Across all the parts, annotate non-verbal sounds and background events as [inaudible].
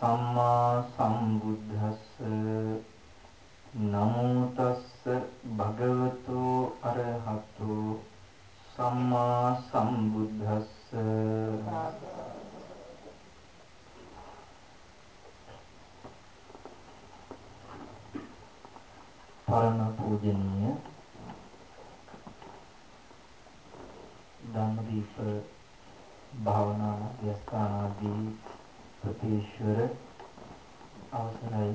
සම්මා සම්බුද්දස්ස නමෝ තස්ස භගවතු අරහතෝ සම්මා සම්බුද්දස්ස පරම පූජනීය ධම්මදීප භාවනා මධ්‍යස්ථානාදී ප්‍රතිශ්වර අවසරයි.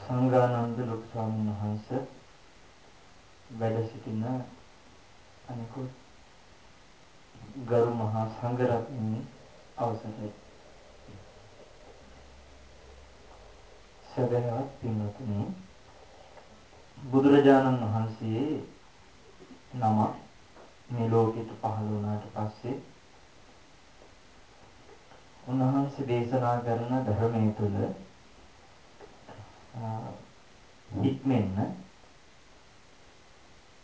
සංඝානන්ද ලොකු ස්වාමීන් වහන්සේ වැඩ සිටින අනිකුත් ගරු මහා සංඝරත්නයේ අවසරයි. සදහවත් පින්වත්නි බුදුරජාණන් වහන්සේ නමක් මේ ලෝකෙට පහළ වුණාට පස්සේ උන්වහන්සේ දේශනා කරන ධර්මයේ තුල ඉක්මෙන්න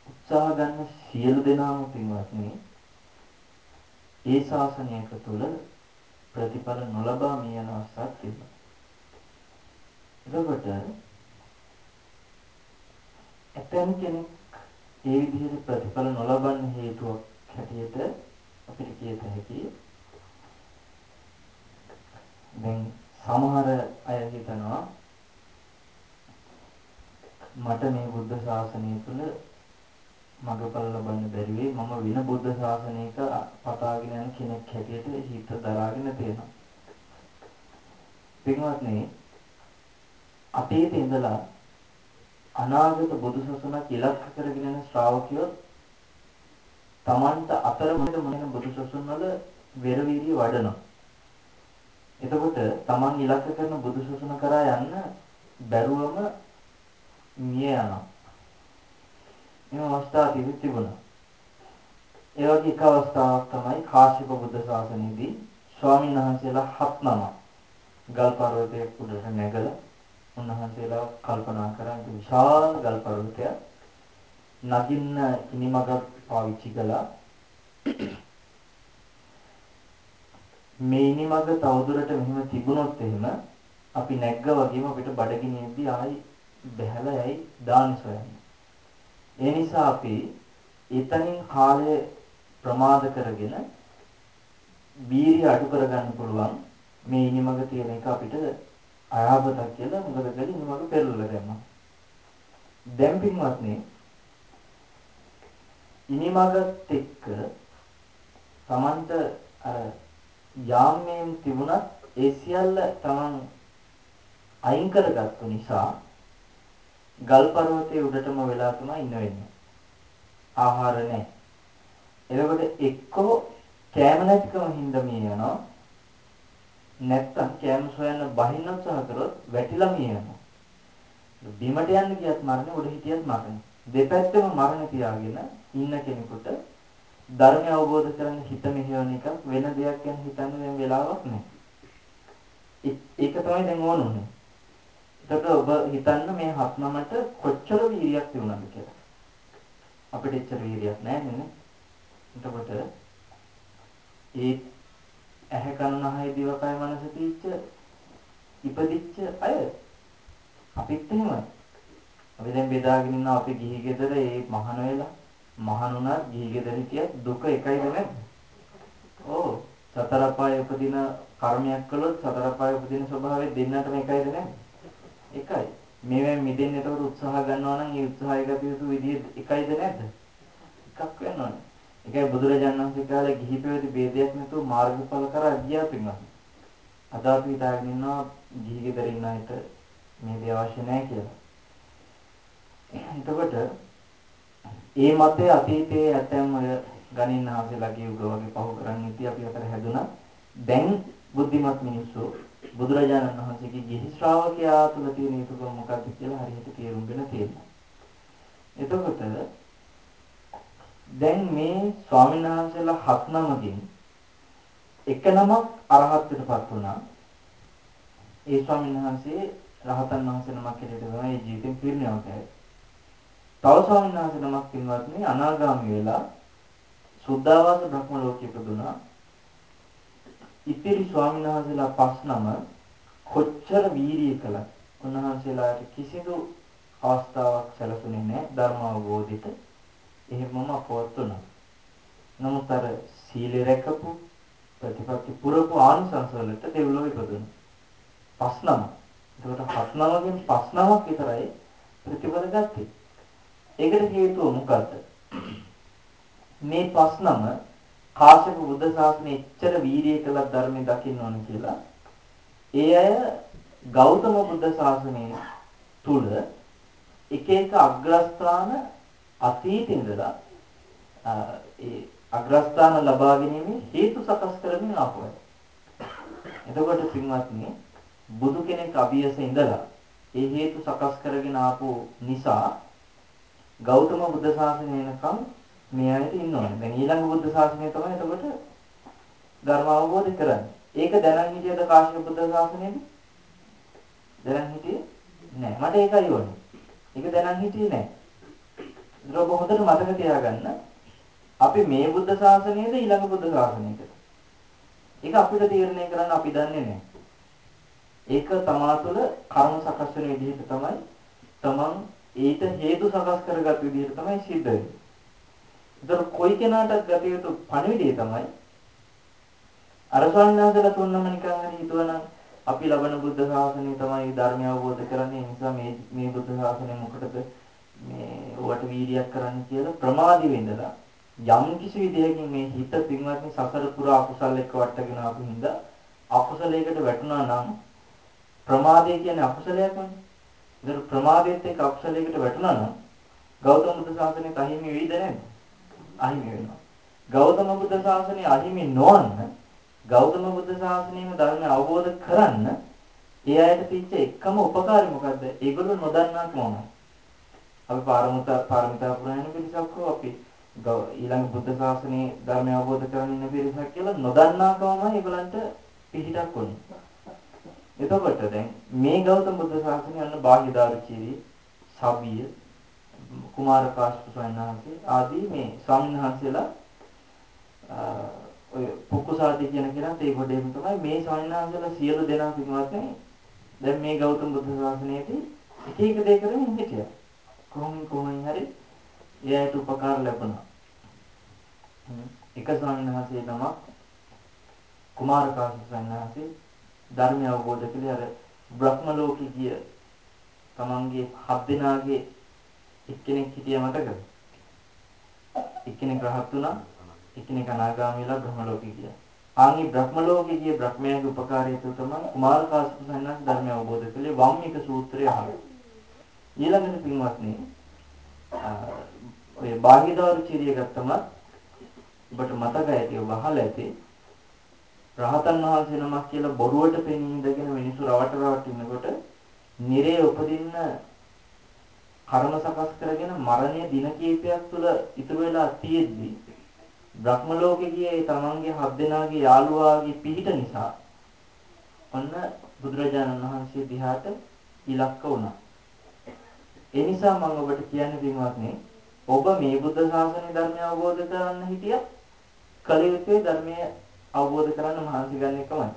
උත්සාහ ගන්න සියලු දෙනාම පින්වත්නි ඒ ශාසනයක තුල ප්‍රතිඵල නොලබා මිය යන අවස්ථාවක් තිබුණා. එතකොට ඇතැම් කෙනෙක් ඒ විදිහට ප්‍රතිඵල නොලබන්න හේතුවක් හැටියට අපිට කියත හැකි දැන් සමහර අය හිතනවා මට මේ බුද්ධ ශාසනය තුළ මඟපල ලබන්න බැරි වෙයි මම වෙන බුද්ධ ශාසනයක පතාගෙන යන කෙනෙක් හැටියට හිත දරාගෙන තියෙනවා. පින්වත්නි අතීතේ ඉඳලා අනාගත බුදුසසුනක් ඉලක්ක කරගෙන යන ශ්‍රාවකයෝ තමන්ට අතරමැද මොන බුදුසසුන් වල වෙරවීර්ය වඩනවා. එතකොට තමන් ඉලක්ක කරන බුදුසසුන කරා යන්න බැරුවම මිය යනවා. මේ අවස්ථාව තිබුණා. ඒ වගේ එක අවස්ථාවක් තමයි කාශ්‍යප බුද්ධ ශාසනයේදී ස්වාමීන් වහන්සේලා හත් නම ගල් පර්වතයේ උඩට නැගලා උන්වහන්සේලා කල්පනා කරා විශාල ගල් පර්වතයක් නගින්න ඉනිමග පාවිච්චි කළා මේ ඉනිමග තවදුරට මෙහෙම තිබුණොත් එහෙම අපි නැග්ග වගේම අපිට බඩගිනියේදී ආයි බැහැලා යයි දාන සොයන්න. ඒ නිසා අපි එතනින් කාලය ප්‍රමාද කරගෙන වීර්ය අඩු කරගන්න පුළුවන් මේ ඉනිමග තියෙන එක අපිට අයාපතක් කියලා මොකද කළේ ඉනිමග පෙරලලා දැම්මා. දැන් පින්වත්නි ඉනිමගත් එක්ක Tamanට අර යාමයෙන් තිබුණත් ඒ සියල්ල Taman අයින් කරගත්තු නිසා ගල් පර්වතයේ උඩටම වෙලා තමයි ඉන්න වෙන්නේ. ආහාර නැහැ. එතකොට එක්කෝ කෑම නැතිකම හින්දා මිය යනවා. නැත්තම් කෑම සොයන්න බහින්න උත්සාහ කරොත් වැටිලා මිය යනවා. බිමට යන්න ගියත් මරණය උඩ හිටියත් මරණය. දෙපැත්තම මරණ තියාගෙන ඉන්න කෙනෙකුට ධර්මය අවබෝධ කරගන්න හිත මෙහෙවන එක වෙන දෙයක් ගැන හිතන්න දැන් වෙලාවක් නැහැ. ඒක තමයි දැන් ඕනුනේ. එතකොට ඔබ හිතන්න මේ හත් නමට කොච්චර වීරියක් තියුණාද කියලා. අපිට එච්චර වීරියක් නැහැ නේ. එතකොට ඒ ඇහැ කන නහය දිවකය මනස තීච්ච ඉපදිච්ච අය අපිත් එහෙමයි. අපි දැන් බෙදාගෙන ඉන්නවා අපි ගිහි ගෙදර ඒ මහාන වෙලා මහණුණත් ගිහි ගෙදර හිටියත් දුක එකයිද නැද්ද? ඔව්. සතර පාය උපදින කර්මයක් කළොත් සතර පාය උපදින ස්වභාවය දෙන්නටම එකයිද නැද්ද? එකයි. මේවෙන් මිදෙන්න එතකොට උත්සාහ ගන්නවා නම් ඒ උත්සාහය ගත යුතු විදිය එකයිද නැද්ද? එකක් වෙන්න ඕනේ. ඒකයි බුදුරජාණන් වහන්සේ කාලේ ගිහි පැවිදි ભેදයක් නැතුව මාර්ගඵල කරා ගියා පින්වත්. අද අපි හිතාගෙන ඉන්නවා ගිහි ගෙදර ඉන්න අයට මේ දේ අවශ්‍ය නැහැ කියලා. එතකොට ඒ මතේ අතීතයේ ඇතැම් ඔය ගණින් ආසලගේ උග වගේ පහු කරන් ඉති අපි අතර හැදුනා. දැන් බුද්ධිමත් මිනිස්සු බුදුරජාණන් වහන්සේගේ ගිහි ශ්‍රාවකයා තුළ තියෙන යුතුකම මොකක්ද කියලා හරියට තේරුම්ගෙන තියෙනවා. එතකොට දැන් මේ ස්වාමීන් වහන්සේලා හත් නමකින් එක නමක් අරහත්ත්වයටපත් වුණා. ඒ ස්වාමීන් වහන්සේ රහතන් වහන්සේ නමක් හැටියට තමයි ජීවිතේ පිරිනවම් කළේ. තව ස්වාමීන් වහන්සේ නමක් පින්වත්නි අනාගාමී වෙලා සුද්ධාවාස බ්‍රහ්ම ලෝකෙ ඉපදුනා. ඉතිරි ස්වාමීන් වහන්සේලා පස් නම කොච්චර වීරිය කළත් උන්වහන්සේලාට කිසිදු අවස්ථාවක් සැලසුනේ නැහැ ධර්ම අවබෝධයට. එහෙමම අපවත් වුණා. නමුත් අර සීලය රැකපු ප්‍රතිපත්ති පුරපු ආනිසංස වලට දෙව්ලොව ඉපදුණා. පස් නම. ඒකට හත් නමකින් පස් නමක් විතරයි ප්‍රතිඵල ගත්තේ. ඒකට හේතුව මොකද්ද? මේ පස් නම කාශ්‍යප බුද්ධ ශාසනය එච්චර වීරිය කළ ධර්මයේ දකින්න ඕන කියලා ඒ අය ගෞතම බුද්ධ ශාසනය තුල එක එක අග්‍රස්ථාන අතීත ඉඳලා ඒ අග්‍රස්ථාන ලබා ගැනීම හේතු සකස් කරමින් ආපුවා. එතකොට පින්වත්නි බුදු කෙනෙක් අභියස ඉඳලා ඒ හේතු සකස් කරගෙන ආපු නිසා ගෞතම බුද්ධ ශාසනය එනකම් මේ ආයත ඉන්න ඕනේ. දැන් ඊළඟ බුද්ධ ශාසනය තමයි එතකොට ධර්ම අවබෝධ කරන්නේ. ඒක දැනන් හිටියද කාශ්‍යප බුද්ධ ශාසනයේදී? දැනන් හිටියේ නෑ. මට ඒකයි ඕනේ. ඒක දැනන් හිටියේ නෑ. ඒක ඔබ හොඳට මතක තියාගන්න. අපි මේ බුද්ධ ශාසනයේද ඊළඟ බුද්ධ ශාසනයේද? ඒක අපිට තීරණය කරන්න අපි දන්නේ නෑ. ඒක තමා තුළ කර්ම සකස් වෙන විදිහට තමයි තමන් ඊට හේතු සකස් කරගත් විදිහට තමයි සිද්ධ වෙන්නේ. ඒතර කොයි කෙනාටත් ගත යුතු පණිවිඩය තමයි අර ස්වාමීනාදලා තුන්නම නිකන් හරි හිතුවනම් අපි ලබන බුද්ධ ශාසනය තමයි ධර්මය අවබෝධ කරන්නේ නිසා මේ මේ බුද්ධ ශාසනය මොකටද මේ වට වීර්යයක් කරන්න කියලා ප්‍රමාදී වෙන්නලා යම් කිසි විදියකින් මේ හිත පින්වත්නි සසර පුරා අකුසල එක්ක වටගෙන ආපු හින්දා අකුසලයකට වැටුණා නම් ප්‍රමාදය කියන්නේ අකුසලයක්මනේ. ඒතර ප්‍රමාදයට එක්ක අකුසලයකට වැටුණා නම් ගෞතම බුදු සාසනය අහිමි වෙයිද නැද්ද? අහිමි වෙනවා. ගෞතම බුදු සාසනය අහිමි නොවන්න ගෞතම බුදු සාසනයම ධර්ම අවබෝධ කරන්න ඒ අයට තිච්ච එකම උපකාරය මොකද්ද? ඒගොල්ලෝ නොදන්නා කමයි. අපි පාරමිතා පාරමිතා පුරාණ පිරිසක් හෝ අපි ඊළඟ බුද්ධ ශාසනයේ ධර්මය අවබෝධ කරගෙන ඉන්න පිරිසක් කියලා නොදන්නාකමයි ඒගොල්ලන්ට පිළිහිටක් වුනේ. එතකොට දැන් මේ ගෞතම බුද්ධ ශාසනය අන්න බාහිදාරුචීරි, සබිය, කුමාර කාශ්‍යප ස්වාමීන් ආදී මේ ස්වාමීන් වහන්සේලා ඔය පුක්කුසාදී කියන කෙනාත් ඒ කොටේම තමයි මේ ස්වාමීන් වහන්සේලා සියලු දෙනා පිටුවත් දැන් මේ ගෞතම බුද්ධ ශාසනයේදී එක එක දේ කරමින් හිටියා. කොහොම කොහොමින් හරි එයාට උපකාර ලැබුණා. එක ස්වාමීන් වහන්සේ නමක් කුමාර කාශ්‍යප ස්වාමීන් වහන්සේ ධර්මය අවබෝධ කළේ අර බ්‍රහ්ම ලෝකෙ ගිය තමන්ගේ හත් දෙනාගේ එක්කෙනෙක් හිටියා මතකද? එක්කෙනෙක් රහත් වුණා, එක්කෙනෙක් අනාගාමී වෙලා බ්‍රහ්ම ලෝකෙ ගියා. ආන්ගේ බ්‍රහ්ම ලෝකෙ ගිය බ්‍රහ්මයාගේ උපකාරය තුළ තමයි කුමාර කාශ්‍යප සන්නාස ධර්මය අවබෝධ කළේ වම්මික සූත්‍රය අහලා. ඊළඟට පින්වත්නි ඔය බාහිදාරු චීරිය ගත්තම ඔබට මතක ඇති ඔබ අහලා ඇති රහතන් වහන්සේ නමක් කියලා බොරුවට පෙනී ඉඳගෙන මිනිස්සු රවට රවට ඉන්නකොට නිරේ උපදින්න කර්ම සකස් කරගෙන මරණය දින කීපයක් තුළ ඉතුරු වෙලා තියෙද්දි බ්‍රහ්ම ලෝකේ ගියේ තමන්ගේ හත් දෙනාගේ යාළුවාගේ පිහිට නිසා ඔන්න බුදුරජාණන් වහන්සේ දිහාට ඉලක්ක වුණා. ඒ නිසා මම ඔබට කියන්නේ පින්වත්නි ඔබ මේ බුද්ධ ශාසනය ධර්මය අවබෝධ කරගන්න හිටියත් කලියුත්තේ ධර්මය අවබෝධ කරගන්න මහන්සි ගන්න එකමයි.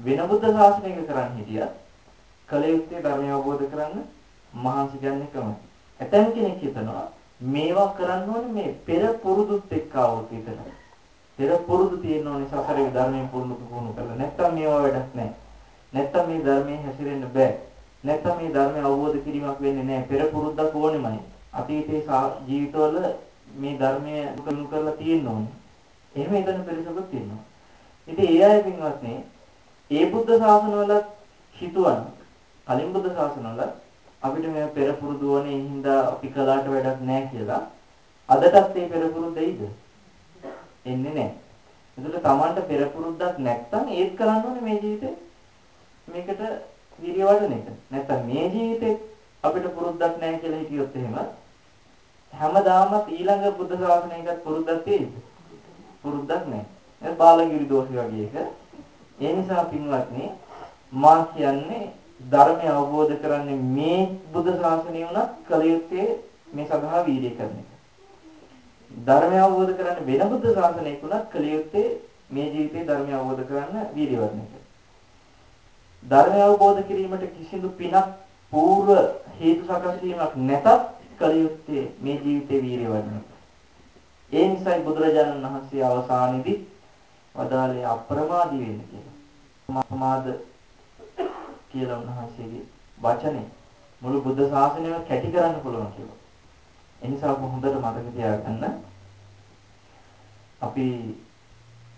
වෙන බුද්ධ ශාසනයක කරන්න හිටියත් කලියුත්තේ ධර්මය අවබෝධ කරගන්න මහන්සි ගන්න එකමයි. ඇතැම් කෙනෙක් හිතනවා මේවා කරන්න ඕනේ මේ පෙර පුරුදුත් එක්ක આવොත් විතරයි. පෙර පුරුදු තියෙන්න ඕනේ සසරේ ධර්මයේ පුරුදු පුහුණු කරලා. නැත්තම් මේවා වැඩක් නැහැ. නැත්තම් මේ ධර්මයේ හැසිරෙන්න බෑ. නැත්නම් මේ ධර්මය අවබෝධ කිරීමක් වෙන්නේ නැහැ. පෙර පුරුද්දක් ඕනෙමයි. අතීතයේ ජීවිතවල මේ ධර්මය ගොනු කරලා තියෙන්න ඕනේ. එහෙම හිතන පිරිසකුත් ඉන්නවා. ඉතින් ඒ අය පින්වත්නි, ඒ බුද්ධ ශාසනවල හිතුවන කලින් බුද්ධ ශාසනවල අපිට මේ පෙර පුරුදු වනේ හින්දා අපි කළාට වැඩක් නැහැ කියලා අදටත් මේ පෙර පුරුද්ද එයිද? එන්නේ නැහැ. ඒකට Tamanට පෙර පුරුද්දක් නැත්නම් ඒත් කරන්න ඕනේ මේ ජීවිතේ මේකට වීර්ය වඩන එක. නැත්නම් මේ ජීවිතේ අපිට පුරුද්දක් නැහැ කියලා හිතියොත් එහෙම හැමදාමත් ඊළඟ බුද්ධ ශාසනයකට පුරුද්දක් තියෙයිද? පුරුද්දක් නැහැ. ඒ බාලගිරි දෝෂය වගේ එක. ඒ නිසා පින්වත්නි මා කියන්නේ ධර්මය අවබෝධ කරන්නේ මේ බුද්ධ ශාසනය උනත් කලියුත්තේ මේ සඳහා වීර්ය කරන එක. ධර්මය අවබෝධ කරන්න වෙන බුද්ධ ශාසනයක උනත් කලියුත්තේ මේ ජීවිතේ ධර්මය අවබෝධ කරන්න වීර්ය වඩන එක. ධර්මය අවබෝධ කිරීමට කිසිදු පිනක් పూర్ව හේතු සකස් වීමක් නැතත් කලියුත්තේ මේ ජීවිතේ වීර්ය වඩන එක. ඒ නිසායි බුදුරජාණන් වහන්සේ අවසානයේදී වදාළේ අප්‍රමාදී වෙන්න කියලා. ප්‍රමාද කියලා උන්වහන්සේගේ වචනේ මුළු බුද්ධ ශාසනයම කැටි කරන්න පුළුවන් කියලා. ඒ නිසා හොඳට මතක තියාගන්න. අපි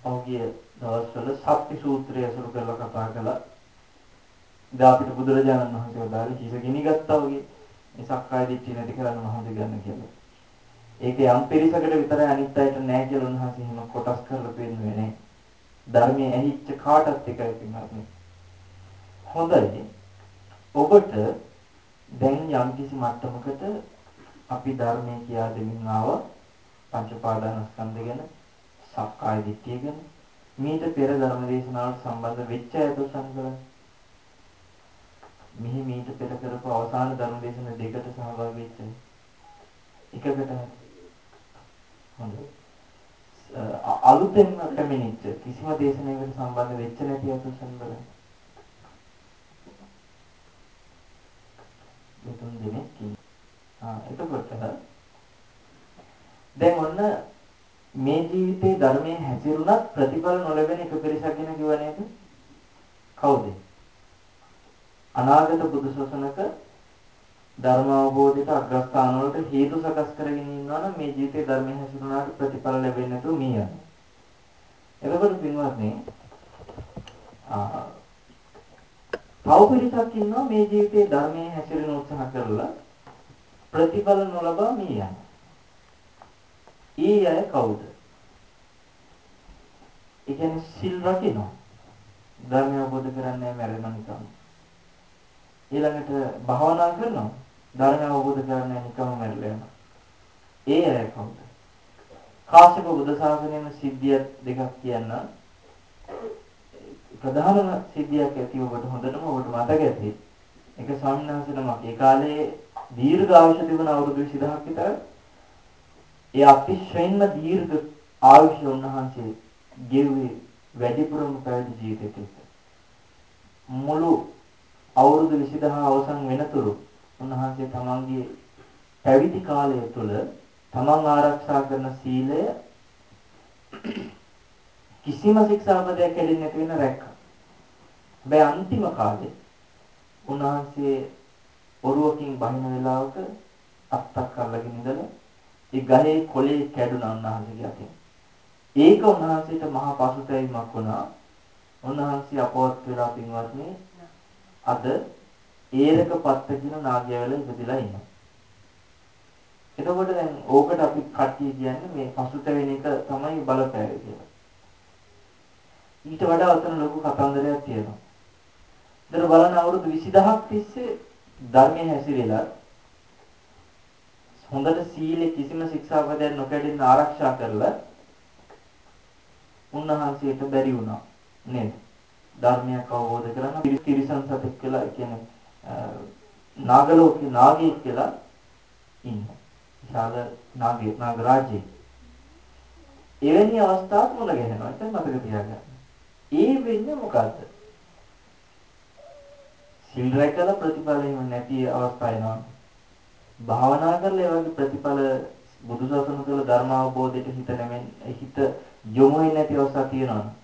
ඔහුගේ දවස්වල සත්‍ය සූත්‍රය අසුරු කරලා කතා කළා. දැන් අපිට බුදුරජාණන් වහන්සේ වදාළේ හිස ගිනි ගත්තා වගේ මේ සක්කාය දිට්ඨිය නැති කරන්න මහන්සි ගන්න කියලා. ඒක යම් පිරිසකට විතරයි අනිත් අයට නැහැ කියලා උන්වහන්සේ හිම කොටස් කරලා පෙන්නුවේ නැහැ. ධර්මයේ ඇහිච්ච කාටත් එකයි පින්වත්නි. හොඳයි. ඔබට දැන් යම්කිසි මට්ටමකට අපි ධර්මයේ කියා දෙමින් ආව පංච පාදානස්කන්ධ ගැන, සක්කාය දිට්ඨිය ගැන, මීට පෙර ධර්ම දේශනාවට සම්බන්ධ වෙච්ච අයද සංගල මෙහි මීට පෙර කරපු අවසාන ධර්ම දේශන දෙකට සහභාගී වෙච්ච එකකට හොඳයි. අලුතෙන්ම පැමිණිච්ච කිසිම දේශනාවකට සම්බන්ධ වෙච්ච නැති අතුසන් බලන්න. මෙතුන් දෙනෙක් ආ එතකොට දැන් ඔන්න මේ ජීවිතේ ධර්මයෙන් හැසිරුණත් ප්‍රතිඵල නොලැබෙන එක පිරිසක් ගැන කිව්ව නේද? කවුද? අනාගත බුදු සසුනක ධර්ම අවබෝධයට අග්‍රස්ථාන වලට හේතු සකස් කරගෙන ඉන්නවා නම් මේ ජීවිතේ ධර්මයෙන් හැසිරුණාට ප්‍රතිඵල ලැබෙන්නේ නැතුව මිය යනවා. එතකොට පින්වත්නි ආ තව පිරිසක් ඉන්නවා මේ ජීවිතේ ධර්මයෙන් හැසිරෙන උත්සාහ කරලා ප්‍රතිඵල නොලබා මිය යනවා. ඊ අය කවුද? ඒ කියන්නේ සිල් රකින්න. ධර්මය අවබෝධ කරන්නේ මැරෙන නිකම්. ඊළඟට භාවනා කරනවා. ධර්මය අවබෝධ කරන්නේ නිකම්ම මැරිලා යනවා. ඒ අය කවුද? කාශ්‍යප බුදු සාසනයේම සිද්ධිය දෙකක් කියන්න. ප්‍රධානම සිද්ධියක් ඇති ඔබට හොඳටම ඔබට මතක ඇති. ඒක ස්වාමීන් වහන්සේ නමක් ඒ කාලේ දීර්ඝ ආයුෂ තිබුණ අවුරුදු 20000ක් විතර. ඒ අතිශයින්ම දීර්ඝ ආයුෂ උන්වහන්සේ ගෙව්වේ වැඩිපුරම පැවිදි ජීවිතයක. මුළු අවුරුදු 20000 අවසන් වෙනතුරු උන්වහන්සේ තමන්ගේ පැවිදි කාලය තුළ තමන් ආරක්ෂා කරන සීලය කිසිම ශික්ෂාපදයක් කැඩෙන්නේ නැති වෙන රැක්කා. හැබැයි අන්තිම කාලේ උන්වහන්සේ ඔරුවකින් බහින වෙලාවක අත්තක් අල්ලගෙන ඉඳලා ඒ ගහේ කොළේ කැඩුනා උන්වහන්සේගේ අතින්. ඒක උන්වහන්සේට මහා පසුතැවීමක් වුණා. උන්වහන්සේ අපවත් වෙලා පින්වත්නි අද ඒරක පත්ත කියන නාගය වෙලා ඉපදිලා ඉන්නවා. එතකොට දැන් ඕකට අපි කට්ටිය කියන්නේ මේ පසුතැවෙන එක තමයි බලපෑවේ කියලා. ඊට වඩා අතන ලොකු කතන්දරයක් තියෙනවා. ඒතර බලන්න අවුරුදු 20000ක් තිස්සේ ධර්මයේ හැසිරෙලා හොඳට සීලේ කිසිම ශික්ෂාපදයක් නොකඩින්න ආරක්ෂා කරලා උන්වහන්සේට බැරි වුණා නේද? ධර්මයක් අවබෝධ කරගන්න පිරිසන් සතෙක් කියලා කියන්නේ නාගලෝකේ නාගයෙක් කියලා ඉන්නවා. විශාල නාගය නාග රාජ්‍යය. එවැනි අවස්ථාවක් මුණ ගැහෙනවා. ඒක මතක තියාගන්න. ඒ වෙන්නේ මොකද්ද? සිල් රැකලා ප්‍රතිඵල එහෙම නැති අවස්ථා එනවා. භාවනා කරලා ඒ වගේ ප්‍රතිඵල බුදුසසුන තුළ ධර්ම අවබෝධයට හිත නැමෙන් හිත යොමු වෙන්නේ නැති අවස්ථා තියෙනවා.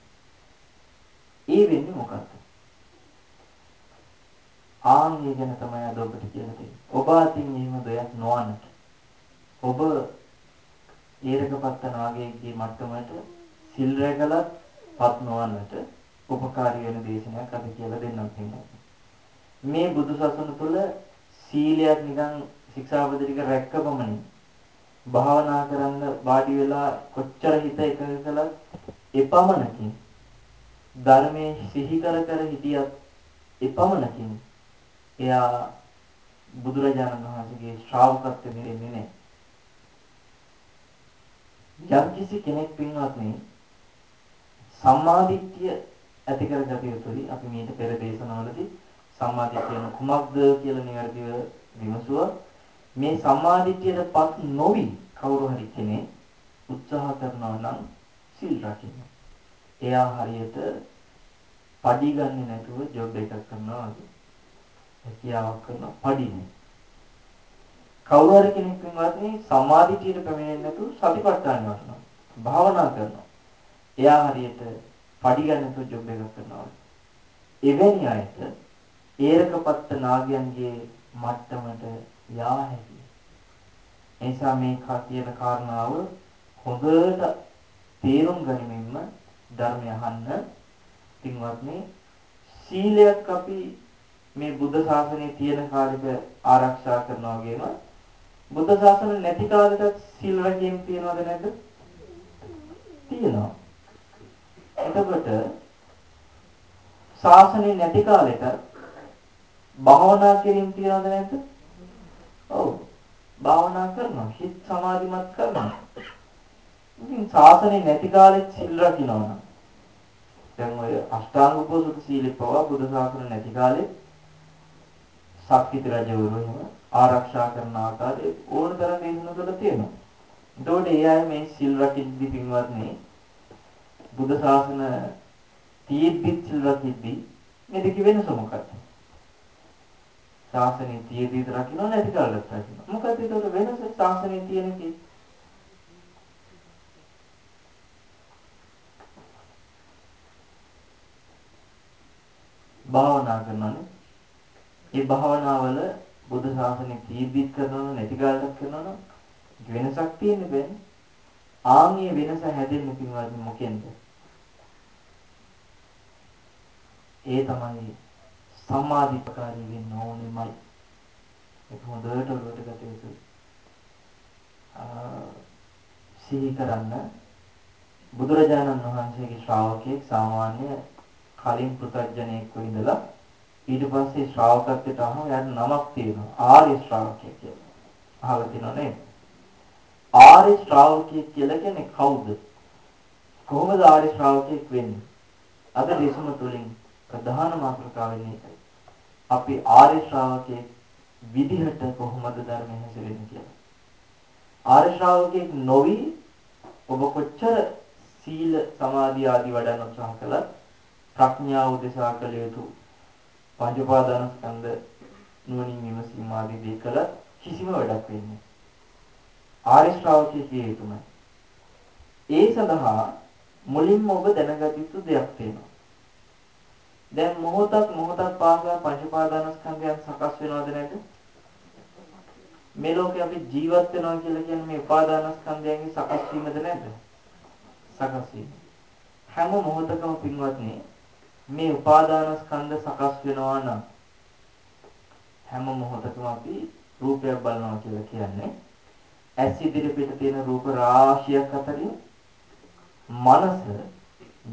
ඒ වෙන්නේ මොකද්ද? ආන් ඒ ගැන තමයි අද ඔබට කියලා තියෙන්නේ. ඔබ අතින් එහෙම දෙයක් නොවන්නට. ඔබ ඊරකපත්ත නාගයේගේ මට්ටමට සිල් රැකලත් පත් නොවන්නට උපකාරී වෙන දේශනයක් අද කියලා දෙන්නම් පින්වත්. මේ බුදු සසුන තුළ සීලයක් නිකන් ශික්ෂාපද ටික රැක්ක පමණින් භාවනා කරන්න වාඩි වෙලා කොච්චර හිත එකඟ කළත් එපමණකින් ධර්මයේ සිහි කර කර හිටියත් එපමණකින් එයා බුදුරජාණන් වහන්සේගේ ශ්‍රාවකත්වෙ නෙවෙන්නේ නැහැ. යම්කිසි කෙනෙක් පින්වත්නි සම්මාදිට්ඨිය ඇති කරගත යුතුයි. අපි මීට පෙර දේශනාවලදී සම්මාදිට්ඨිය කුමක්ද කියලා නිවැරදිව විමසුවා. මේ සම්මාදිට්ඨියටපත් නොවි කවුරු හරි කෙනෙක් උත්සාහ කරනවා නම් සිල් රකින්න. එයා හරියට පඩි ගන්නේ නැතුව ජොබ් එකක් කරනවා වගේ. හැකියාවක් කරනවා පඩිනේ. කවුරු හරි කෙනෙක් වෙනවාත්නේ සමාධිතියට පැමිණෙන්නේ නැතුව සතිපට්ඨාන වඩනවා. භාවනා කරනවා. එයා හරියට පඩි ගන්න නැතුව ජොබ් එකක් කරනවා. එවැනි අයට ඒරකපත්ත නාගයන්ගේ මට්ටමට යා හැකියි. එනිසා මේ කියන කාරණාව හොඳට තේරුම් ගනිමින්ම ධර්මය අහන්න පින්වත්නි සීලයක් අපි මේ බුද්ධ ශාසනයේ තියෙන කාලෙක ආරක්ෂා කරනවා වගේම බුද්ධ ශාසන නැති කාලෙට සීල් රැකීම් තියනවද නැද්ද? තියෙනවා. එතකොට ශාසනය නැති කාලෙට භාවනා කිරීම තියනවද නැද්ද? ඔව්. භාවනා කරනවා. හිත සමාධිමත් කරනවා. ඉතින් ශාසනය නැති කාලෙත් සිල් රකින්නවා. දැන් ඔය අෂ්ටාංග උපෝසථ සීලෙ පවා බුදු ශාසන නැති කාලේ ශක්තිත රජවරු එහෙම ආරක්ෂා කරන ආකාරය ඕන තරම් දේශනා කරලා තියෙනවා. එතකොට ඒ අය මේ සිල් රකිද්දි පින්වත්නි බුදු ශාසන තියෙද්දි සිල් රකිද්දි මේ දෙක වෙනස මොකක්ද? ශාසනය තියෙද්දි රකින්න නැති කාලෙත් රකින්න. මොකද ඒතකොට වෙනස ශාසනය තියෙන කී භාවනා කරනවානේ. ඒ භාවනාවල බුදු ශාසනය තීබ්බිත් කරනවා නැති කාලයක් කරනවා වෙනසක් තියෙන්න බෑනේ. ආන්ගේ වෙනස හැදෙන්න පින්වත් මොකෙන්ද? ඒ තමයි සම්මාදිට්ඨිකාරී වෙන්න ඕනෙමයි. ඒක හොඳට ඔළුවට ගත යුතුයි. සිහි කරන්න බුදුරජාණන් වහන්සේගේ ශ්‍රාවකෙක් සාමාන්‍ය කලින් පෘථග්ජනෙක් වෙඳලා ඊට පස්සේ ශ්‍රාවකත්වයට ආවම එයාට නමක් තියෙනවා ආර්ය ශ්‍රාවකයෙක් කියලා. අහලා තියෙනව නේද? ආර්ය ශ්‍රාවකයෙක් කියලා කියන්නේ කවුද? කොහොමද ආර්ය ශ්‍රාවකයෙක් වෙන්නේ? අද දේශම තුලින් ප්‍රධාන මාතෘකාව වෙන්නේ ඒකයි. අපි ආර්ය ශ්‍රාවකයෙක් විදිහට කොහොමද ධර්මය හැසිරෙන්නේ කියලා. ආර්ය ශ්‍රාවකයෙක් නොවි ඔබ කොච්චර සීල සමාධි ආදී වඩන්න උත්සාහ කළත් ප්‍රඥාව උදෙසා කළ යුතු පංච උපාදානස්කන්ධ නුවණින් විමසීම ආදී දේ කළ කිසිම වැඩක් වෙන්නේ ආර්ය ශ්‍රාවකයෙක් කිය යුතුමයි. ඒ සඳහා මුලින්ම ඔබ දැනගත යුතු දෙයක් තියෙනවා. දැන් මොහොතක් මොහොතක් පාසා පංච උපාදානස්කන්ධයන් සකස් වෙනවද නැද්ද? මේ ලෝකේ අපි ජීවත් වෙනවා කියලා කියන්නේ මේ උපාදානස්කන්ධයන්ගේ සකස් වීමද නැද්ද? සකස් වීම. හැම මොහොතකම පින්වත්නි මේ උපාදානස්කන්ධ සකස් වෙනවා නම් හැම මොහොතකම අපි රූපයක් බලනවා කියලා කියන්නේ ඇස් ඉදිරි පිට තියෙන රූප රාශියක් අතරින් මනස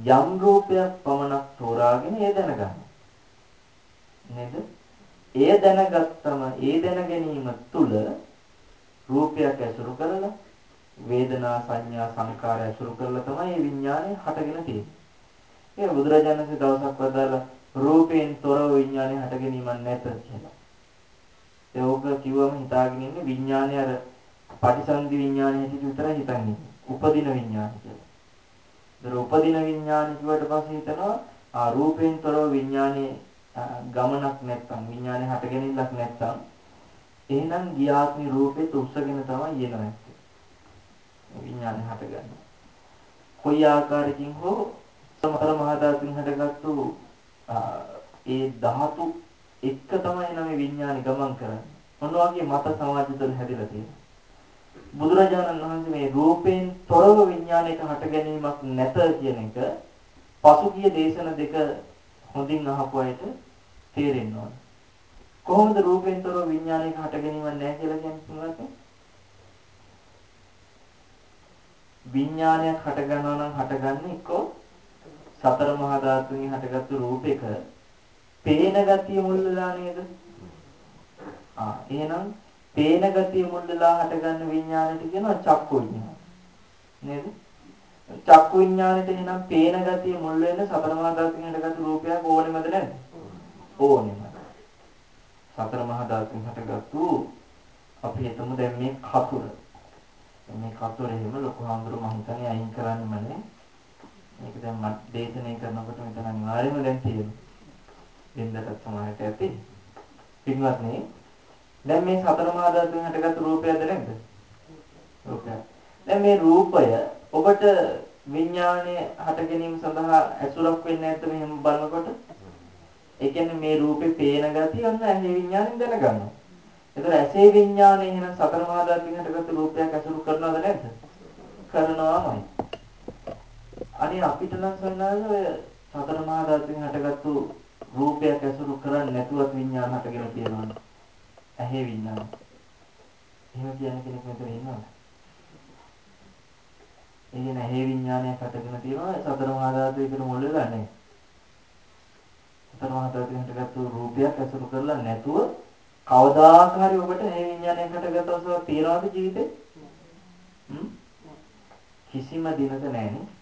යම් රූපයක් පමණක් තෝරාගෙන ඒ දැනගන්න. නේද? ඒ දැනගත්තම ඒ දැන ගැනීම තුළ රූපයක් ඇසුරු කරලා වේදනා සංඥා සංකාර ඇසුරු කරලා තමයි මේ විඥානය හටගෙන තියෙන්නේ. ඒ බුදුරජාණන්සේ දවසක් වදාලා රූපයෙන් තොරව විඥානය හට ගැනීමක් නැත කියලා. ඒක කිව්වම හිතාගෙන ඉන්නේ විඥානය අර පටිසන්ධි විඥානය හැටියට විතරයි හිතන්නේ. උපදින විඥානය කියලා. ඒතර උපදින විඥානය කිව්වට පස්සේ හිතනවා ආ රූපයෙන් තොරව විඥානේ ගමනක් නැත්තම් විඥානේ හටගෙනින්නක් නැත්තම් එහෙනම් ගියාත්මි රූපෙත් උස්සගෙන තමයි එනවා. විඥානේ හටගන්නේ. කොයි ආකාරයකින් හෝ සමතර මහ ධාතුන් හටගත්තු ඒ ධාතු එක තමයි නම් විඥානේ ගමන් කරන්නේ. මොන වගේ මත සමාජ තුළ හැදිලා තියෙනවා. බුදුරජාණන් වහන්සේ මේ රූපයෙන් තොරව විඥානයක හට ගැනීමක් නැත කියන එක පසුගිය දේශන දෙක හොඳින් අහපු අයට තේරෙන්න ඕන. කොහොමද රූපයෙන් තොරව විඥානයක හට ගැනීමක් නැහැ කියලා කියන්නේ? විඥානයක් හට ගන්නවා නම් හටගන්නේ එක්කෝ සතර මහා ධාතුන්ගෙන් හටගත්තු රූපයක පේන ගතිය මුල් වෙලා නේද? ආ එහෙනම් පේන ගතිය මුල් වෙලා හටගන්න විඥානෙට කියනවා චක්කු විඥාන. නේද? චක්කු විඥානෙට එහෙනම් පේන ගතිය මුල් වෙන්න සතර මහා ධාතුන්ගෙන් හටගත්තු රූපයක් ඕනෙමද නැද්ද? ඕනෙම. සතර මහා ධාතුන්ගෙන් හටගත්තු අපි හිතමු දැන් මේ කතුර. මේ කතුරේම ලොකු හාමුදුරු මම හිතන්නේ අයින් කරන්නම නේ. මේක දැන් මම දේශනා කරනකොට මෙතන අනිවාර්යයෙන්ම දැන් තියෙනවා. දෙන්නටත් සමානට ඇති. පින්වත්නි දැන් මේ සතර මහා ධාතුන් හටගත්තු රූපයද නැද්ද? රූපයක්. දැන් මේ රූපය ඔබට විඥානය හට ගැනීම සඳහා ඇසුරක් වෙන්නේ නැද්ද මෙහෙම බලනකොට? ඒ කියන්නේ මේ රූපේ පේන ගතිය ඔන්න ඇහි විඥාණයෙන් දැනගන්නවා. ඒතර ඇසේ විඥානය එහෙනම් සතර මහා ධාතුන් හටගත්තු රූපයක් ඇසුරු කරනවද නැද්ද? කරනවාමයි. අනේ අපිට නම් සන්නාද ඔය සතර මහා ධාතුන් හටගත්තු රූපයක් ඇසුරු කරන්නේ නැතුවත් විඥාන හටගෙන තියෙනවා. ඇහි විඥාන. එහෙම කියන කෙනෙක් මෙතන ඉන්නවද? ඒ නැහි විඥානයක් හටගෙන තියෙනවා සතර මහා ධාතු එකට මුල් වෙලා නැහැ. සතර මහා ධාතුන් හටගත්තු රූපයක් ඇසුරු කරලා නැතුව කවදාක හරි ඔබට ඇහි විඥානයක් හටගත්තොත් තියනවාද ජීවිතේ? කිසිම දිනක නැහැනේ.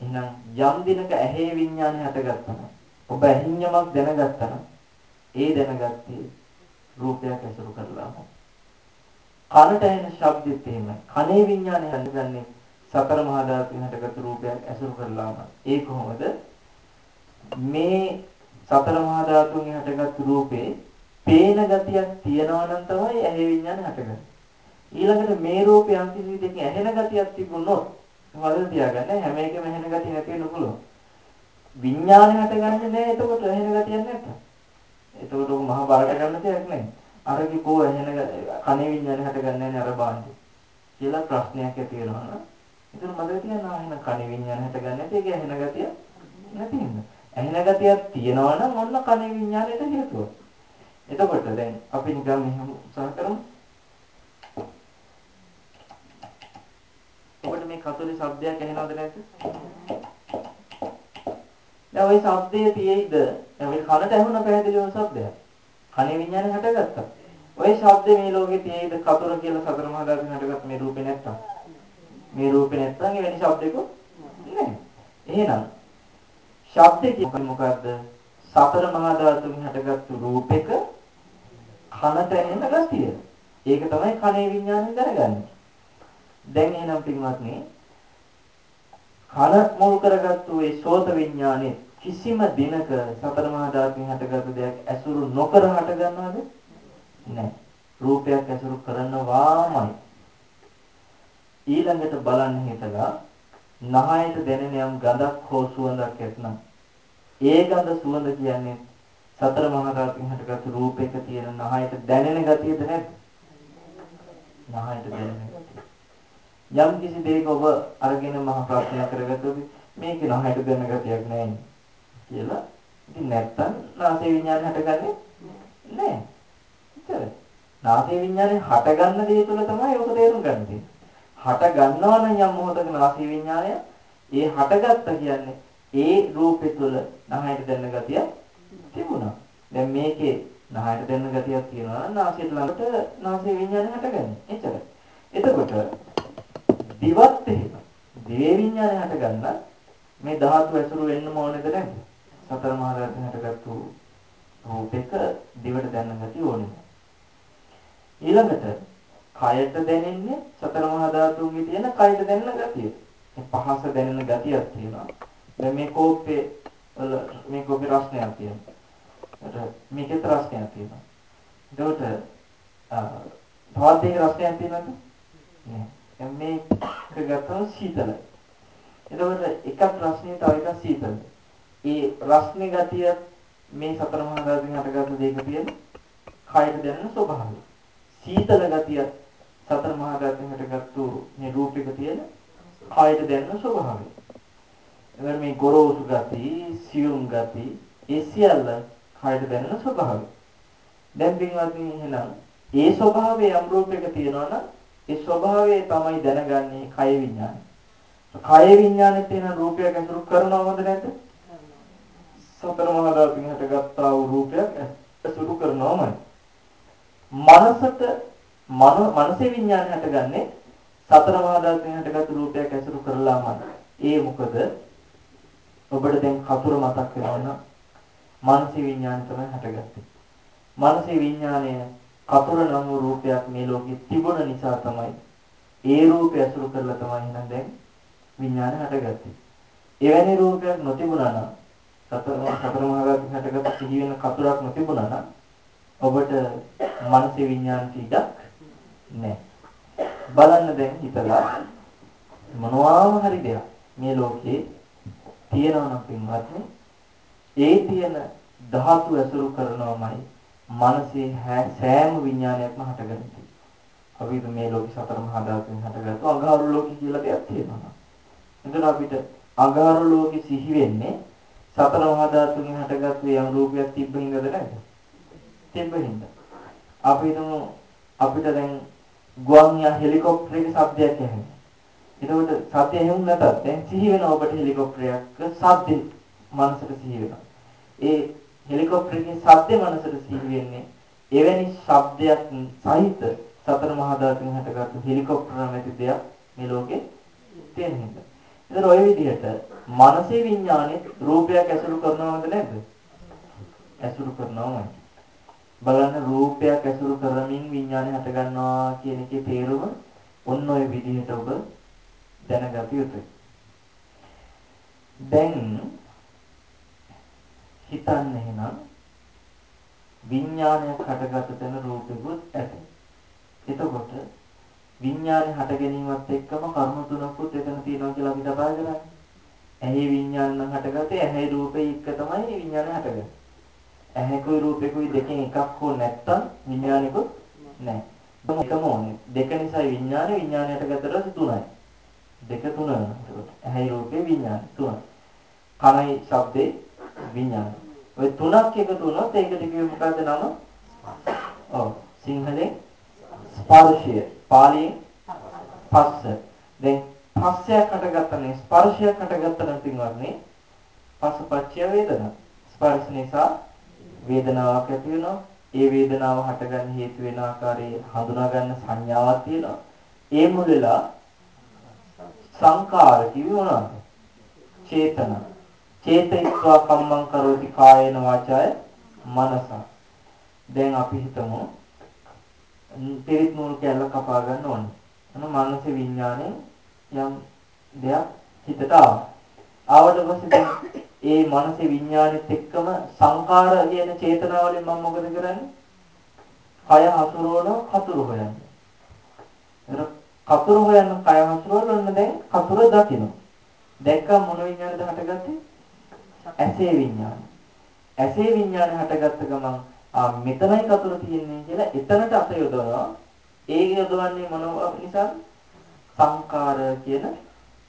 එහෙනම් යම් දිනක ඇහි විඥානය හටගත්තම ඔබ ඇහිඤ්ඤමක් දැනගත්තා නම් ඒ දැනගත්තේ රූපයක් ඇසුරු කරලාම. කනට ඇහෙන ශබ්දෙත් එහෙමයි. කනේ විඥානය හඳුනන්නේ සතර මහා ධාතුන් හටගත් රූපයක් ඇසුරු කරලාම. ඒ කොහොමද? මේ සතර මහා ධාතුන්ගෙන් හටගත් රූපේ පේන ගතියක් තියනවා නම් තමයි ඇහි විඥානය හටගන්නේ. ඊළඟට මේ රූපය යම් කිසි දෙයකින් ඇහෙන ගතියක් තිබුණොත් වලද තියාගන්න හැම එකම ඇහෙන ගතිය නැති වෙන්න පුළුවන්. විඥානය හටගන්නේ නැහැ එතකොට ඇහෙන ගතියක් නැත්තම්. එතකොට උග මහ බාරට ගන්න දෙයක් නැහැ. අරගේ කෝ ඇහෙන කනේ විඥානය හටගන්නේ නැහැ අර බාන්නේ. කියලා ප්‍රශ්නයක් ඇති වෙනවා නම් එතන මතක තියාගන්න ආයෙන කනේ විඥානය හටගන්නේ නැති ඒක ඇහෙන ගතිය නැති වෙනවා. ඇහෙන ගතියක් තියෙනවා නම් ඔන්න කනේ විඥානයට හේතුව. එතකොට දැන් අපි නිකන් මෙහෙම උත්සාහ කරමු. ඔබට මේ කතෝලි શબ્දයක් ඇහෙනවද නැද්ද? දැන් ওই શબ્දය තියෙයිද? දැන් ওই කනට ඇහුණ පැහැදිලිව શબ્දයක්. කනේ විඤ්ඤාණය හටගත්තා. ওই શબ્දේ මේ ලෝකේ තියෙයිද කතෝර කියලා සතර මහා ධාතුන් හටගත් මේ රූපේ නැත්තම්. මේ රූපේ නැත්තම් එවැනි શબ્දෙක නැහැ. එහෙනම් ශබ්දේ කියන්නේ මොකද්ද? සතර මහා ධාතුන් හටගත්තු රූපෙක කනට එන ගතිය. ඒක තමයි කනේ විඤ්ඤාණය දරගන්නේ. දැන් එහෙනම් පින්වත්නි කන මුල් කරගත්තු ඒ සෝත විඥානේ කිසිම දිනක සතර මහා ධාතුන් හටගත්තු දෙයක් ඇසුරු නොකර හට ගන්නවද? නැහැ. රූපයක් ඇසුරු කරනවාමයි. ඊළඟට බලන්න හිතලා නහයට දැනෙන යම් ගඳක් හෝ සුවඳක් ඇතනම් ඒ ගඳ සුවඳ කියන්නේ සතර මහා ධාතුන් හටගත්තු රූපයක තියෙන නහයට දැනෙන ගතියද නැද්ද? නහයට දැනෙන ගතිය. යම් කිසි දෙයක ඔබ අරගෙන මහා ප්‍රශ්නයක් කරගත්තොත් මේක නහයට දැනෙන ගතියක් නැහැ කියලා. ඉතින් නැත්තම් නාසය විඥානය හටගන්නේ නැහැ. ඉතින් නාසය විඥානේ හටගන්න දේ තුළ තමයි ඔබ තේරුම් ගන්න තියෙන්නේ. හට ගන්නවා නම් යම් මොහොතක නාසය විඥානය ඒ හටගත්ත කියන්නේ ඒ රූපේ තුළ නහයට දැනෙන ගතිය තිබුණා. දැන් මේකේ නහයට දැනෙන ගතියක් තියෙනවා නම් නාසයට ළඟට නාසය විඥානය හටගන්නේ. එච්චරයි. එතකොට දිවත් එහෙම දිවේ විඥානය හටගන්න මේ ධාතු ඇසුරු වෙන්නම ඕනේද නැද්ද? සතර මහා ධාතුන් හටගත්තු රූපෙක දිවට දැනෙන ගතිය ඕනේ. ඊළඟට කයට දැනෙන්නේ සතර මහා ධාතුන්ගේ තියෙන කයට දැනෙන ගතිය. පහස දැනෙන ගතියක් තියෙනවා. දැන් මේ කෝප්පේ වල මේ කෝපේ රසණයක් තියෙනවා. මේකේ රසණයක් තියෙනවා. එතකොට තවත් දෙයක රසණයක් තියෙනවද? නෑ. දැන් මේක ගත්තම සීතලයි. එතකොට එකක් රසණේ තව එකක් සීතලයි. ඒ රස්නේ ගතිය මේ සතර මහා ධාතුන් හටගත්තු දෙයක තියෙන කයට දැනෙන ස්වභාවය. සීතල ගතිය සතර මහා ධාතුන් හටගත්තු මේ රූපයක තියෙන කයට දැනෙන ස්වභාවය. එතන මේ ගොරෝසු ගති, සියුම් ගති, ඒ සියල්ල කයට දැනෙන ස්වභාවය. දැන් පින්වත්නි එහෙනම් ඒ ස්වභාවයේ යම් රූපයක තියෙනවා නම් ඒ ස්වභාවය තමයි දැනගන්නේ කය විඥානය. කය විඥානේ තියෙන රූපයක් අසුරු කරනවද නැද්ද? සතර මහා ධාතුන් හටගත්තා වූ රූපයක් අසුරු කරනවමයි. මනසට මන මනසේ විඥානය හටගන්නේ සතර මහා ධාතුන් හටගත් රූපයක් අසුරු කරලාමයි. ඒ මොකද ඔබට දැන් කතුර මතක් වෙනවනම් මානසික විඥානය තමයි හටගත්තේ. මානසික විඥානය කතුර නම් වූ රූපයක් මේ ලෝකෙ තිබුණ නිසා තමයි ඒ රූපය අසුරු කරලා තමයි එහෙනම් දැන් විඥානය හටගත්තේ. එවැනි රූපයක් නොතිබුණා නම් සතර සතර මහා ධාතුන් හටගත් සිහි වෙන කතුරක් නොතිබුණා නම් ඔබට මානසික විඥාන කීඩක් නැහැ. බලන්න දැන් හිතලා මොනවාම හරි දෙයක් මේ ලෝකේ තියෙනවා නම් පින්වත්නි ඒ තියෙන ධාතු ඇසුරු කරනවමයි මනසේ සෑම විඥානයක්ම හටගන්නේ. අපි මේ ලෝක සතර මහා ධාතුන් හටගත්තු අඟහරු ලෝකෙ කියලා දෙයක් තියෙනවා. එතන අපිට අඟහරු ලෝකෙ සිහි වෙන්නේ සතර මහා ධාතුන් හටගත්තු යම් රූපයක් තිබ්බින්ද නැද්ද? තිබ්බින්ද. අපි හිතමු අපිට දැන් ගුවන් යා හෙලිකොප්ටරයක ශබ්දයක් ඇහෙනවා. එතකොට සත්‍ය එහෙම නැතත් දැන් සිහි වෙන ඔබට හෙලිකොප්ටරයක ශබ්දේ මනසට සිහි වෙනවා. ඒ හෙලිකොප්ටරයේ ශබ්දේ මනසට සිහි වෙන්නේ එවැනි ශබ්දයක් සහිත සතර මහා ධාතුන් හටගත්තු හෙලිකොප්ටර නැති දෙයක් මේ ලෝකේ තියෙන හින්දා. ඒතර ওই විදිහට මනසේ විඥානේ රූපයක් ඇසුරු කරනවද නැද්ද? ඇසුරු කරනවමයි. බලන්න රූපයක් ඇසුරු කරමින් විඥානය හට ගන්නවා කියන එකේ තේරුම ඔන්න ඔය විදිහට ඔබ දැනගත යුතුයි. දැන් හිතන්න එහෙනම් විඥානයක් හටගත තැන රූපෙකුත් ඇති. එතකොට විඥානේ හට ගැනීමත් එක්කම කර්ම තුනකුත් එතන තියෙනවා කියලා අපි කතා කරන්නේ. ඇහි විඥාන නම් හටගත්තේ ඇහි රූපේ එක්ක තමයි විඥානය හටගන්නේ. ඇහැකුයි රූපෙකුයි දෙකෙන් එකක් හෝ නැත්තම් විඥානිකුත් නැහැ. එකම ඕනේ. දෙක නිසා විඥානේ විඥානයට ගතට තුනයි. දෙක තුන වෙනවා. ඇහැයි රූපේ විඥාන තුන. කනයි ශබ්දේ විඥාන. ඔය තුනක් එකතු වුණොත් ඒකට කියුවේ මොකද්ද නම? ඔව් සිංහලෙන් ස්පර්ශය. පාලියෙන් පස්ස. දැන් පස්සයක් හටගත්තනේ ස්පර්ශයක් හටගත්තනම් පින්වත්නි පස්සපච්චය වේදනා. ස්පර්ශ නිසා වේදනාවක් ඇති වෙනවා. ඒ වේදනාව හටගන්න හේතු වෙන ආකාරයේ හඳුනා ගන්න සංඥාවක් තියෙනවා. ඒ මුලලා සංකාර කිව්වේ මොනවද? චේතන. චේතයිත්වා කම්මං කරෝති කායේන වාචාය මනස. දැන් අපි හිතමු පිරිත් නූල් කැල්ල කපා ගන්න ඕනේ. එන මානසික විඥාණයෙන් යම් දෙයක් හිතට ආවා. ආවට පස්සේ දැන් ඒ මානසික විඥානෙත් එක්කම සංකාර කියන චේතනාවලින් මම මොකද කරන්නේ? කය හසුරවන කතුරු හොයන්නේ. කතුරු හොයන කය හසුරවන්න දැන් කතුර දකින්න. දැක්කම මොන විඥානද හටගත්තේ? ඇසේ විඥාන. ඇසේ විඥාන හටගත්ත ගමන් ආ මෙතනයි කතුර තියෙන්නේ කියලා එතනට අත යොදවනවා. ඒ යොදවන්නේ මොන නිසාද? සංකාර කියන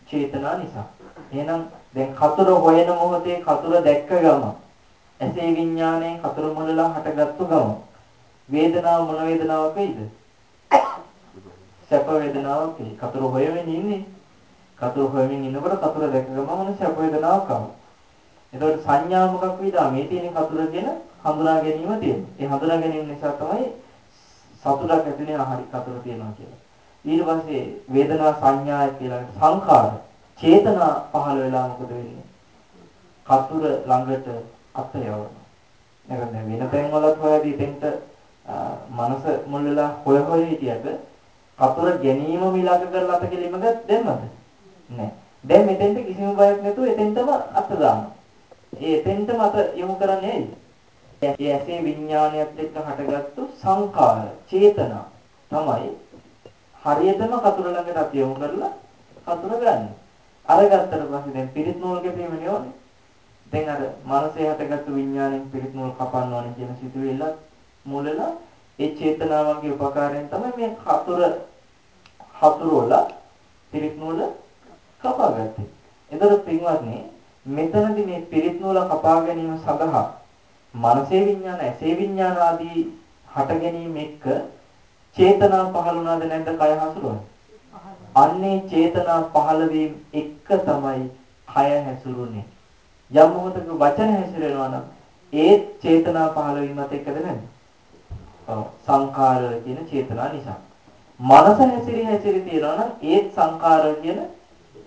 චේතනා නිසා. එහෙනම් දැන් කතුර හොයන මොහොතේ කතුර දැක්ක ගමන් ඇසේ විඥාණයෙන් කතුර මුලලා හටගත්තු ගමන් වේදනාව මොන වේදනාවක් වෙයිද? සැප වේදනාවක් වෙයි. කතුර හොයමින් ඉන්නේ. කතුර හොයමින් ඉන්නකොට කතුර දැක්ක ගමන් සැප වේදනාවක් ආවා. එතකොට සංඥා මොකක් වේද? මේ තියෙන කතුර කියන හඳුනා ගැනීම තියෙනවා. ඒ හඳුනා ගැනීම නිසා තමයි සතුටක් ඇති වෙන හරි කතුර තියෙනවා කියලා. ඊට පස්සේ වේදනා සංඥා කියලා සංඛාර චේතනා පහළ වෙලා මොකද වෙන්නේ? කතුර ළඟට අත යවනවා. නේද? වෙන තැන් වලත් හොයදී දෙන්න මනස මුල් වෙලා හොය හොය හිටියට කතුර ගැනීම මිලක කරලා අත කෙලිමක දැම්මද? නැහැ. දැන් මෙතෙන්ට කිසිම බයක් නැතුව එතෙන්ටම අත දානවා. ඒ එතෙන්ටම අත යොමු කරන්නේ ඇයි? ඒ ඇසේ විඥානයත් එක්ක හටගත්තු සංකාර, චේතනා තමයි හරියටම කතුර ළඟට අත යොමු කරලා කතුර ගන්න. අරගත්තට පස්සේ දැන් පිරිත් නූල් කැපීමනේ ඕනේ. දැන් අර මනසේ හටගත්තු විඥාණයෙන් පිරිත් නූල් කපන්න ඕනේ කියන සිතුවිල්ල මුලලා ඒ චේතනාවන්ගේ උපකාරයෙන් තමයි මේ හතුර හතුරවල පිරිත් නූල කපාගත්තේ. එතකොට පින්වත්නි මෙතනදී මේ පිරිත් නූල කපා ගැනීම සඳහා මනසේ විඥාන, ඇසේ විඥාන ආදී හට ගැනීම එක්ක චේතනා පහළ වුණාද නැද්ද කය හසුරුවන්නේ? අන්නේ චේතනා පහළ වීම එක්ක තමයි කය හැසුරුනේ. යම් මොහොතක වචන හැසිරෙනවා නම් ඒ චේතනා පහළ වීමත් එක්කද නැද්ද? ඔව් සංඛාර කියන චේතනා නිසා. මනස හැසිරි හැසිරි තියනවා නම් ඒත් සංඛාර කියන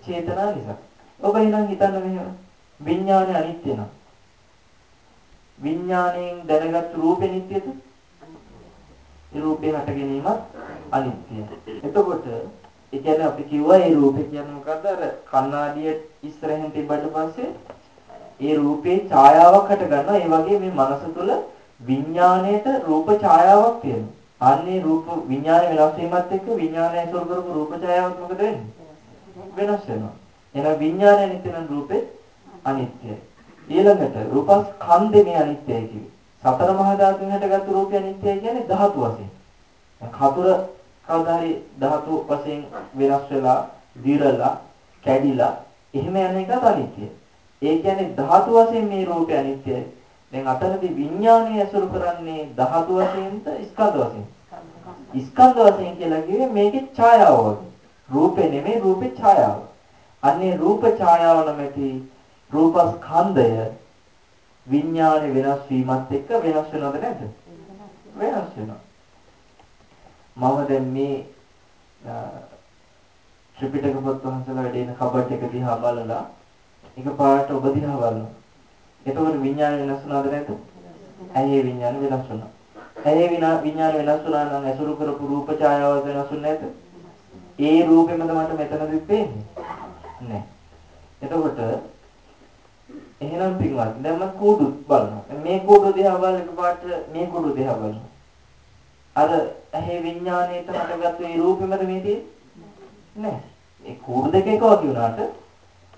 චේතනා නිසා. ඔබ එහෙනම් හිතන්න මෙහෙම විඥානය අනිත්‍ය නම් විඥාණයෙන් දැනගත් රූපේ නිට්ටයද? ඒ රූපේ හට ගැනීමත් අනිත්‍යයි. එතකොට ඒ කියන්නේ අපි කිව්වා ඒ රූපේ කියන්නේ මොකද්ද? අර කණ්ණාඩිය ඉස්සරහින් තිබ්බට පස්සේ ඒ රූපේ ඡායාවක් හට ගන්නවා. ඒ වගේ මේ මනස තුළ විඥාණයට රූප ඡායාවක් තියෙනවා. අන්නේ රූප විඥාන වෙනස් වීමත් එක්ක විඥානය ඇසුරු කරපු රූප ඡායාවක් මොකද වෙන්නේ? වෙනස් වෙනවා. එහෙනම් විඥානය නිත්‍ය නම් රූපේ අනිත්‍යයි. ඊළඟට රූපස්කන්ධේ මේ අනිත්‍යයි කිව්වේ. සතර මහා ධාතුන් හටගත්තු රූපය අනිත්‍යයි කියන්නේ ධාතු වශයෙන්. හතුර කවදා හරි ධාතු වශයෙන් වෙනස් වෙලා, දිරලා, කැඩිලා එහෙම යන එක අනිත්‍යයි. ඒ කියන්නේ ධාතු වශයෙන් මේ රූපය අනිත්‍යයි. දැන් අතරදී විඥානය ඇසුරු කරන්නේ ධාතු වශයෙන්ද ස්කන්ධ වශයෙන්? ස්කන්ධ වශයෙන් කියලා කිව්වේ මේකේ ඡායාව වගේ. රූපේ නෙමෙයි රූපේ ඡායාව. අන්නේ රූප ඡායාව නැමැති රූපස්කන්ධය විඥාන වෙනස් වීමත් එක්ක වෙනස් වෙනවද නැද්ද? වෙනස් වෙනවා. මම දැන් මේ ත්‍රිපිටක පොත් වහන්සේලා වැඩ ඉන කබඩ් එක දිහා බලලා එකපාරට ඔබ දිහා බලනවා. එතකොට විඥාන වෙනස් වුණාද නැද්ද? ඇහි විඥාන වෙනස් වුණා. ඇහි විඥාන වෙනස් වුණා නම් ඇසුරු කරපු රූප ඡායාව වෙනස් වුනේ නැද්ද? ඒ රූපෙමද මට මෙතනදි පේන්නේ? නෑ. එතකොට එහෙනම් පින්වත් දැන් මම කූඩුත් බලනවා. මේ කූඩු දිහා බලන එකපාරට මේ කූඩු දිහා බලනවා. අර ඇහි විඥාණයට හටගත්තු ඒ රූපෙමද මේ තියෙන්නේ? නෑ. ඒ කූඩු දෙක එක වගේ වුණාට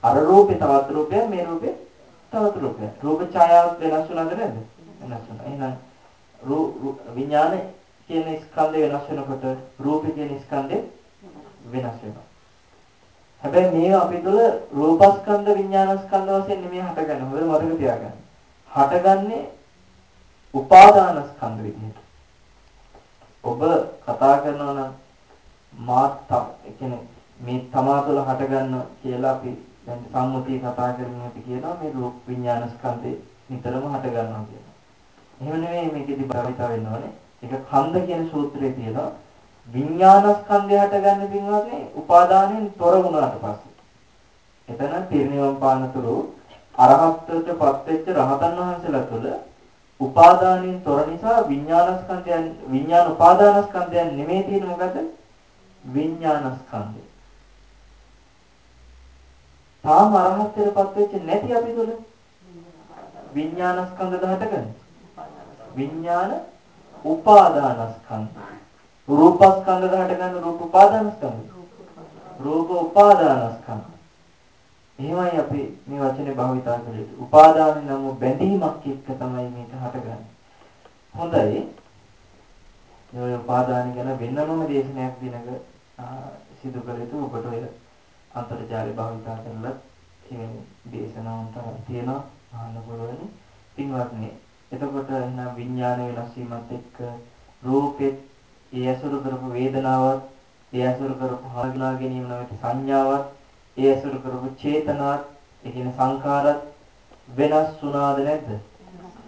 අර රූපේ තවත් රූපයක් මේ රූපේ තවත් රූපයක්. රූප ඡායාවක් වෙනස් වුණාද නැද්ද? වෙනස් වුණා. එහෙනම් විඥාන කියන ස්කන්ධය වෙනස් වෙනකොට රූප කියන ස්කන්ධය වෙනස් වෙනවා. හැබැයි මේ අපි තුළ රූපස්කන්ධ විඥානස්කන්ධ වශයෙන් නෙමෙයි හටගන්නේ. හොඳට මතක තියාගන්න. හටගන්නේ උපාදානස්කන්ධ විදිහට. ඔබ කතා කරනවා නම් මාත් කියන්නේ මේ තමා තුළ හටගන්න කියලා අපි දැන් සම්මුතිය කතා කරමින් අපි කියනවා මේ රූප විඥානස්කන්ධේ නිතරම හටගන්නවා කියලා. එහෙම නෙමෙයි මේකෙදි භාවිතා වෙන්න ඕනේ. ඒක කන්ද කියන සූත්‍රයේ තියෙනවා. විඥානස්කන්ධය හටගන්න පින්වත්නි උපාදානයෙන් තොර වුණාට පස්සේ. එතන පිරිනිවන් පානතුරු අරහත්ත්වයටපත් වෙච්ච රහතන් වහන්සේලා තුළ උපාදානයෙන් තොර නිසා විඥානස්කන්ධයන් විඥාන උපාදානස්කන්ධයන් නෙමෙයි තියෙන්නේ මොකද්ද? විඥානස්කන්ධය. තාම අරහත්ත්වයටපත් වෙච්ච නැති අපි තුළ විඥානස්කන්ධ දහටගන්නේ. විඥාන උපාදානස්කන්ධ රූපස්කන්ධ දහට ගන්න රූප උපාදානස්කන්ධ. රූප උපාදානස්කන්ධ. එහෙමයි අපි මේ වචනේ භාවිතා කළේ. උපාදාන නම් බැඳීමක් එක්ක තමයි මේක හටගන්නේ. හොඳයි. මේ උපාදාන ගැන වෙනමම දේශනයක් දිනක සිදු කළ යුතු ඔබට ඔය අන්තර්ජාලය භාවිතා කරලා එවැනි දේශනාවන් තියෙනවා අහන්න පුළුවන්. පින්වත්නි එතකොට එහෙනම් විඥාන වෙනස් වීමත් එක්ක රූපෙත් ඒ ඇසුරු කරපු වේදනාවත්, ඒ ඇසුරු කරපු හඳුනා ගැනීම නැමැති සංඥාවත්, ඒ ඇසුරු කරපු චේතනාවත්, ඒ කියන්නේ සංකාරات වෙනස් වුණාද නැද්ද?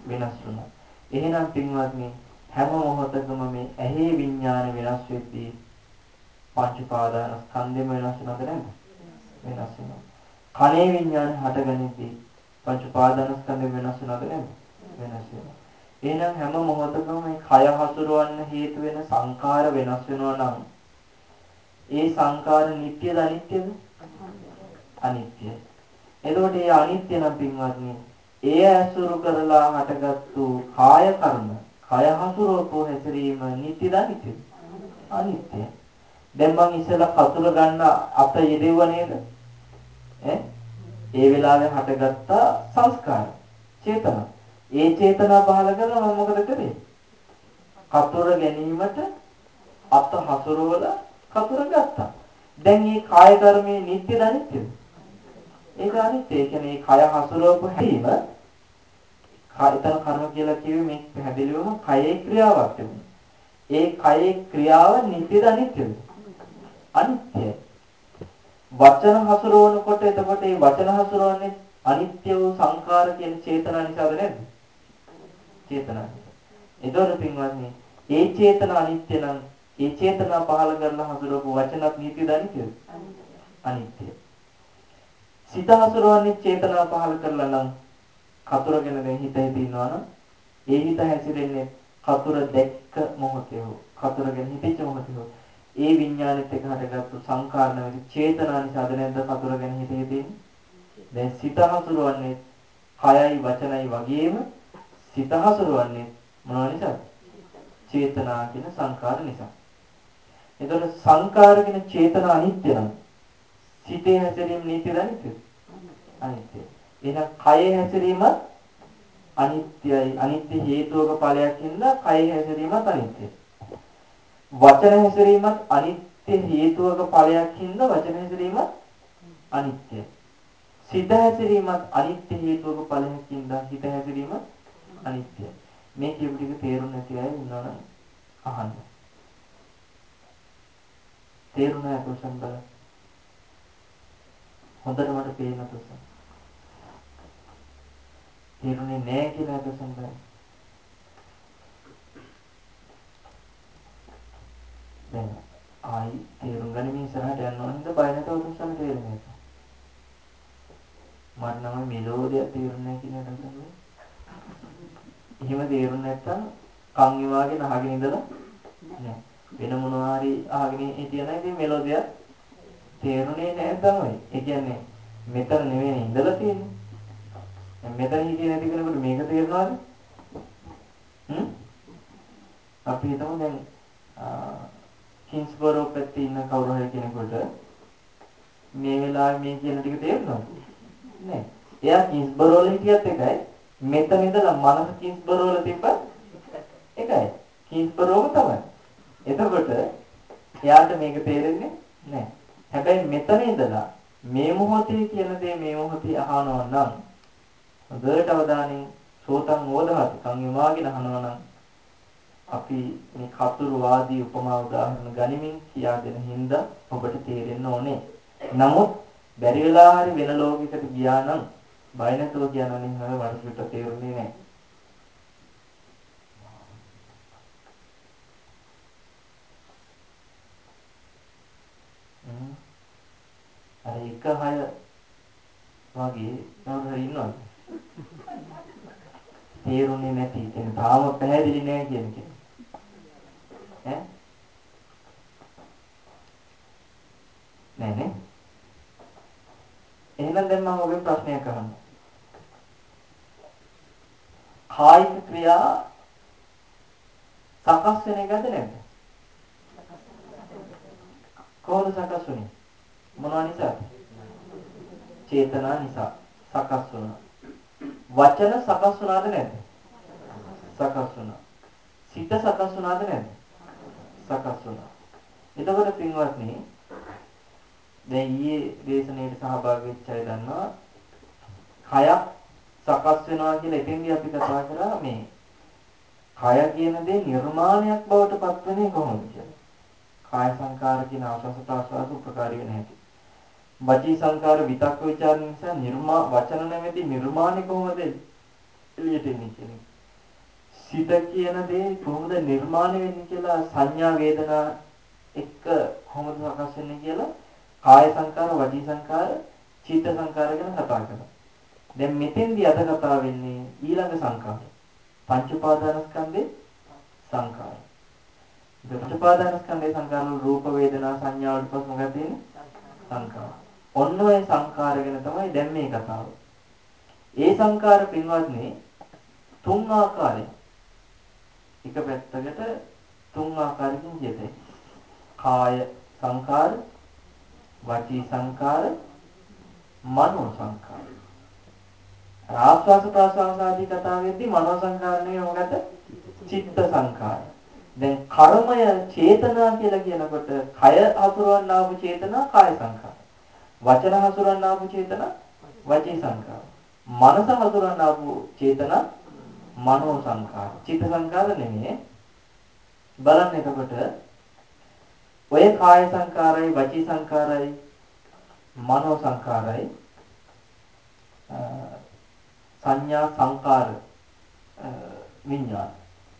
වෙනස් වුණා. එහෙනම් පින්වත්නි හැම මොහොතකම මේ ඇහි විඥාන වෙනස් වෙද්දී පංච පාදාන ස්කන්ධෙම වෙනස් වෙනවද නැද්ද? වෙනස් වෙනවා. කනේ විඥාන හටගනිද්දී පංච පාදාන ස්කන්ධෙ වෙනස් වෙනවද නැද්ද? වෙනස් වෙනවා. එහෙනම් හැම මොහොතකම මේ කය හසුරවන්න හේතු වෙන සංකාර වෙනස් වෙනවා නම් ඒ සංකාර නිට්ටයද අනිත්‍යද? අනිත්‍යයි. එතකොට මේ අනිත්‍ය නම් පින්වත්නි ඒ ඇසුරු කරලා හටගත්තු කාය කර්ම, කය හසුරවපු හැසිරීම නිට්ටයද අනිත්‍යද? අනිත්‍යයි. දැන් මං ඉස්සෙල්ලා කතුර ගන්න අත යෙදෙව නේද? ඈ ඒ වෙලාවේ හටගත්ත සංස්කාර චේතනා. ඒ චේතනා පහල කරලා මම මොකද කරේ? කතුර ගැනීමට අත හසුරවල කතුර ගත්තා. දැන් මේ කාය කර්මයේ නිත්‍යද අනිත්‍යද? ඒක අනිත්‍ය. ඒ කියන්නේ මේ කය හසුරවපු හැටීම කායතන කර්ම කියලා කිව්වේ මේ පැහැදිලිවම කයේ ක්‍රියාවක් තිබුණා. ඒ කයේ ක්‍රියාව නිත්‍යද අනිත්‍යද? අනිත්‍යයි. වචන හසුරවනකොට එතකොට මේ වචන හසුරවන්නේ අනිත්‍ය වූ සංඛාර කියන චේතනා නිසාද නැද්ද? චේතනා. ඒතොර පින්වත්නි, ඒ චේතනා අනිත්‍ය නම් ඒ චේතනා පහල කරලා හසුරවපු වචනත් නිත්‍යද අනිත්‍යද? අනිත්‍යයි. සිත හසුරවන්නේ චේතනා පහල කරලා නම් කතුරගෙන දැන් හිත හිත ඉන්නවනම් ඒ හිත හැසිරෙන්නේ කතුර දැක්ක මොහොතේ හෝ කතුරගෙන හිතෙච්ච මොහොතේ හෝ ඒ විඥානෙත් එක හටගත්තු සංකාර නැති චේතනා නිසාද නැද්ද කතුරගෙන හිතේ තියෙන්නේ දැන් සිත හසුරවන්නේ කයයි වචනයි වගේම සිත හසුරවන්නේ මොනවා නිසාද චේතනා කියන සංකාර නිසා. එතකොට සංකාර කියන චේතනා අනිත්‍ය නම් සිතේ හැසිරීම නීතිද අනිත්‍යද? අනිත්‍යයි. එහෙනම් කයේ හැසිරීමත් අනිත්‍යයි. අනිත්‍ය හේතුවක ඵලයක් හින්දා කයේ හැසිරීමත් අනිත්‍යයි. වචන හැසිරීමත් අනිත්‍ය හේතුවක ඵලයක් හින්දා වචන හැසිරීමත් අනිත්‍යයි. සිත හැසිරීමත් අනිත්‍ය හේතුවක ඵලයක් හින්දා හිත හැසිරීමත් අනිත්‍යයි මේ කියපු ටික තේරුම් නැති අය ඉන්නවනම් අහන්න තේරුණා කොසම් බල හොඳට මට පේන තුසන් තේරුනේ නැහැ කියලා අදසන් බෑ. දැන් ආයි තේරුම් ගනිමින් ඉස්සරහට යන්න ඕනින්ද බය නැතුව තුසන් තේරෙන්නේ. මට නම් මෙලෝඩිය තේරුන්නේ නැහැ කියන අදසන් බෑ. එහෙම තේරුන්නේ නැත්තම් කන් ඉවාගෙන අහගෙන ඉඳලා නෑ. වෙන මොනවා හරි අහගෙන හිටියනම් ඉතින් මෙලෝඩිය තේරුනේ නැහැ තමයි. ඒ කියන්නේ මෙතන නෙවෙයි ඉඳලා තියෙන්නේ. මෙතන හිටියේ නැති කෙනෙකුට මේක තේරෙනවද? හ්ම්? අපි හිතමු දැන් කින්ස්බරෝ පැත්තේ ඉන්න කවුරු හරි කෙනෙකුට මේ වෙලාවේ මේ කියන ටික තේරෙනවද? නෑ. එයා කින්ස්බරෝ වල හිටියත් එකයි මෙතන ඉඳලා මනස කින්ස්බරෝ වල තිබ්බත් එකයි. කින්ස්බරෝම තමයි. එතකොට එයාට මේක තේරෙන්නේ නෑ. හැබැයි මෙතන ඉඳලා මේ මොහොතේ කියන දේ මේ මොහොතේ අහනවා නම් හොඳට අවධානයෙන් සෝතං ඕදහති කන් යමාගෙන අහනවා නම් අපි මේ කතුරු වාදී උපමා උදාහරණ ගනිමින් කියා දෙන හින්දා ඔබට තේරෙන්න ඕනේ. නමුත් බැරි වෙලා හරි වෙන ලෝකයකට ගියා නම් බය නැතුව කියනනේ හැම වරකට තේරුනේ නැහැ. අර එක හය වගේ කවුරු හරි ඉන්නවද? තේරුනේ නැති කියන්නේ තාම පැහැදිලි නෑ කියන එක. ඈ? නෑ නේ. එහෙනම් දැන් මම ඔබෙන් ප්‍රශ්නයක් අහන්න. කායික ක්‍රියා සකස් වෙන එකද නැද්ද? කොහොමද සකස් වෙන්නේ? මොනවා නිසාද? චේතනා නිසා සකස් වුණා. වචන සකස් වුණාද නැද්ද? සකස් වුණා. සිත සකස් වුණාද නැද්ද? සකස් වුණා. එතකොට පින්වත්නි දැන් ඊයේ දේශනාවට සහභාගී වෙච්ච අය දන්නවා කයක් සකස් වෙනවා කියලා එතෙන්දී අපි කතා කරා මේ කය කියන දේ නිර්මාණයක් බවට පත් වෙන්නේ කොහොමද කියලා. කාය සංකාර කියන ආස්වාස ප්‍රාස්වාස උපකාරී වෙන හැටි. වචී සංකාර විතක්ක ਵਿਚාර නිසා නිර්මා වචන නැමැති නිර්මාණය කොහොමද එළියට එන්නේ කියන්නේ. සිත කියන දේ කොහොමද නිර්මාණය වෙන්නේ කියලා සංඥා වේදනා එක්ක කොහොමද සකස් වෙන්නේ කියලා කාය සංකාර, වචී සංකාර, චිත්ත සංකාර ගැන කතා කරනවා. දැන් මෙතෙන්දී අද කතා වෙන්නේ ඊළඟ සංකාර. පංච උපාදානස්කන්ධේ සංකාර. පංච උපාදානස්කන්ධේ සංකාර වල රූප වේදනා සංඥා වලට පස්ස මොකක්ද තියෙන්නේ? සංකාර. ඔන්න ඔය සංකාර ගැන තමයි දැන් මේ කතාව. ඒ සංකාර පින්වත්නි තුන් ආකාරයෙන් එක පැත්තකට තුන් ආකාරකින් කියතේ. කාය සංකාර, වචී සංකාර, මනෝ සංකාර. ආස්වාස ප්‍රාස්වාස ආදී කතාවෙදී මනෝ සංකාර නෙවෙයි මොකද? චිත්ත සංකාර. දැන් කර්මය චේතනා කියලා කියනකොට කය හසුරවන්න ආපු චේතනා කාය සංකාර. වචන හසුරවන්න ආපු චේතනා වචී සංකාර. මනස හසුරවන්න ආපු චේතනා මනෝ සංකාර. චිත්ත සංකාර නෙමෙයි. බලන්න එතකොට ඔය කාය සංකාරයි වචී සංකාරයි මනෝ සංකාරයි සංඥා සංකාර විඥාන.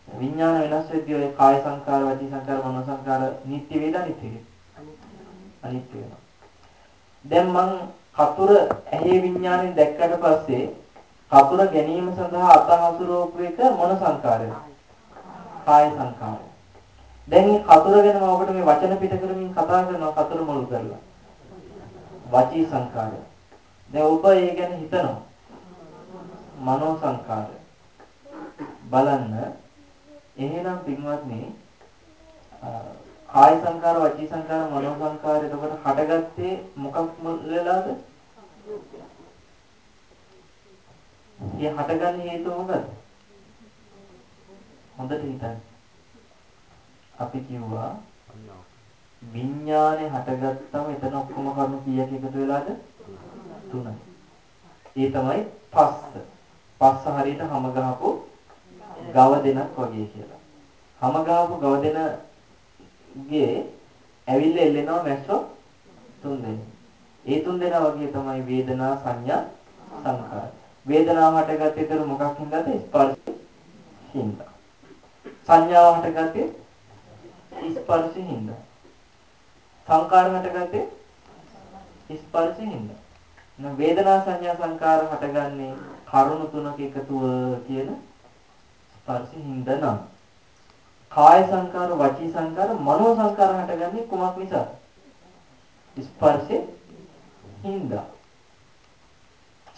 විඥාන වෙනස් වෙද්දී ඔය කාය සංකාර වචී සංකාර මනෝ සංකාර නිට්ටි වේද අනිත්‍ය වේද අනිත්‍ය වෙනවා. දැන් මං කතුර ඇහි විඥාණයෙන් දැක්කට පස්සේ කතුර ගැනීම සඳහා අතහසුරෝපු එක මොන සංකාරයද? කාය සංකාරය. දැන් මේ කතුර ගැන මම ඔබට මේ වචන පිට කරමින් කතා කරනවා කතුර මුල් කරලා. වචී සංකාරය. දැන් ඔබ ඒ ගැන හිතනවා. මනෝ සංකාරය බලන්න එහෙනම් පින්වත්නි කාය සංකාර වචී සංකාර මනෝ සංකාර එතකොට හටගත්තේ මොකක් වෙලාද? ඒ හටගන්න හේතුව මොකද? හොඳට හිතන්න. අපි කිව්වා විඥානේ හටගත්තම එතන ඔක්කොම කරුණු කීයක් එකතු වෙලාද? තුනයි. ඒ තමයි පස්ස. පස්ස හරියට හැම ගහපු ගව දෙනක් වගේ කියලා. හැම ගහපු ගව දෙනගේ ඇවිල්ලා එල්ලෙනවා මැස්සෝ තුන් දෙනෙක්. ඒ තුන් දෙනා වගේ තමයි වේදනා සංඥා සංකාර. වේදනාව හටගත්තේ ඒතර මොකක් හින්දාද? ස්පර්ශ හින්දා. සංඥාව හටගත්තේ ස්පර්ශ හින්දා. සංකාර හටගත්තේ ස්පර්ශ හින්දා. න වේදනා සංඥා සංකාර හටගන්නේ කරුණු තුනක එකතුව කියන ස්පර්ශ හින්දා නම් කාය සංකාර වචී සංකාර මනෝ සංකාර හටගන්නේ කුමක් නිසා? ස්පර්ශේ හින්දා.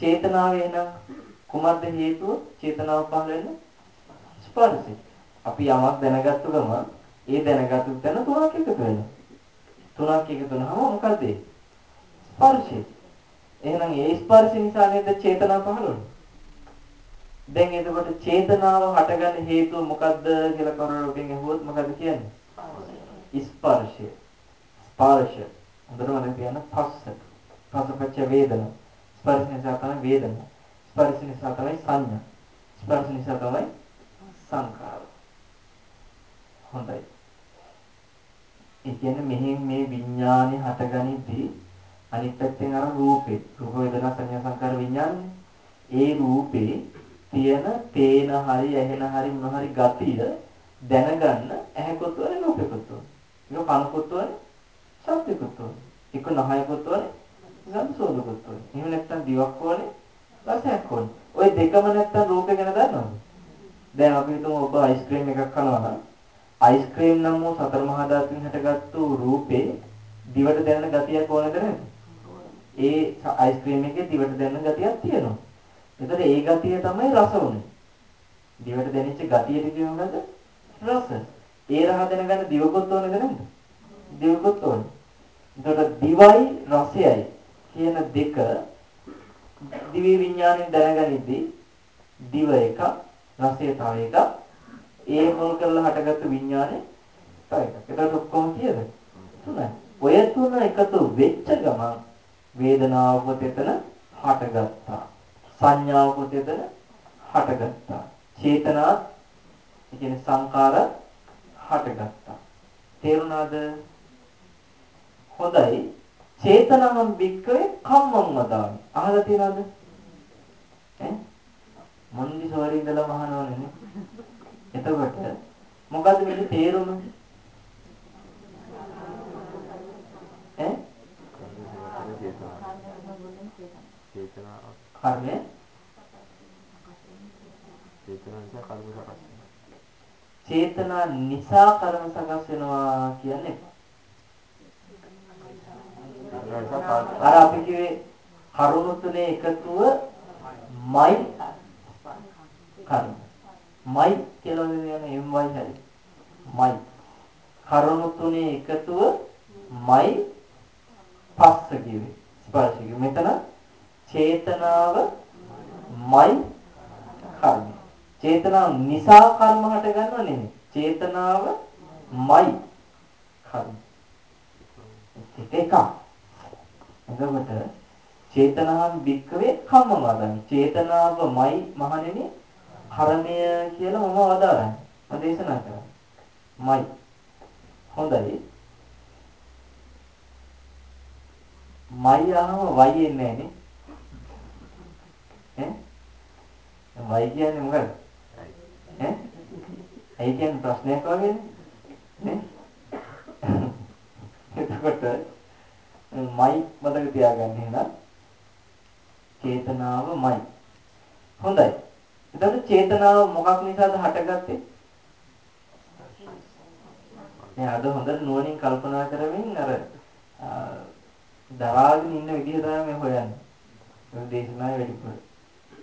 චේතනාව එනම් කුමක්ද හේතුව? චේතනාව පහළ වෙන්නේ ස්පර්ශේ. අපි යමක් දැනගත්තු ගමන් ඒ දැනගත්තු තැන තුනක් එකතු වෙනවා. තුනක් එකතු වෙනවම මොකද ඒ? ස්පර්ශේ. එහෙනම් ඒ ස්පර්ශ නිසා නේද චේතනාව පහළ වෙන්නේ? දැන් එතකොට චේතනාව හටගන්න හේතුව මොකද්ද කියලා කරුණාවෙන් අහුවොත් මොකද කියන්නේ? ස්පර්ශය. ස්පර්ශය. හොඳට මතක තියාගන්න පස්ස. පස්සපච්ච වේදන. ස්පර්ශ නිසා තමයි වේදන. ස්පර්ශ නිසා තමයි සංඥා. ස්පර්ශ නිසා තමයි සංකාර. හොඳයි. ඒ කියන්නේ මෙහෙන් මේ විඥානේ හටගනිද්දී අනිත් පැත්තෙන් අර රූපේ රූප වේදනා සංඥා සංකාර විඥානේ ඒ රූපේ තියෙන පේන හරි ඇහෙන හරි මොන හරි ගතිය දැනගන්න ඇහැකොත් වනේ රූපෙකොත් වනේ. ඒක කනකොත් වනේ ශබ්දෙකොත් වනේ. එක නහයකොත් වනේ ගඳ සුවඳකොත් වනේ. එහෙම නැත්නම් දිවක් වනේ රසයක් වනේ. ওই දෙකම නැත්නම් රූපේ ගැන දන්නවද? දැන් අපි හිතමු ඔබ අයිස්ක්‍රීම් එකක් කනවා නම් අයිස්ක්‍රීම් නම් වූ සතර මහා ධාතුන් හැටගත්තු රූපේ දිවට දැනෙන ගතියක් ඕනද නැද්ද? ඒ අයිස්ක්‍රීම් එකේ දිවට දැනෙන ගතියක් තියෙනවා. එතකොට ඒ ගතිය තමයි රස උනේ. දිවට දැනෙච්ච ගතියට කියනවාද රස. ඒ රහ දැනගන්න දිවකොත් ඕනද නැද්ද? දිවකොත් ඕනේ. එතකොට දිවයි රසයයි කියන දෙක දිවි විඥාණයෙන් දැනගනිද්දී දිව එක රසය තව එකක් ඒ මුල් කරලා හටගත්තු විඥානේ තව එකක්. එතකොට ඔක්කොම කීයද? තුනයි. ඔය තුන එකතු වෙච්ච ගමන් වේදනාව පොතේතන හටගත්තා. සංඥාව පොතේතන හටගත්තා. චේතනා කියන්නේ සංකාර හටගත්තා. තේරුණාද? හොඳයි. චේතනානම් වික්කේ කම්මං වදාමි. අහලා තියෙනවද? ඈ? මොන්ඩිසෝරි ඉඳලා මහනවනේ. එතකොට මොකද්ද මේකේ තේරුම? ඈ? කර්මය චේතනා නිසා කර්ම චේතනා නිසා කර්ම සකස් වෙනවා කියන්නේ අර අපි කිව්වේ කරුණු තුනේ එකතුව මයි කර්ම. මයි කියලා කියන්නේ MY හැරි. මයි. කරුණු තුනේ එකතුව මයි පස්ස කිව්වේ. ස්පර්ශ කිව්වේ. මෙතන චේතනාව මයි කර්මය. චේතනාව නිසා කර්ම හටගන්නව නෙමෙයි. චේතනාව මයි කර්ම. එකක්. එතකොට චේතනාම් වික්කවේ කම්ම වදමි. චේතනාවමයි මහණෙනි කර්මය කියලා මම වදාරන්නේ. මම දේශනා කරන්නේ. මයි. හොඳයි. මයි ආවම වයි එන්නේ නැහනේ. ඈ? වයි කියන්නේ මොකද්ද? ඈ? ඒ කියන්නේ ප්‍රශ්නයක් වගේනේ. නේ? එතකොට මයි මතක තියාගන්න එහෙනම් චේතනාවමයි. හොඳයි. එතකොට චේතනාව මොකක් නිසාද හටගත්තේ? මේ අද හොඳට නුවණින් කල්පනා කරමින් අර දරාගෙන ඉන්න විදිහ තමයි හොයන්නේ. ඒ දේශනාවේ වැඩිපුර.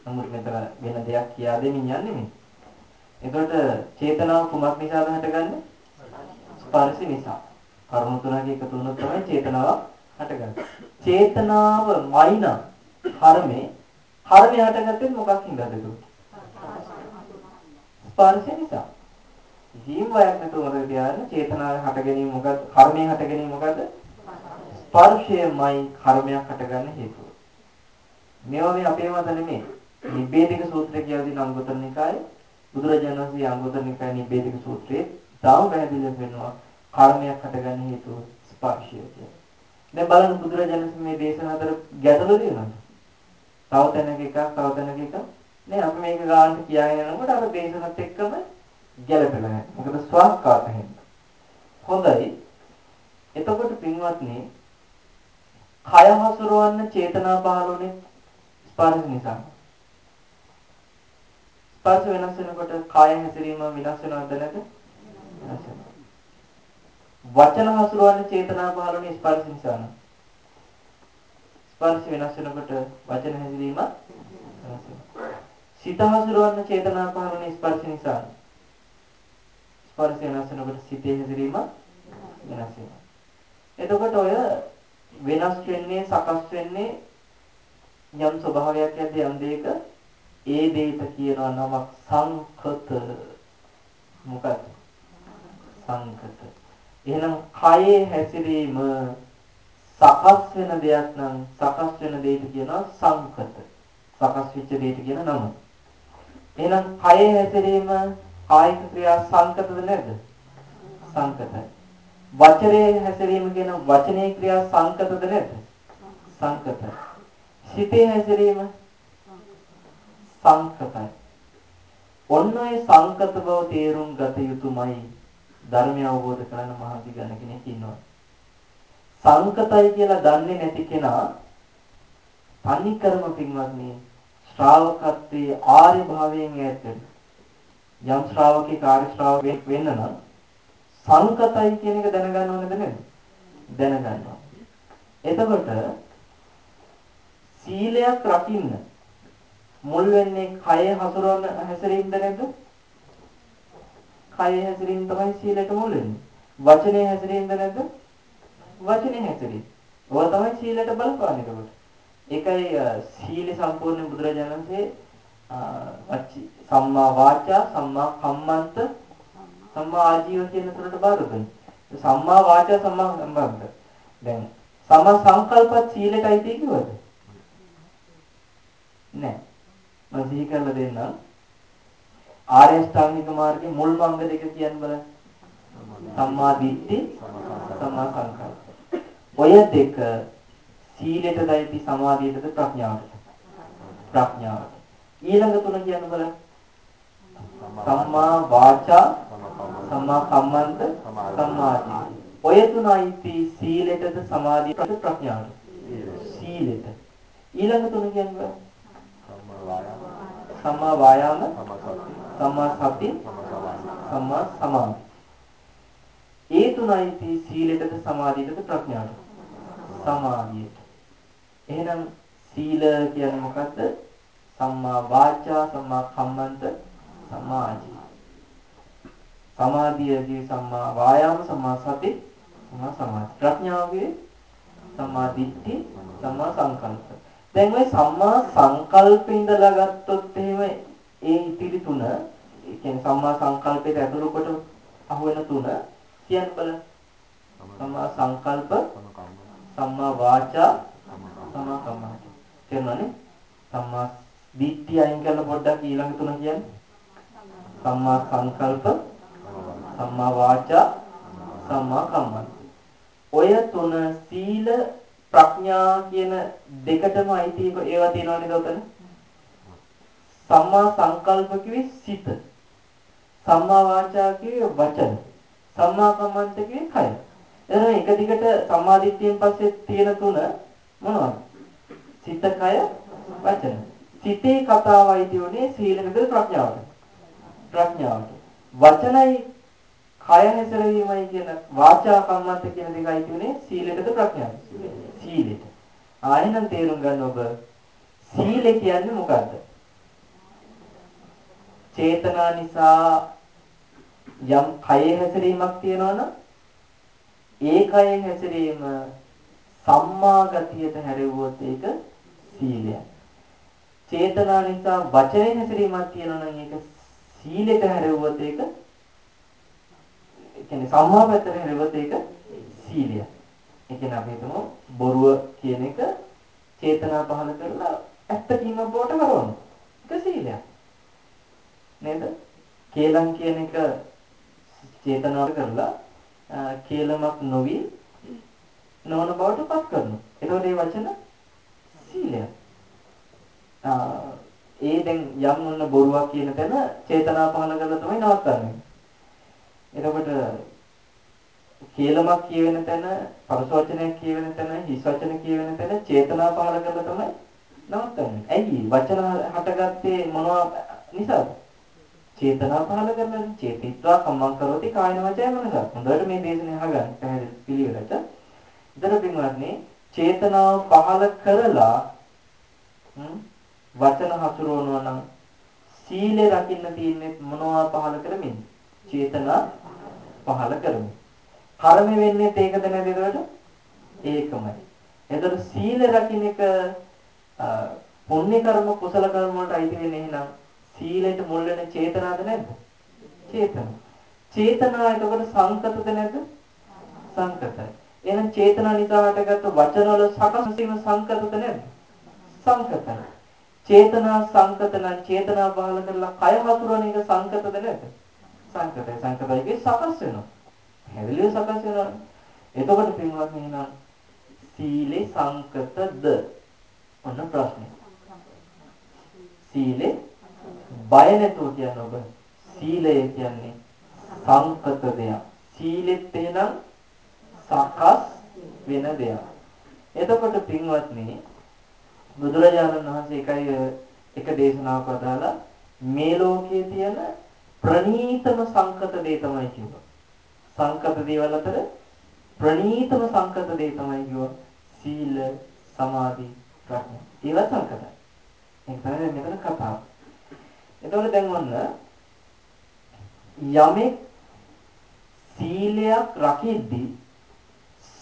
නමුත් මෙතන වෙන දෙයක් කියා දෙමින් යන්නේ මේ. එතකොට චේතනාව කුමක් නිසාද හටගන්නේ? ස්පර්ශ නිසා. කර්ම තුනක එකතු වුණොත් තමයි චේතනාව හටගන්නේ. චේතනාවමයි නම් කර්මේ කර්මය හටගත්තේ මොකක් හින්දාද ඒක? ස්පර්ශ නිසා. කිසිම වයක් නැතුව මතක තියාගන්න චේතනාවේ හට ගැනීම මොකද්ද? කර්මයේ හට ගැනීම මොකද්ද? ස්පර්ශයමයි කර්මයක් හටගන්න හේතුව. මේවා මේ අපේ මත නෙමෙයි. නිබ්බේධික සූත්‍රය කියලා දින අංගුත්තර නිකායේ බුදුරජාණන් වහන්සේ අංගුත්තර නිකායේ නිබ්බේධික සූත්‍රයේ තාම පැහැදිලිව වෙනවා කර්මයක් හටගන්න හේතුව ස්පර්ශය කියලා. දැන් බලන්න බුදුරජාණන් මේ දේශනා අතර ගැටලු තියෙනවද? තව තැනක එකක් තව තැනක එකක් නේ අපි මේක ගානට කියාගෙන යනකොට අර දේශනත් එක්කම ගැලපෙලා නැහැ. මොකද ස්වාක්කාත හින්දා. හොඳයි. එතකොට පින්වත්නි කය හසුරවන්න චේතනා පහළොනේ ස්පර්ශ නිසා. ස්පර්ශ වෙනස් වෙනකොට කාය හැසිරීම වෙනස් වෙනවද නැද්ද? වෙනස් වෙනවා. වචන හසුරවන්න චේතනා පහළොනේ ස්පර්ශ නිසා නම්. ස්පර්ශ වෙනස් වෙනකොට වචන හැසිරීම වෙනස් වෙනවා. සිත හසුරවන්න චේතනා පහළොනේ ස්පර්ශ නිසා. ස්පර්ශ වෙනස් වෙනකොට සිතේ හැසිරීම වෙනස් වෙනවා. එතකොට ඔය වෙනස් වෙන්නේ සකස් වෙන්නේ යම් ස්වභාවයක් ඇද්ද යම් දෙයක ඒ දෙයට කියනවා නමක් සංකත මොකක්ද සංකත එහෙනම් කයේ හැසිරීම සකස් වෙන දෙයක් නම් සකස් වෙන දෙයට කියනවා සංකත සකස් වෙච්ච දෙයට කියන නම. එහෙනම් කයේ හැසිරීම කායික ක්‍රියා සංකතද නැද්ද? සංකතයි වචනේ හැසිරීම කියන වචනේ ක්‍රියා සංකතද නැද්ද? සංකතයි සිතේ හැසිරීම සංකතයි. ඔන්න ඔය සංකත බව තේරුම් ගත යුතුමයි. ධර්මය අවබෝධ කරගන්න මහන්සි ගන්න කෙනෙක් ඉන්නවා. සංකතයි කියලා දන්නේ නැති කෙනා තනිකරම පින්වත්නි ශ්‍රාවකත්වයේ ආර්ය භාවයෙන් ඈත් යම් ශ්‍රාවකේ කාර්ය ශ්‍රාවකෙක් වෙන්න නම් සංකතයි කියන එක දැනගන්න ඕනද නැද්ද? දැනගන්න. එතකොට සීලයක් රකින්න මුල් වෙන්නේ කය හසුරවන හැසිරීමද නැද්ද? කය හැසිරීම තමයි සීලයට මුල් වෙන්නේ. වචනේ හැසිරීමද නැද්ද? වචනේ හැසිරීම. ඔය තමයි සීලයට බලපාන්නේ ඒකට. ඒකයි සීල සම්පූර්ණ බුදුරජාණන් වහන්සේ සම්මා වාචා සම්මා කම්මන්ත සම්මා ආජීව කියන තුනට බාර දුන්නේ. සම්මා වාචා සම්මා කම්මන්ත. දැන් සම්මා සංකල්පත් සීලෙටයි තියෙන්නේ නෑ. මම සිහි කරලා දෙන්නම්. ආර්ය ශ්‍රාමික මාර්ගයේ මුල් මංග දෙක කියන්න බලන්න. සම්මා දිට්ඨි සම්මා සංකල්ප. ඔය දෙක සීලෙටද ඇති සමාධියටද ප්‍රඥාවටද? ප්‍රඥාවට. ඊළඟ තුන කියන්න බලන්න. සම්මා වාචා සම්මා කම්මන්ත සම්මා ආජීව. ඔය තුනයි සීලෙටද සමාධියටද ප්‍රඥාවටද? සීලෙට. ඊළඟ තුන කියන්නේ සම්මා වායාම සම්මා සති සම්මා සමාධි. ඒ තුනයි සීලෙටද සමාධියටද ප්‍රඥාවටද සමාධියට. එහෙනම් සීල කියන්නේ මොකද්ද? සම්මා වාචා සම්මා කම්මන්ත සම්මා ආජීව. සමාධියදී සම්මා වායාම සම්මා සති සම්මා සමාධි. ප්‍රඥාවගේ සම්මා දිට්ඨි සම්මා සංකල්ප. දැන් ওই සම්මා සංකල්ප ඉඳලා ගත්තොත් එහෙම ඒ ඉතිරි තුන ඒ කියන්නේ සම්මා සංකල්පයට ඇතුළු කොට අහුවෙන තුන කියන්න බලන්න. සම්මා සංකල්ප සම්මා වාචා සම්මා කම්මන්ත. තේරුණානේ? සම්මා දිට්ඨිය අයින් කරලා පොඩ්ඩක් ඊළඟ තුන කියන්නේ. සම්මා සංකල්ප සම්මා වාචා සම්මා කම්මන්ත. ඔය තුන සීල ප්‍රඥා කියන දෙකටම අයිති ඒවා තියෙනවා නේද උතන? සම්මා සංකල්ප කිව්වේ සිත. සම්මා වාචා කිව්වේ වචන. සම්මා කම්මන්ත කිව්වේ කය. එතන එක දිගට සම්මාදිට්ඨියෙන් පස්සේ තියෙන තුන මොනවද? සිත, කය, වචන. සිතේ කතාවයි දියුනේ සීලෙකද ප්‍රඥාවට. ප්‍රඥාවට. වචනයි කය හැසිරවීමයි කියන වාචා කම්මන්ත කියන දෙකයි කියන්නේ සීලෙටද ප්‍රඥාවට. සීලෙට. ආයෙනම් තේරුම් ගන්න ඔබ සීලය කියන්නේ මොකද්ද? චේතනා නිසා යම් කයේ හැසිරීමක් තියෙනවනම් ඒ කයේ හැසිරීම සම්මා ගතියට හැරෙවුවොත් ඒක සීලය. චේතනා නිසා වචනේ හැසිරීමක් තියෙනවනම් ඒක සීලෙට හැරෙවුවොත් ඒක ඒ කියන්නේ සම්මා පැත්තට හැරෙවුවොත් ඒක සීලය. ඒ කියන්නේ අපි හිතමු බොරුව කියන එක චේතනා පහල කරලා ඇත්ත කීම බවට කරවනවා. ඒක සීලයක්. නේද? කේලම් කියන එක චේතනාව කරලා කේලමක් නොවි නොවන බවට පත් කරනවා. ඒතකොට මේ වචන සීලයක්. ඒ දැන් යම් මොන බොරුවක් කියන තැන චේතනා පහල කරලා තමයි නවත්තන්නේ. එතකොට කේලමක් කියවෙන තැන, පරස වචනයක් කියවෙන තැන, හිස් වචන කියවෙන තැන චේතනා පහල කරලා තමයි නවත්තන්නේ. ඇයි? වචන හටගත්තේ මොනවා නිසාද? චේතනා පහල කරලානේ. චේතිත්වා කම්මං කරෝති කායන වචය මනස. හොඳට මේ දේශනේ අහගන්න පැහැදිලි පිළිවෙලට. ඉතල පින්වත්නි චේතනාව පහල කරලා වචන හසුරවනවා නම් සීලය රකින්න තියෙන්නේ මොනවා පහල කරමින්? චේතනා පහල කරමින්. කර්ම වෙන්නේ ඒකද නේද එතකොට? ඒකමයි. එතකොට සීල රකින්න එක පුණ්‍ය කර්ම කුසල කර්ම වලට අයිති වෙන්නේ එහෙනම් සීලයට මුල් වෙන චේතනාද නැද්ද? චේතන. චේතනා එතකොට සංකතද නැද්ද? සංකතයි. එහෙනම් චේතනා නිසා හටගත්තු වචනවල සකස් වීම සංකතද නැද්ද? සංකතයි. චේතනා සංකතන චේතනා බහල කරලා කය හසුරවන එක සංකතද නැද්ද? සංකතයි. සංකතයිගේ සකස් වෙනවා. හැවිලිය සකස් වෙනවා. එතකොට පින්වත්නි එහෙනම් සීලේ සංකතද? ඔන්න ප්‍රශ්නේ. සීලේ බය නැතුව කියන්න ඔබ සීලය කියන්නේ සංකත දෙයක්. සීලෙත් එහෙනම් සකස් වෙන දෙයක්. එතකොට පින්වත්නි බුදුරජාණන් වහන්සේ එකයි එක දේශනාවක් අදාලා මේ ලෝකයේ තියෙන ප්‍රණීතම සංකත දේ තමයි කිව්වා. සංකත දේවල් අතර ප්‍රණීතම සංකත දේ තමයි කිව්වා සීල සමාධි ප්‍රඥා. ඒවා සංකතයි. ඒක තමයි මෙතන කතාව. එතකොට දැන් ඔන්න යමෙක් සීලයක් රකිද්දී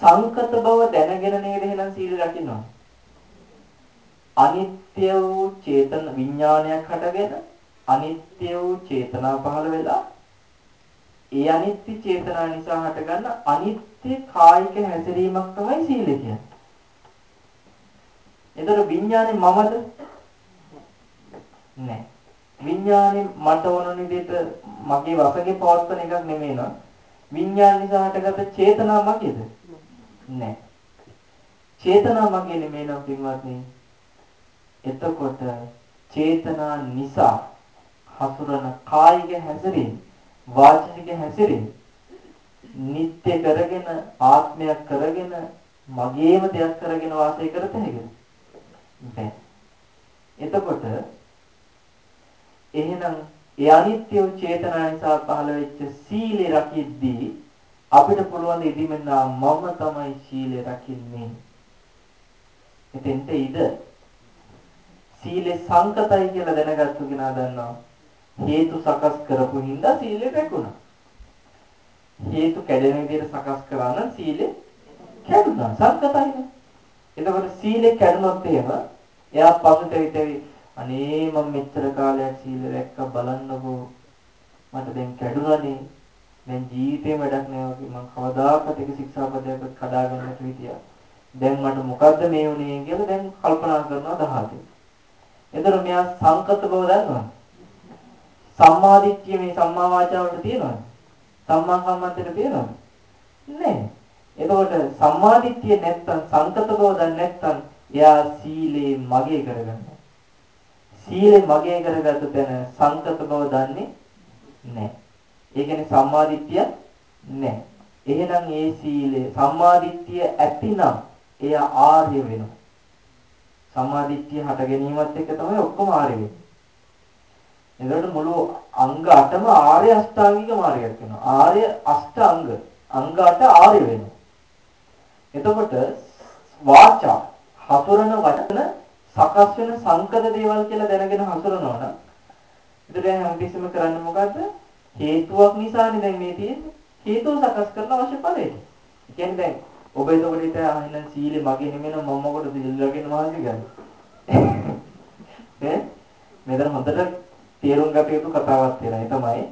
සංකත බව දැනගෙන නේද එහෙනම් සීල රකින්නවා. අනිත්‍ය වූ චේතන විඥානයක් හටගෙන අනිත්‍ය වූ චේතනා පහළ වෙලා ඒ අනිත්‍ය චේතනා නිසා හටගන්න අනිත්‍ය කායික හැසිරීමක් තමයි සීලය කියන්නේ. ඒතර විඥානේ මමද? නෑ. විඥානේ මට ඕන විදිහට මගේ වශයෙන් පවත්වන එකක් නෙමෙයි නේද? විඥාන නිසා හටගත්ත චේතනා මගේද? නෑ. චේතනා මගේ නෙමෙයි නම් පින්වත්නි. එතකොට චේතනා නිසා හසුරන කායික හැසිරීම වාචික හැසිරීම නිත්‍ය කරගෙන ආත්මයක් කරගෙන මගේම දෙයක් කරගෙන වාසය කරත හැකිද? බැහැ. එතකොට එහෙනම් ඒ අනිත්‍ය චේතනා නිසා පහළ වෙච්ච සීලේ රකිද්දී අපිට පුළුවන් ඉදිමෙන්න මම තමයි සීලේ රකින්නේ. එතෙන්ට ඉද සීලේ සංකතයි කියලා දැනගත්තු කෙනා දන්නවා. හේතු සකස් කරපු හින්දා සීලය රැකුණා. හේතු කැඩෙන විදිහට සකස් කරා නම් සීලය කැඩුනා. සංකතයිනේ. එතකොට සීලය කැඩුනොත් එහෙම එයා පසුතැවි අනේ මම මෙච්චර කාලයක් සීල රැක්ක බලන්නකෝ මට දැන් කැඩුනනේ දැන් ජීවිතේ වැඩක් නෑ වගේ මම කවදාකවත් එක ශික්ෂාපදයක් කඩාගන්නට හිටියා දැන් මට මොකද්ද මේ වුනේ කියලා දැන් කල්පනා කරනවා දහතේ. එතන මෙයා සංකත බව දන්නවද? සම්මාදිට්ඨිය මේ සම්මා වාචාවට තියෙනවද? සම්මා කම්මන්තේට තියෙනවද? නෑ. එතකොට සම්මාදිට්ඨිය නැත්තම් සංකත බව දන්නේ නැත්තම් එයා සීලේ මගේ කරගන්නවා. සීලේ මගේ කරගත්ත තැන සංකත බව දන්නේ නැහැ. ඒ කියන්නේ සම්මාදිට්ඨිය නැහැ. එහෙනම් ඒ සීලේ සම්මාදිට්ඨිය ඇතිනම් එය ආර්ය වෙනවා. සම්මාදිට්ඨිය හට ගැනීමත් එක්ක තමයි ඔක්කොම ආර්ය වෙන්නේ. එතකොට මුළු අංග 8ම ආර්ය අෂ්ටාංගික මාර්ගයක් වෙනවා. ආර්ය අෂ්ටාංග අංග 8 ආර්ය වෙනවා. එතකොට වාචා හසුරන වචන සකස් වෙන සංකත දේවල් කියලා දැනගෙන හසුරනවා නම් එතකොට හැමතිස්සෙම කරන්නේ මොකද්ද? හේතුවක් නිසානේ දැන් මේ තියෙන්නේ. හේතුව සකස් කරන අවශ්‍ය ඵලයට. ඒ කියන්නේ දැන් ඔබ එතකොට හිතා අහින්න සීලෙ මගේ නෙමෙයි මම මොකටද සිල්ලගෙන මහන්සි ගන්නේ. [laughs] ඈ මෙතන හොඳට තේරුම් ගත යුතු කතාවක් තියෙනවා. ඒ තමයි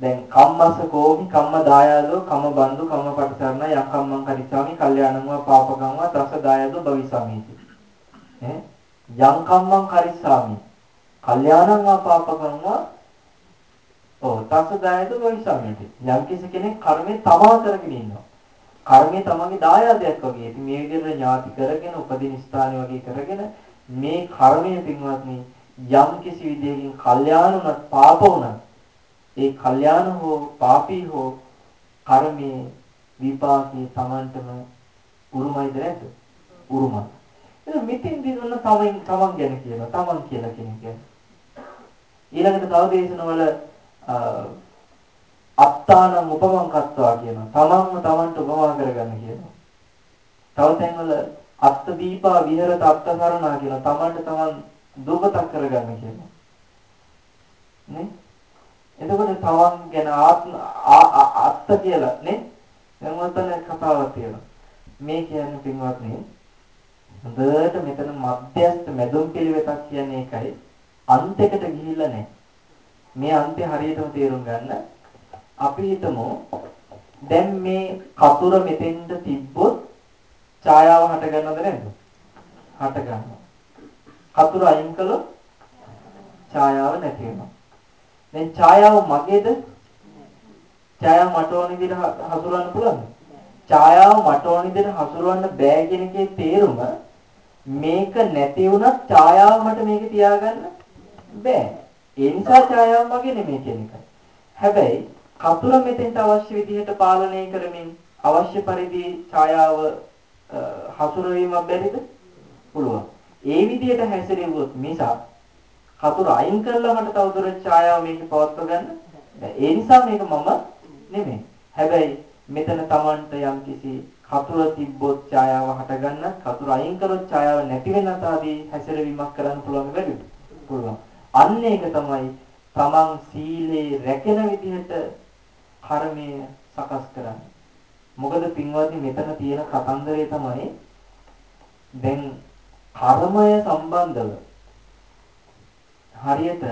දැන් කම්මස කෝමි කම්ම දායාදෝ කම බන්දු කම පටිසරණ යම් කම්මං කරිස්සාමි කල්යාණං පාපකං වා තස්ස දායාදෝ භවිසාමිති. ඈ යම් කම්මං කරිස්සාමි කල්යාණං වා පාපකං වා ඔව් තස්ස දායාදෝ භවිසාමිති. යම් කෙනෙක් කර්මේ තමා කරගෙන ඉන්නවා. කර්මය තමන්ගේ දායාදයක් වගේ. ඉතින් මේ විදිහට ඥාති කරගෙන උපදින ස්ථාන වගේ කරගෙන මේ කර්මය පින්වත්නි යම් කිසි විදිහකින් කල්යාණ උනත් පාප උනත් ඒ කල්යාණ හෝ පාපී හෝ කර්මයේ විපාකේ තමන්ටම උරුමයිද නැද්ද? උරුමයි. එහෙනම් මෙතෙන් දිනන තමන් තමන් ගැන කියනවා. තමන් කියලා කෙනෙක් ගැන. ඊළඟට තව දේශනවල අත්තානම් උපමං කත්වා කියනවා. තමන්ම තමන්ට උපමා කරගන්න කියනවා. තව තැන්වල අත්ත දීපා විහෙරත අත්තසරණා කියනවා. තමන්ට තමන් දුකතක් කරගන්න කියනවා. නේ? එතකොට තමන් ගැන ආත්ම අත්ත කියලා නේ? දැන් ඔතන කතාවක් තියෙනවා. මේ කියන්නේ පින්වත්නි හොඳට මෙතන මධ්‍යස්ථ මැදුම් පිළිවෙතක් කියන්නේ ඒකයි. අන්තයකට ගිහිල්ලා නැහැ. මේ අන්තය හරියටම තේරුම් ගන්න අපි හිතමු දැන් මේ කතුර මෙතෙන්ට තිබ්බොත් ඡායාව හට ගන්නවද නැද්ද? හට ගන්නවා. කතුර අයින් කළොත් ඡායාව නැති වෙනවා. දැන් ඡායාව මගේද? ඡායාව මට ඕන විදිහට හසුරවන්න පුළුවන්ද? ඡායාව මට ඕන විදිහට හසුරවන්න බෑ කියන එකේ තේරුම මේක නැති වුණත් ඡායාව මට මේක තියාගන්න බෑ. ඒ නිසා ඡායාව මගේ නෙමෙයි කියන එකයි. හැබැයි කතුර මෙතෙන්ට අවශ්‍ය විදිහට පාලනය කරමින් අවශ්‍ය පරිදි ඡායාව හසුරවීමක් බැරිද? පුළුවන්. ඒ විදිහට හැසිරෙව්වොත් මිසක් කතුර අයින් කළා මට තවදුරටත් ඡායාව මේක පවත්ව ගන්න. ඒ නිසා මේක මම නෙමෙයි. හැබැයි මෙතන Tamanට යම්කිසි කතුර තිබ්බොත් ඡායාව හට ගන්නත් කතුර අයින් කරොත් ඡායාව නැති වෙනත් ආදී හැසිරවීමක් කරන්න පුළුවන් බැරිද? පුළුවන්. අන්න ඒක තමයි Taman සීලේ රැකෙන විදිහට කර්මය සකස් කරන්නේ. මොකද පින්වත්නි මෙතන තියෙන කතන්දරය තමයි දැන් කර්මය සම්බන්ධව හරියට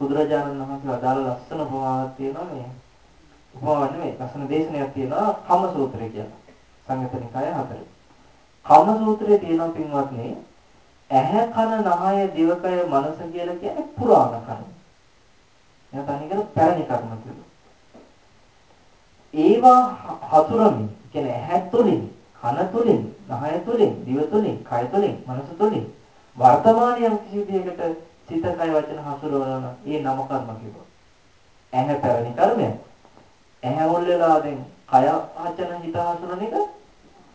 බුදුරජාණන් වහන්සේ වදාළ ලස්සන උපමාවක් තියෙනවා මේ උපමාවක් නෙමෙයි ලස්සන දේශනයක් තියෙනවා කම්ම සූත්‍රය කියලා. සංගතනිකාය හතරේ. කම්ම සූත්‍රයේ තියෙනවා පින්වත්නි ඇහැ කන නහය දිවකය මනස කියලා කියන්නේ පුරාණ කර්ම. එයා තනිකර පැරණි කර්ම කියලා. ඒවා හසුරමින් කියන්නේ ඇහැ තුලින් කන තුලින් නහය තුලින් දිව තුලින් කය තුලින් මනස තුලින් වර්තමානයේ කිසි දෙයකට සිත කය වචන හසුරවන ඒ නම කර්ම කියනවා. ඇහැ පැරණි කර්මයක්. ඇහැ මුල් වෙලා දැන් කය වචන හිත හසුරන එක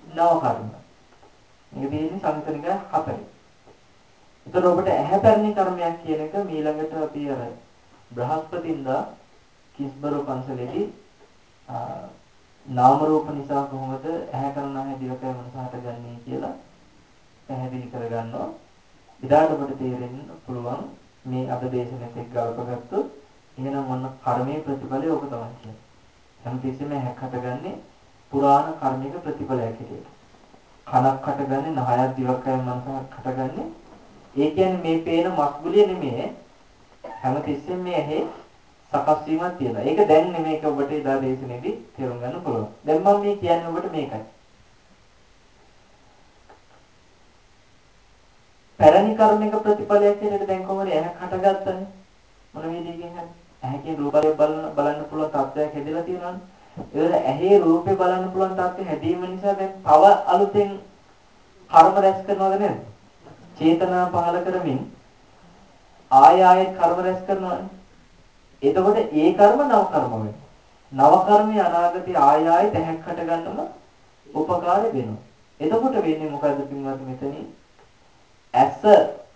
නව කර්ම. මේක තියෙන්නේ සංකතනික හතරේ. ඒතර ඔබට ඇහැ පැරණි කර්මයක් කියන එක මීළඟට අපි අර බ්‍රහස්පතින්දා කිස්බර පන්සලේදී නාම රූප නිසා කොහොමද ඇහැ කරන නැහැ දිවකය මනස හටගන්නේ කියලා පැහැදිලි කරගන්නවා. එදාට ඔබට තේරෙන්න පුළුවන් මේ අද දේශනෙත් එක්ක ගලපගත්තොත් එහෙනම් මොන කර්මයේ ප්‍රතිඵලය ඔබ තමයි කියන්නේ. හැමතිස්සෙම ඇහැක් හටගන්නේ පුරාණ කර්මික ප්‍රතිඵලයක් හැටියට. කනක් හටගන්නේ නහයක් දිවකය මනසක් හටගන්නේ ඒ කියන්නේ මේ පේන මස්ගුලිය නෙමෙයි හැමතිස්සෙම මේ ඇහි සකස් වීමක් තියෙනවා. ඒක දැන් නෙමෙයි ඔබට එදා දේශනේදී තේරුම් ගන්න පුළුවන්. දැන් මම මේ කියන්නේ ඔබට මේකයි. පැරණි කර්මික ප්‍රතිඵලයක් හැටියට දැන් කොහොමද ඇහක් හටගත්තනේ මොන විදිහකින් හරි ඇහකින් රූපය බලන්න බලන්න පුළුවන් තත්ත්වයක් හැදලා තියෙනවානේ ඒක ඇහි රූපේ බලන්න පුළුවන් තත්ත්වය හැදීම නිසා දැන් තව අලුතෙන් කර්ම රැස් කරනවද නේද චේතනා පහල කරමින් ආය ආයෙත් කර්ම රැස් කරනවානේ එතකොට ඒ කර්ම නව කර්ම වෙනවා නව කර්මයේ අනාගතේ ආය ආයෙත් ඇහක් හට ගන්නම උපකාර වෙනවා. එතකොට වෙන්නේ මොකද්ද පින්වත් මෙතනින්? ඇස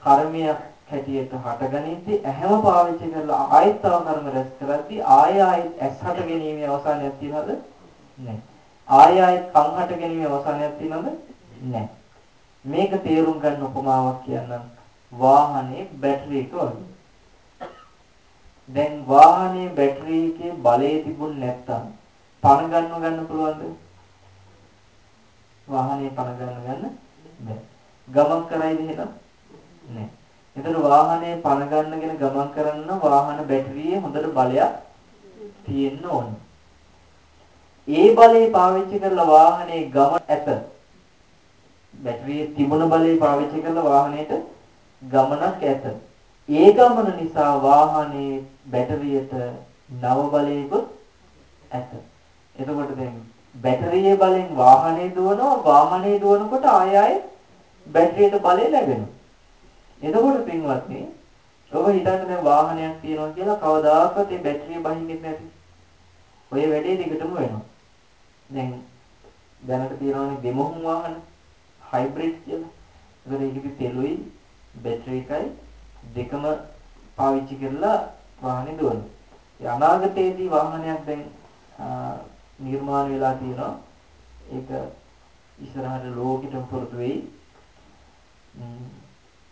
කර්මයක් හැටියට හටගනිද්දී ඇහැම පාවිච්චි කරලා ආයෙත් තව කර්ම රැස් කරද්දී ආය ආයෙත් ඇස් හට ගැනීමේ අවසානයක් තියනවද? නැහැ. ආය ආයෙත් කන් හට ගැනීමේ අවසානයක් තියනවද? නැහැ. මේක තේරුම් ගන්න උපමාවක් කියන්නම්. වාහනේ බැටරි එක වගේ. දැන් වාහනේ බැටරි එකේ බලය තිබුණ නැත්තම් පණ ගන්න ගන්න පුළුවන්ද වාහනේ පණ ගන්න ගන්න බැහැ ගමන් කරයිද එහෙනම්? නෑ. එතන වාහනේ පණ ගන්නගෙන ගමන් කරන්න වාහන බැටරියේ හොඳට බලයක් තියෙන්න ඕනේ. ඒ බලය පාවිච්චි කරලා වාහනේ ගමන ඇත. බැටරියේ තිබුණ බලය පාවිච්චි කරලා වාහනේට ගමනක් ඇත. ඒ ගමන නිසා වාහනේ බැටරියට නව බලයකුත් ඇත. එතකොට දැන් බැටරියේ බලෙන් වාහනේ දුවනවා වාහනේ දුවනකොට ආය ආයේ බැටරියට බලය ලැබෙනවා. එතකොට පින්වත්නි ඔබ හිතන්න දැන් වාහනයක් තියෙනවා කියලා කවදාකවත් ඒ බැටරිය බහින්නේ නැති. ඔය වැඩේ දිගටම වෙනවා. දැන් දැනට තියෙනවානේ දෙමුහුම් වාහන හයිබ්‍රිඩ් කියලා. ඒකට ඒකෙදි තෙලුයි බැටරි එකයි දෙකම පාවිච්චි කරලා වාහනේ දුවනවා. ඒ අනාගතයේදී වාහනයක් දැන් නිර්මාණය වෙලා තියෙනවා. ඒක ඉස්සරහට ලෝකෙටම පුරුදු වෙයි.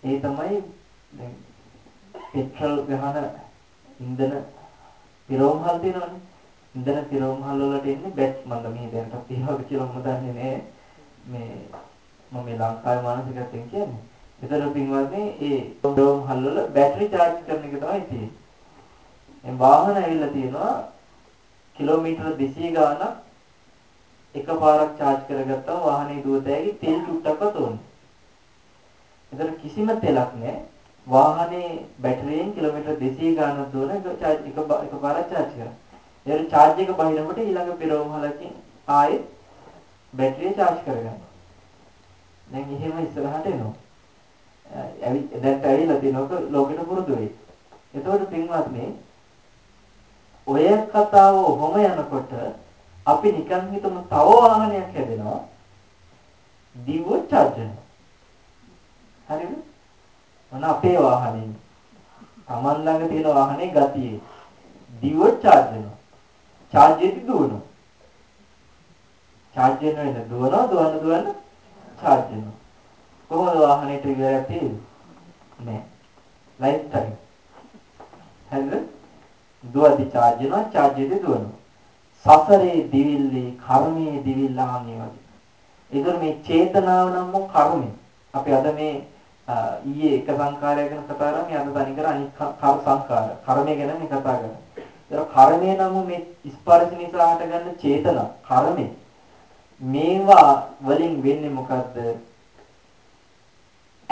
ඒ තමයි දැන් පෙට්‍රල් ගහන ඉන්ධන පිරවුම්හල් තියෙනවනේ. ඉන්ධන පිරවුම්හල් වලට එන්නේ බැට් මම මේ දැනටත් තියෙනවද කියලා මම දන්නේ නැහැ. මේ මම මේ ලංකාවේ මානසිකත්වයෙන් කියන්නේ. ඒතර පින්වත්නි ඒ පිරවුම්හල් වල බැටරි charge කරන එක තමයි තියෙන්නේ. මේ වාහන ඇවිල්ලා තියෙනවා කිලෝමීටර 200 ගාණක් එකපාරක් charge කරගත්තම වාහනේ දුවතෑගි තෙල් චුට්ටක්වත් ඕනේ. ඒතර කිසිම තෙලක් නැහැ. වාහනේ බැටරියෙන් කිලෝමීටර් 200 ගානක් දුර එක charge එක එකපාරක් charge කරා. ඒ charge එක බහිනකොට ඊළඟ පෙරවමලකින් ආයෙත් බැටරිය charge කරගන්න. දැන් එහෙම ඉස්සරහට එනවා. ඇවි දැන් ඇවිල්ලා තියෙනක ලෝකෙට පුරුදු වෙයි. එතකොට පින්වත්නි ඔය කතාව ඔහොම යනකොට අපි නිකන් හිතමු තව වාහනයක් හැදෙනවා. දිව charge වෙනවා. හරිද? මොන අපේ වාහනේ. Taman ළඟ තියෙන වාහනේ ගතියේ. දිව charge වෙනවා. charge එකේ දුවනවා. charge වෙන වෙන දුවනවා දුවන දුවන charge වෙනවා. කොහොමද වාහනේ ට්‍රිගර් එකක් තියෙන්නේ? නෑ. Life time. හරිද? දුවදි charge වෙනවා charge එකේ දුවනවා. සසරේ දිවිල්ලේ කර්මයේ දිවිල්ලාන්නේ වගේ. ඒතර මේ චේතනාව නම් කර්මය. අපි අද මේ ඊයේ එක සංකාරය ගැන කතා කරා මේ අද තනිකර අනිත් කර්ම සංකාර කර්මය ගැන මේ කතා කරා. ඒක කර්මය නම් මේ ස්පර්ශ නිසා හටගන්න චේතනා කර්මය. මේවා වලින් වෙන්නේ මොකද්ද?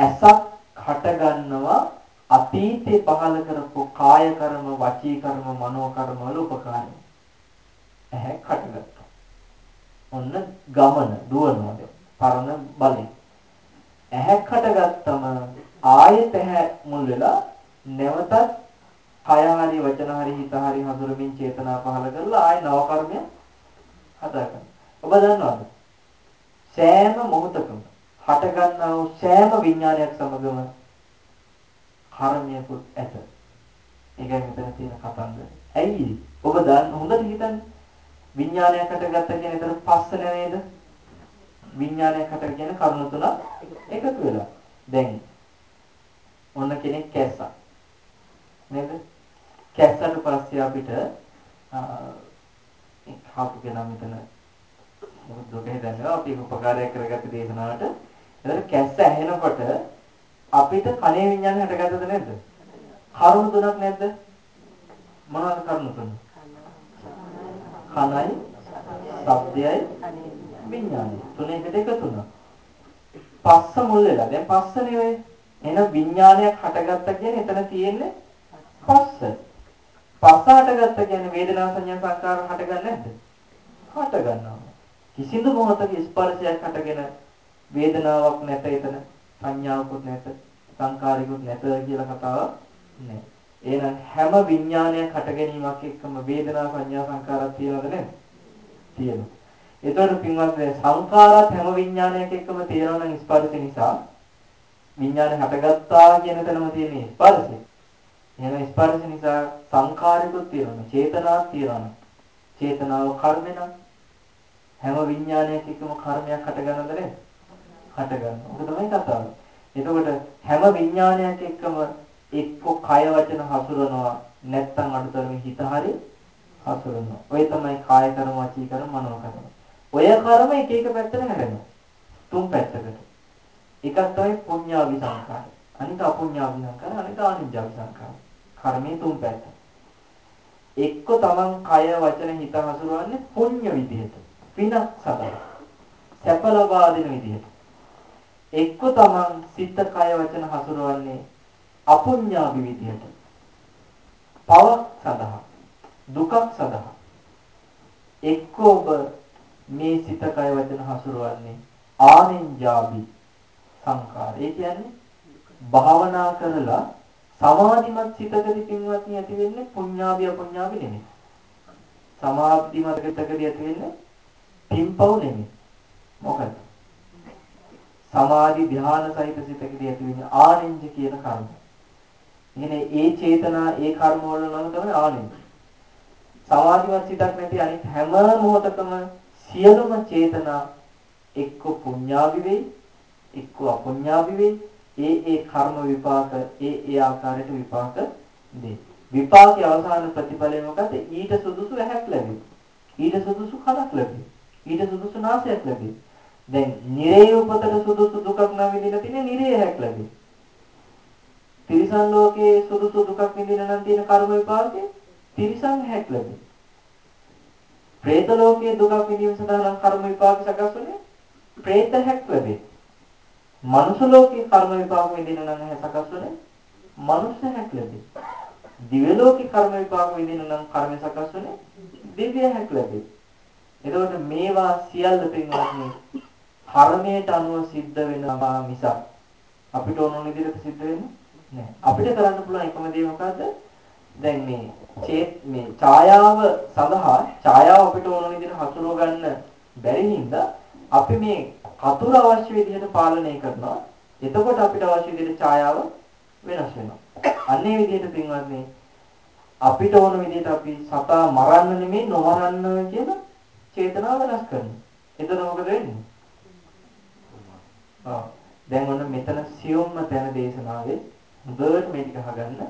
ඇසක් හටගන්නවා අතීතේ පහල කරපු කාය කර්ම, වචී කර්ම, මනෝ කර්ම වල උපකාරය. ඇහැ හටගත්තා. ඔන්න ගමන දුවනවා දැන්. පරණ බලෙන්. ඇහැක් හටගත්තම ආයෙත් ඇහැ මුල් වෙලා නැවතත් කය හරි වචන හරි හිත හරි හඳුරමින් චේතනා පහල කරලා ආයෙ නව කර්මය හදාගන්න. ඔබ දන්නවද? සෑම මොහොතකම හට ගන්නා වූ සෑම විඥානයක් සමගම කර්මයකුත් ඇත. ඒකයි මෙතන තියෙන කතන්දර. ඇයි? ඔබ දන්න හොඳට හිතන්න. විඥානයක් හටගත්ත කියන එතන පස්ස නේද? විඥානයක් හට කියන කරුණු තුනක් එකතු වෙලා. දැන් ඔන්න කෙනෙක් කැස්සා. නේද? කැස්සට පස්සේ අපිට එක් හපු කෙනා මෙතන මොකද දුක හිතන්නේ අපි උපකාරයක් කරගත්ත දේශනාවට. ඒතර කැස්ස ඇහෙනකොට අපිට කනේ විඤ්ඤාණය හටගත්තද නැද්ද? කරුණු තුනක් නැද්ද? මොනවද කරුණු තුන? කනයි, ශබ්දයයි, විඤ්ඤාණය. තුනෙකට එකතු වුණා. පස්ස මුල් වෙලා. දැන් පස්සනේ ඔය. එන විඤ්ඤාණයක් හටගත්ත කියන්නේ එතන තියෙන්නේ පස්ස. පස්ස හටගත්ත කියන්නේ වේදනා සංඥා සංකාර හටගන්නේ නැද්ද? හට ගන්නවා. කිසිදු මොහොතක ස්පර්ශයක් හටගෙන වේදනාවක් නැත එතන සංඥාවකුත් නැත සංකාරිකුත් නැත කියලා කතාවක් නැහැ. එහෙනම් හැම විඥානයක් හට ගැනීමක් එක්කම වේදනා සංඥා සංකාරක් තියෙනවද නැද්ද? තියෙනවා. ඒතකොට පින්වත්නි සංකාරات හැම විඥානයක් එක්කම තියෙනවා නම් ස්පර්ශ නිසා විඥාන හටගත්තා කියන තැනම තියෙන ස්පර්ශය. එහෙනම් ස්පර්ශ නිසා සංකාරිකුත් තියෙනවා, චේතනාවක් තියෙනවා. චේතනාව කර්මෙනම් හැම විඥානයක් එක්කම කර්මයක් හටගන්නවද නැද්ද? හටගන්නවා. ඔක තමයි කතාව. එතකොට හැම විඥානයක් එක්කම එක්ක කය වචන හසුරනවා නැත්නම් අඩුතරමින් හිත හරි හසුරනවා. ඔය තමයි කාය කර්ම වචී කර්ම මනෝ කර්ම. ඔය කර්ම එක එක පැත්තට හැරෙනවා. තුන් පැත්තකට. එකක් තමයි පුඤ්ඤාවි සංකාර. අනික අපුඤ්ඤාවි සංකාර, අනික ආනිජ්ජාවි සංකාර. කර්මයේ තුන් පැත්ත. එක්ක තමන් කය වචන හිත හසුරවන්නේ පුඤ්ඤ විදිහට. පිනක් සඳහා. සැප ලබා දෙන විදිහට. එක්ක තමන් සිත කය වචන හසුරවන්නේ අපුඤ්ඤාභි විදියට. පවක් සඳහා දුකක් සඳහා එක්ක ඔබ මේ සිත කය වචන හසුරවන්නේ ආනෙන්ජාභි සංකාර. ඒ කියන්නේ භාවනා කරලා සමාධිමත් සිතකදී පින්වත්නි ඇති වෙන්නේ පුඤ්ඤාභි අපුඤ්ඤාභි නෙමෙයි. සමාධිමත් සිතකදී ඇති වෙන්නේ පින්පව් නෙමෙයි. මොකද? සමාධි ධ්‍යාන සහිත සිතකදී ඇති වෙන්නේ ආනෙන්ජ කියන කර්ම. ඉන්නේ ඒ චේතනා ඒ කර්ම වල නම තමයි ආනෙන්ජ. සමාධිමත් සිතක් නැති අනිත් හැම මොහොතකම සියලුම චේතනා එක්ක පුඤ්ඤාභි වෙයි එක්ක අපුඤ්ඤාභි වෙයි ඒ ඒ කර්ම විපාක ඒ ඒ ආකාරයට විපාක දෙයි. විපාකයේ අවසාන ප්‍රතිඵලය මොකද? ඊට සුදුසු ඇහැක් ලැබෙයි. ඊට සුදුසු කනක් ලැබෙයි. ඊට සුදුසු නාසයක් ලැබෙයි. දැන් නිරේ උපතට සුදුසු දුකක් නම් විඳින්න තියෙන්නේ නිරේ හැක්ලගේ. තිරිසන් ලෝකයේ සුදුසු දුකක් විඳින්න නම් තියෙන කර්ම විපාකේ තිරිසන් හැක්ලගේ. പ്രേත ලෝකයේ දුකක් විඳින්න සඳහා කර්ම විපාක සකස්ුනේ പ്രേත හැක්ලගේ. මනුෂ්‍ය ලෝකයේ කර්ම විපාක විඳින්න නම් සකස්ුනේ මනුෂ්‍ය හැක්ලගේ. දිව්‍ය ලෝකේ කර්ම විපාක විඳින්න නම් කර්ම සකස්ුනේ දිව්‍ය හැක්ලගේ. එතකොට මේවා සියල්ල පින්වත්නි කර්මයට අනුව සිද්ධ වෙනවා මිසක් අපිට ඕන විදිහට සිද්ධ වෙන්නේ නැහැ. අපිට කරන්න පුළුවන් එකම දේ මොකද්ද? දැන් මේ චේත් මේ ඡායාව සඳහා ඡායාව අපිට ඕන විදිහට හසුරව ගන්න බැරි හින්දා අපි මේ කතුර අවශ්‍ය විදිහට පාලනය කරනවා. එතකොට අපිට අවශ්‍ය විදිහට ඡායාව වෙනස් වෙනවා. අන්නේ විදිහට පින්වත්නි අපිට ඕන විදිහට අපි සතා මරන්න නෙමෙයි නොමරන්න කියන චේතනාව වෙනස් කරනවා. එතන මොකද වෙන්නේ? ආ දැන් ඔන්න මෙතන සියුම්ම තැන දේශනාවේ හොඳට මේ ටික අහගන්න.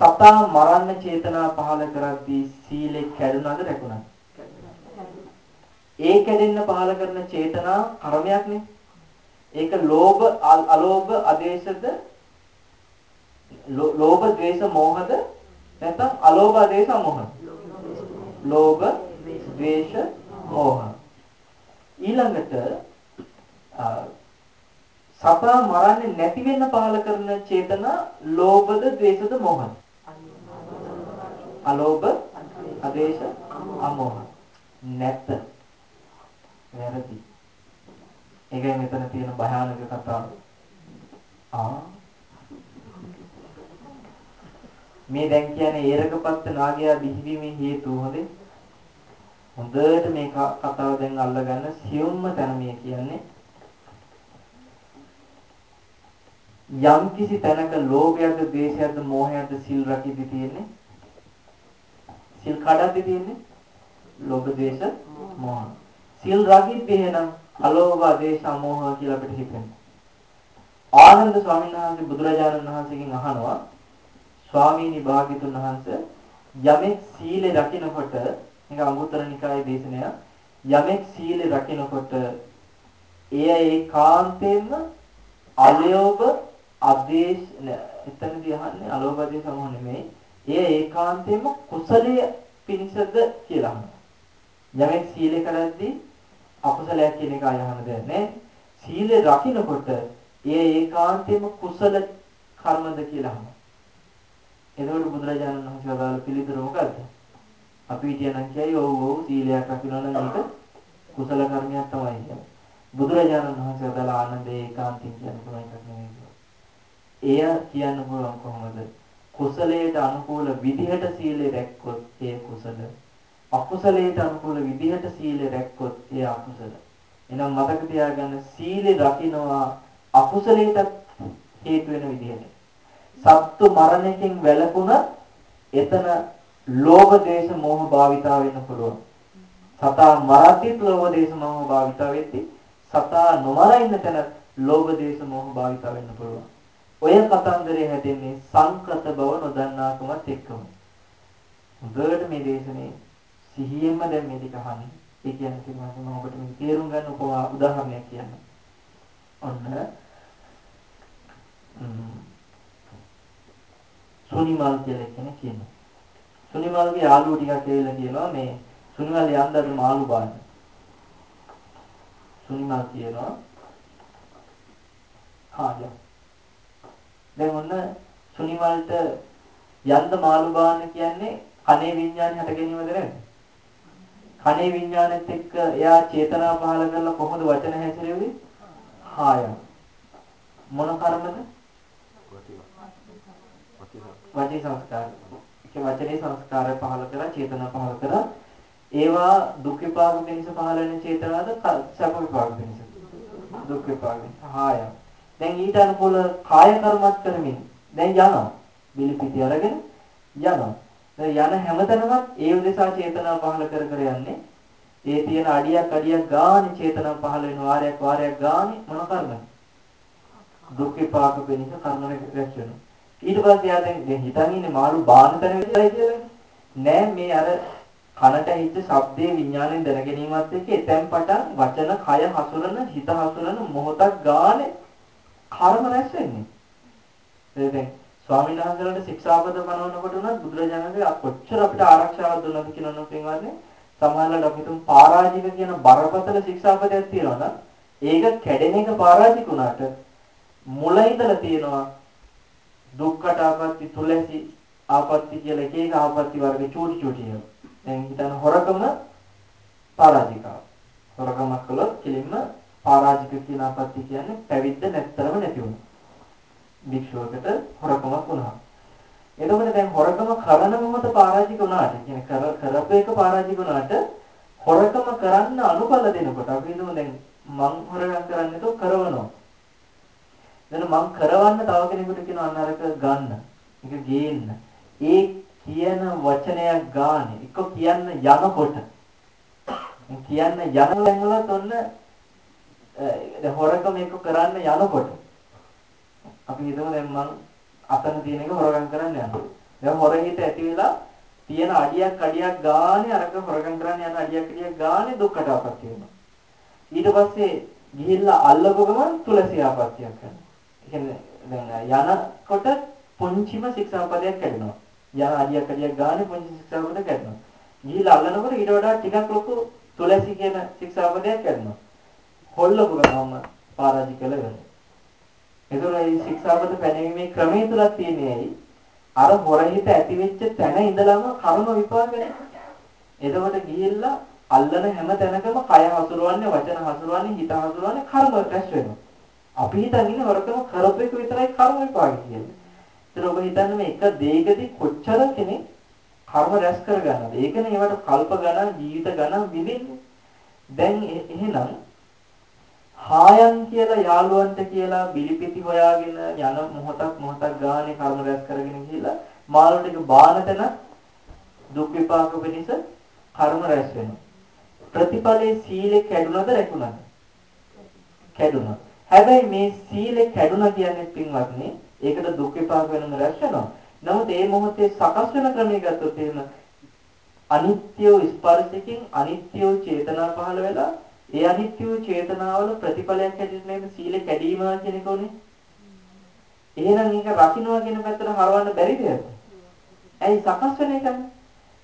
සතා මරන්න චේතනා පහල කරද්දී සීලෙ කැඩුනද රැකුණාද? ඒ කැඩෙන්න පහල කරන චේතනා කර්මයක්නේ. ඒක ලෝභ අලෝභ ආදේශද ලෝභ ද්වේෂ මෝහද නැත්නම් අලෝභ ආදේශ මොහද? ලෝභ ද්වේෂ මෝහ ඊළඟට සතා මරන්නේ නැති වෙන්න පහල කරන චේතනා ලෝභද ද්වේෂද මොහද? අලෝභ අදේශ අමෝහ. නැත වැරදි. ඒකයි මෙතන තියෙන භයානක කතාව. ආ. මේ දැන් කියන්නේ ඒරකපත්ත නාගයා බිහිවීමේ හේතුව හොඳේ. හොඳට මේ කතාව දැන් අල්ලගන්න සියුම්ම තැන මේ කියන්නේ යම් කිසි තැනක ලෝභයක්ද ද්වේෂයක්ද මෝහයක්ද සිල් රකිද්දි තියෙන්නේ? සිල් කඩද්දි තියෙන්නේ? ලෝභ ද්වේෂ මෝහ. සිල් රකිද්දි එහෙනම් අලෝභ ද්වේෂ මෝහ කියලා අපිට හිතෙනවා. ආනන්ද ස්වාමීන් වහන්සේ බුදුරජාණන් වහන්සේගෙන් අහනවා ස්වාමීනි භාග්‍යතුන් වහන්සේ යමෙක් සීලය රකින්නකොට මේක අංගුත්තර නිකායේ දේශනය යමෙක් සීල රකිනකොට එය ඒකාන්තයෙන්ම අලෝභ අධේශ එතනදී අහන්නේ අලෝභ අධේශ සමහ නෙමෙයි. එය ඒකාන්තයෙන්ම කුසලයේ පිණිසද කියලා අහනවා. යමෙක් සීල කරද්දී අකුසලයක් කියන එක අයහන දෙයක් නෑ. සීල රකින්නකොට ඒ ඒකාන්තයෙන්ම කුසල කර්මද කියලා අහනවා. එතකොට බුදුරජාණන් වහන්සේ වදාළ පිළිතුර මොකද්ද? අපි කියනනම් කියයි ඔව් ඔව් සීලයක් රකින්න නම් මේක කුසල කර්මයක් තමයි කියන්නේ. බුදුරජාණන් වහන්සේ වදාළ ආනන්දේ ඒකාන්තයෙන් කියන්නේ තමයි එකක් නෙමෙයි. එය කියන්න පුළුවන් කොහොමද? කුසලයට අනුකූල විදිහට සීලය රැක්කොත් ඒ කුසල. අකුසලයට අනුකූල විදිහට සීලය රැක්කොත් ඒ අකුසල. එහෙනම් මතක තියාගන්න සීලය රකින්නවා අකුසලයට හේතු වෙන විදිහට. සත්තු මරණයකින් වැළකුණත් එතන ලෝභ දේශ මොහ භාවිතා වෙන්න පුළුවන්. සතා මරද්දිත් ලෝභ දේශ මොහ භාවිතා වෙද්දී සතා නොමර ඉන්න තැන ලෝභ දේශ මොහ භාවිතා වෙන්න පුළුවන්. ඔය කතන්දරේ හැදෙන්නේ සංකත බව නොදන්නාකමත් එක්කම. හොඳට මේ දේශනේ සිහියෙන්ම දැන් මේ ටික අහන්න. ඒ කියන්නේ කිව්වම මම ඔබට මේක තේරුම් ගන්න උපමා උදාහරණයක් කියන්න. ඔන්න සුනිමල් කියලා කෙනෙක් කියනවා. සුනිමල්ගේ යාළුවෝ ටිකක් ඇවිල්ලා කියනවා මේ සුනිමල් යන්නද මාළු බාන්න. සුනිමල් කියනවා හා යන්න. දැන් ඔන්න සුනිමල්ට යන්ද මාළු බාන්න කියන්නේ කනේ විඥානේ හට ගැනීමද නැද්ද? කනේ විඥානෙත් එක්ක එයා චේතනා පහල කරලා කොහොමද වචන හැසිරෙන්නේ? හාය. මොන කර්මද? වචී සංස්කාර. ඒ වචනේ සංස්කාරය පහල කරලා චේතනා පහල කරලා ඒවා දුක් විපාක පිණිස පහල වෙන චේතනාද සැප විපාක පිණිස? දුක් විපාක. හාය. දැන් ඊට අනුකූල කාය කර්මත් කරමින් දැන් යනවා. බිලිපිටි අරගෙන යනවා. දැන් යන හැමතැනම ඒ උදෙසා චේතනා පහල කර කර යන්නේ. ඒ තියෙන අඩියක් අඩියක් ගානේ චේතනා පහල වෙන වාරයක් වාරයක් ගානේ මොන කර්මද? දුක් විපාක වෙනිස කර්ම රැස් වෙනවා. ඊට පස්සේ යා දැන් හිතන් ඉන්නේ මාළු බාන තැන විතරයි කියලා. නෑ මේ අර කනට හිච්ච ශබ්දේ විඥාණයෙන් දැන ගැනීමත් එක්ක එතෙන් පටන් වචන කය හසුරන හිත හසුරන මොහොතක් ගානේ කර්ම රැස් වෙන්නේ. දැන් ස්වාමීන් වහන්සේලාට ශික්ෂාපද පනවනකොට උනත් බුදුරජාණන්ගේ කොච්චර අපිට ආරක්ෂාවක් දුන්නද කියලා නම් පින්වත්නි සමහරවිට අපි තුන් පරාජික කියන බරපතල ශික්ෂාපදයක් තියෙනවා නම් ඒක කැඩෙන එක පරාජික උනාට මුල ඉඳලා තියෙනවා දුක්කට ආපත්‍ති තුලසි ආපත්‍ති කියලා එක එක ආපත්‍ති වර්ග චූටි චූටි ඒවා. දැන් හිතන්න හොරකම පරාජිකාව. හොරකමක් කළොත් කෙලින්ම පරාජික කියන ආපත්‍ති කියන්නේ පැවිද්ද නැත්තරම නැති වුණා. භික්ෂුවකට හොරකමක් වුණා. එතකොට දැන් හොරකම කරන මොහොත පරාජික වුණාට කියන්නේ කර කරපු එක පරාජික වුණාට හොරකම කරන්න අනුබල දෙනකොට අපි හිතමු දැන් මං හොරකම් කරන්නේ તો කරවනවා. දැන් මං කරවන්න තව කෙනෙකුට කියන අන්නරක ගන්න. ඒක ගේන්න. ඒ කියන වචනයක් ගානේ එක කියන්න යනකොට කියන්න යන වලත් ඔන්න හොරකම එක කරන්න යනකොට අපි හිතමු දැන් මං අතන තියෙන එක හොරගම් කරන්න යනවා. දැන් හොරහිත ඇති වෙලා තියෙන අඩියක් අඩියක් ගානේ අරක හොරගම් කරන්න යන අඩියක් අඩියක් ගානේ දුක්කට ආපත් වෙනවා. ඊට පස්සේ ගිහිල්ලා අල්ලපු ගමන් තුලසිය ආපත්‍යක් කරනවා. ඒ කියන්නේ දැන් යනකොට පුංචිම ශික්ෂාපදයක් කැඩෙනවා. යන අඩියක් අඩියක් ගානේ පුංචි ශික්ෂාපදයක් කැඩෙනවා. ගිහිල්ලා අල්ලනකොට ඊට වඩා ටිකක් ලොකු තුලසි කියන ශික්ෂාපදයක් කැඩෙනවා. හොල්ලපු ගමන්ම පරාජික වෙනවා. ඒතර මේ ශික්ෂාපද පැනවීමේ ක්‍රමයේ තුලක් තියෙන්නේ ඇයි? අර හොරහිත ඇති වෙච්ච තැන ඉඳලම කර්ම විපාකනේ. එතකොට ගිහිල්ලා අල්ලන හැම තැනකම කය හසුරවන්නේ වචන හසුරවන්නේ හිත හසුරවන්නේ කර්ම රැස් වෙනවා. අපි හිතන්නේ හොරකම කරපු එක විතරයි කර්ම විපාක කියලා. ඒතර ඔබ හිතන්නේ මේ එක දෙයකදී කොච්චර කෙනෙක් කර්ම රැස් කරගන්නද? ඒකනේ ඒවට කල්ප ගණන් ජීවිත ගණන් විඳින්නේ. දැන් එහෙනම් හායන් කියලා යාළුවන්ට කියලා බිලිපිති හොයාගෙන යන මොහොතක් මොහොතක් ගානේ කර්ම රැස් කරගෙන ගිහිල්ලා මාළු ටික බාන තැන දුක් විපාක වෙනස කර්ම රැස් වෙනවා. ප්‍රතිඵලයේ සීලේ කැඩුනද රැකුණද? කැඩුනා. හැබැයි මේ සීලේ කැඩුනා කියන්නේ පින්වත්නි ඒකට දුක් විපාක වෙනම රැස් වෙනවා. නමුත් මේ මොහොතේ සකස් වෙන ක්‍රමයේ ගත්තොත් එහෙම අනිත්‍ය ස්පර්ශකින් අනිත්‍ය චේතනා පහළ වෙලා ඒ අනිත්‍ය චේතනාවල ප්‍රතිඵලයක් හැටියට නේද සීල කැඩීම කියන එක උනේ. එහෙනම් ඒක රකින්නවා කියන පැත්තට හරවන්න බැරි දෙයක්. ඇයි සකස් වෙන එකනේ?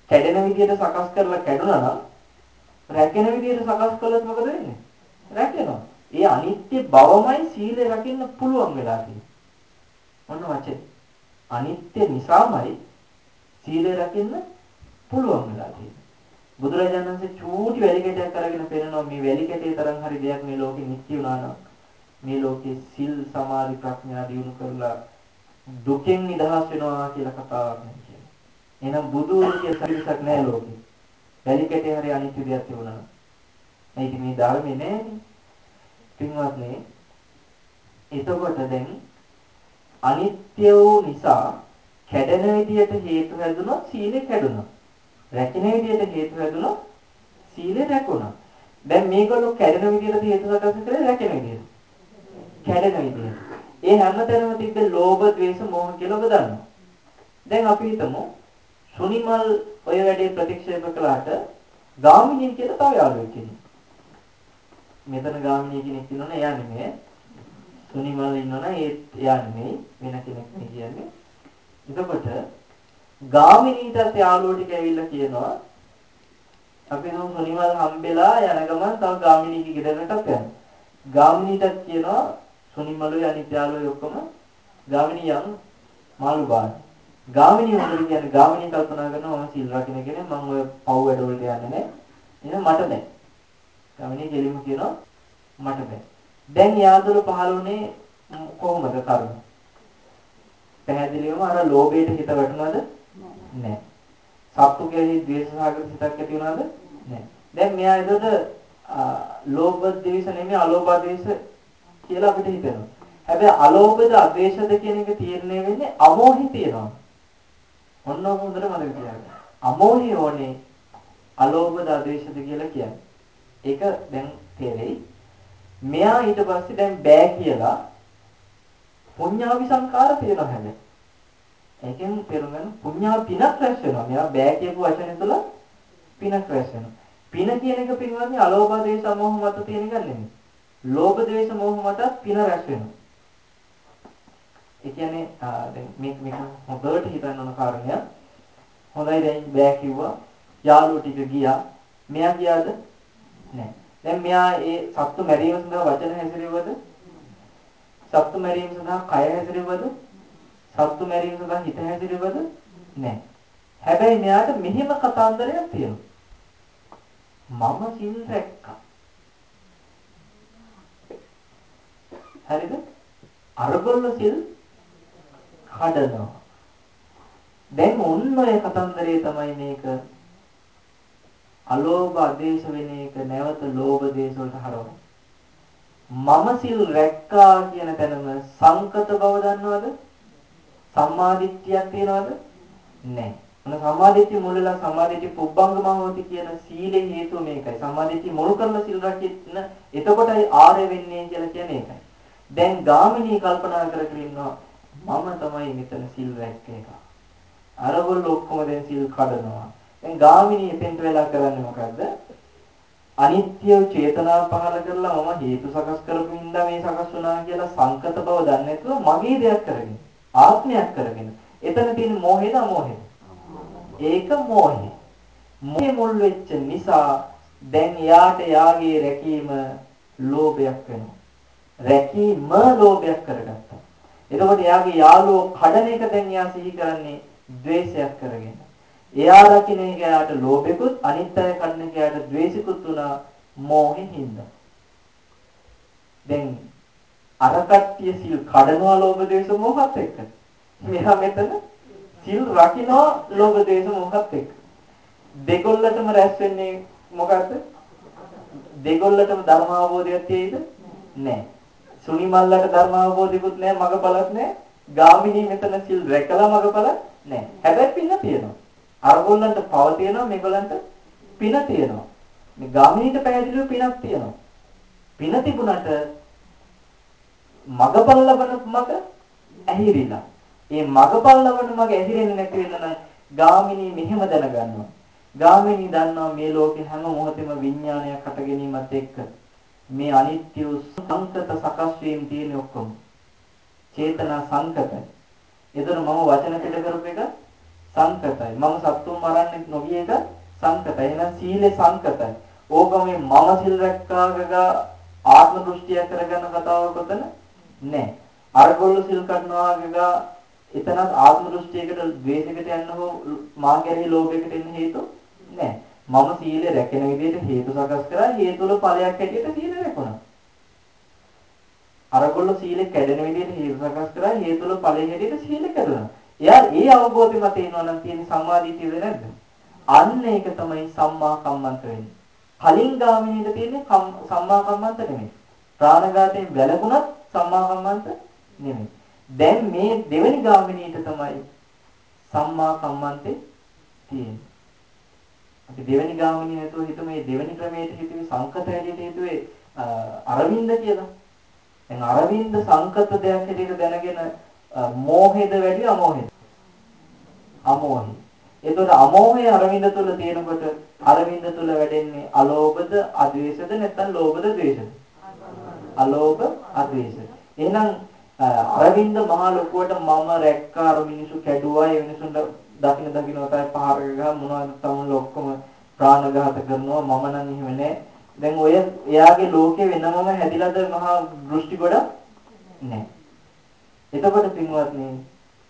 කැඩෙන විදියට සකස් කරලා කැඩුනා නම් රැකෙන විදියට සකස් කළොත් මොකද වෙන්නේ? රැකෙනවා. ඒ අනිත්‍ය බවමයි සීලය රකින්න පුළුවන් වෙලා තියෙන්නේ. මොන වචේ? අනිත්‍ය නිසාමයි සීලය රකින්න පුළුවන් වෙලා තියෙන්නේ. බුදුරජාණන් වහන්සේ චූටි වැලි කැටයක් අරගෙන පෙන්නනවා මේ වැලි කැටේ තරම් හරි දෙයක් මේ ලෝකෙ නිත්‍ය වුණා නම් මේ ලෝකේ සිල් සමාධි ප්‍රඥා දියුණු කරලා දුකෙන් නිදහස් වෙනවා කියලා කතාවක් නෙමෙයි. එහෙනම් බුදු වූ සරිසක් නෑ ලෝකෙ. වැලි කැටේ හරි අනිත්‍ය දෙයක් තිබුණා. ඒක මේ ධර්මේ නෑනේ. පින්වත්නි එතකොට දැන් අනිත්‍ය වූ නිසා කැඩෙන විදියට හේතු හැදුනොත් සීලය කැඩුනා. රැකින විදියට හේතු හැදුනොත් සීලය රැකුණා. දැන් මේගොල්ලෝ කැඩෙන විදියට හේතු සකස් කරේ රැකෙන විදියට. කැඩෙන විදියට. ඒ හැමතැනම තිබ්බ ලෝභ, ද්වේෂ, මෝහ කියලා ඔබ දන්නවා. දැන් අපි හිතමු සුනිමල් ඔය වැඩේ ප්‍රතික්ෂේප කළාට ගාමිණී කියලා තව යාළුවෙක් ඉන්නවා. මෙතන ගාමිණී කෙනෙක් ඉන්නවනේ එයා නෙමෙයි. සුනිමල් ඉන්නවනේ ඒ එයා නෙමෙයි වෙන කෙනෙක් නේ කියන්නේ. එතකොට ගාමිණීටත් යාළුවෝ ටික ඇවිල්ලා කියනවා අපි නම් සුනිමල් හම්බෙලා යන ගමන් තව ගාමිණීගේ ගෙදරටත් යනවා. ගාමිණීටත් කියනවා සුනිමලුයි අනිත් යාළුවෝ ඔක්කොම ගාමිණී යන් මාළු බාන. ගාමිණී මොකද කියන්නේ ගාමිණී කල්පනා කරනවා මම සිල් රකින්න කෙනෙක් මම ඔය පව් වැඩ වලට යන්නේ නැහැ. එහෙනම් මට බෑ. ගාමිණී කෙලින්ම කියනවා මට බෑ. දැන් යාතුල පහළුනේ කොහොමද කරුණ? පැහැදිලිවම අර ලෝභයට හිත වැටුණාද? නැහැ. සත්තු කෙරෙහි ද්වේෂ සහගත හිතක් ඇති වුණාද? නැහැ. දැන් මෙයා එතකොට ලෝභ ද්වේෂ නෙමෙයි අලෝභ ද්වේෂ කියලා අපිට හිතෙනවා. හැබැයි අලෝභද අද්වේෂද කියන එක තීරණය වෙන්නේ අමෝහි තියෙනවා. ඔන්න ඔබ හොඳට මතක තියාගන්න. අමෝහි ඕනේ අලෝභද අද්වේෂද කියලා කියන්නේ. ඒක දැන් තේරෙයි. මෙයා ඊට පස්සේ දැන් බෑ කියලා පුඤ්ඤාවි සංකාර තියෙනවා හැබැයි. ඒකෙන් තේරුම් ගන්න පුඤ්ඤා පිනක් රැස් වෙනවා. මෙයා බෑ කියපු වචනේ තුල පිනක් රැස් වෙනවා. පින කියන එක පින්වත්නි අලෝභ දේශ මොහ මත තියෙන එක නෙමෙයි. ලෝභ දේශ මොහ මත පින රැස් වෙනවා. ඒ කියන්නේ දැන් මේක මේක හොඳට හිතන්න ඕන කාරණය. හොඳයි දැන් බෑ කිව්වා. යාළුවෝ ටික ගියා. මෙයා ගියාද? නෑ. දැන් මෙයා ඒ සත්තු මැරීම සඳහා වචන හැසිරෙවද? සත්තු මැරීම සඳහා කය හැසිරෙවද? සත්තු මැරීම සඳහා හිත හැසිරෙවද? නෑ. හැබැයි මෙයාට මෙහෙම කතාන්දරයක් තියෙනවා. මම සිල් රැක්කා. හරිද? අරගොල්ලෝ සිල් කඩනවා. දැන් ඔන්න ඔය කතන්දරේ තමයි මේක අලෝභ ආදේශ වෙන එක නැවත ලෝභ දේශ වලට හරවන. මම සිල් රැක්කා කියන තැනම සංකත බව දන්නවද? සම්මාදිට්ඨියක් තියනවද? නැහැ. මොන සම්මාදිට්ඨිය මුල වෙලා සම්මාදිට්ඨිය පුබ්බංගම හොති කියන සීලේ හේතුව මේකයි. සම්මාදිට්ඨිය මුල් කරලා සිල් රැකෙන්න එතකොටයි ආර්ය වෙන්නේ කියලා කියන්නේ ඒකයි. දැන් ගාමිණී කල්පනා කර කර ඉන්නවා මම තමයි මෙතන සිල් රැක්ක එක. අරගොල්ලෝ ඔක්කොම දැන් සිල් කඩනවා. දැන් ගාමිණී එතෙන්ට වෙලා කරන්නේ මොකද්ද? අනිත්‍ය චේතනා පහල කරලා මම හේතු සකස් කරපු හින්දා මේ සකස් වුණා කියලා සංකත බව දන්නේ නැතුව මගේ දෙයක් කරගෙන ආත්මයක් කරගෙන එතන තියෙන මෝහේද අමෝහේද? ඒක මෝහේ. මෝහේ මුල් වෙච්ච නිසා දැන් යාට යාගේ රැකීම ලෝභයක් වෙනවා. රැකීම ලෝභයක් කරගත්තා. එතකොට යාගේ යාළුවෝ කඩන එක දැන් යා සිහි කරන්නේ ද්වේෂයක් කරගෙන. එයා රකින්න එයාට ලෝභෙකුත් අනිත් අය කඩන එයාට ද්වේෂිකුත් උනා මෝහෙන් හින්දා. දැන් අර කට්ටිය සිල් කඩනවා ලෝභ දේශ මොහත් එක්ක. මෙහා මෙතන සිල් රකින්නවා ලෝභ දේශ මොහත් එක්ක. දෙගොල්ලටම රැස් වෙන්නේ මොකද්ද? දෙගොල්ලටම ධර්ම අවබෝධයක් තියෙයිද? නැහැ. සුනිමල්ලට ධර්ම අවබෝධිකුත් නැහැ, මගපලක් නැහැ. ගාමිණී මෙතන සිල් රැකලා මගපල නැහැ. හැබැයි පින්න තියෙනවා. අරගොල්ලන්ට පව තියෙනවා මේගොල්ලන්ට පින තියෙනවා. මේ ගාමිණීට පැහැදිලිව පිනක් තියෙනවා. පින තිබුණට මගපල් ලබන මග ඇහිරිලා. ඒ මගපල් ලබන මග ඇහිරෙන්නේ නැති වෙන නම් ගාමිණී මෙහෙම දැනගන්නවා. ගාමිණී දන්නවා මේ ලෝකේ හැම මොහොතෙම විඥානයක් හට ගැනීමත් එක්ක මේ අනිත්‍ය සංකත සකස් වීම තියෙන ඔක්කොම. චේතනා සංකතයි. ඒතර මම වචන පිට කරපු එක සංකතයි. මම සත්තුන් මරන්නේ නොගිය එක සංකතයි. එහෙනම් සීලේ සංකතයි. ඕක මේ මම සිල් රැක්කාගක ආත්ම දෘෂ්ටිය කරගෙන කතාවක් උතන නෑ. අරගොල්ලෝ සිල් කඩනවාගක එතනත් ආත්ම දෘෂ්ටියකට ද්වේෂයකට යන්න හෝ මා කෙරෙහි ලෝභයකට එන්න හේතු නෑ. මම සීලය රැකෙන විදිහට හේතු සකස් කරා හේතු වල ඵලයක් හැටියට සීලය රැකුණා. අරගොල්ලෝ සීලය කැඩෙන විදිහට හේතු සකස් කරා හේතු වල ඵලයක් හැටියට සීලය කැඩුණා. එයා ඒ අවබෝධය මත ඉන්නවා නම් තියෙන සම්මාදිටියද නැද්ද? අන්න ඒක තමයි සම්මා කම්මන්ත වෙන්නේ. කලින් ගාමිනීට තියෙන්නේ සම්මා කම්මන්ත නෙමෙයි. ප්‍රාණඝාතයෙන් වැළකුණත් සම්මා කම්මන්ත නෙමෙයි. දැන් මේ දෙවෙනි ගාමිනීට තමයි සම්මා කම්මන්තේ තියෙන්නේ. අපි දෙවෙනි ගාමිනී නැතුව හිතමු මේ දෙවෙනි ක්‍රමයට හිතුවේ සංකත හැටියට හිතුවේ අරවින්ද කියලා. දැන් අරවින්ද සංකත දෙයක් හැටියට දැනගෙන මෝහෙද වැඩි අමෝහෙද? අමෝහි. එතකොට අමෝහය අරවින්ද තුල තියෙනකොට අරවින්ද තුල වැඩෙන්නේ අලෝභද, අද්වේෂද නැත්නම් ලෝභද, ද්වේෂද? අලෝභ, අද්වේෂ. එහෙනම් අරවින්ද මහා ලොකුවට මම රැක්කා අර මිනිස්සු කැඩුවා ඒ මිනිසුන්ට දකින්න දකින්න ඔතයි පහර ගහ මොනවද තමුන් ඔක්කොම ප්‍රාණඝාත කරනවා මම නම් එහෙම නෑ. දැන් ඔය එයාගේ ලෝකේ වෙනමම හැදිලාද මහා දෘෂ්ටි ගොඩක්? නෑ. එතකොට පින්වත්නි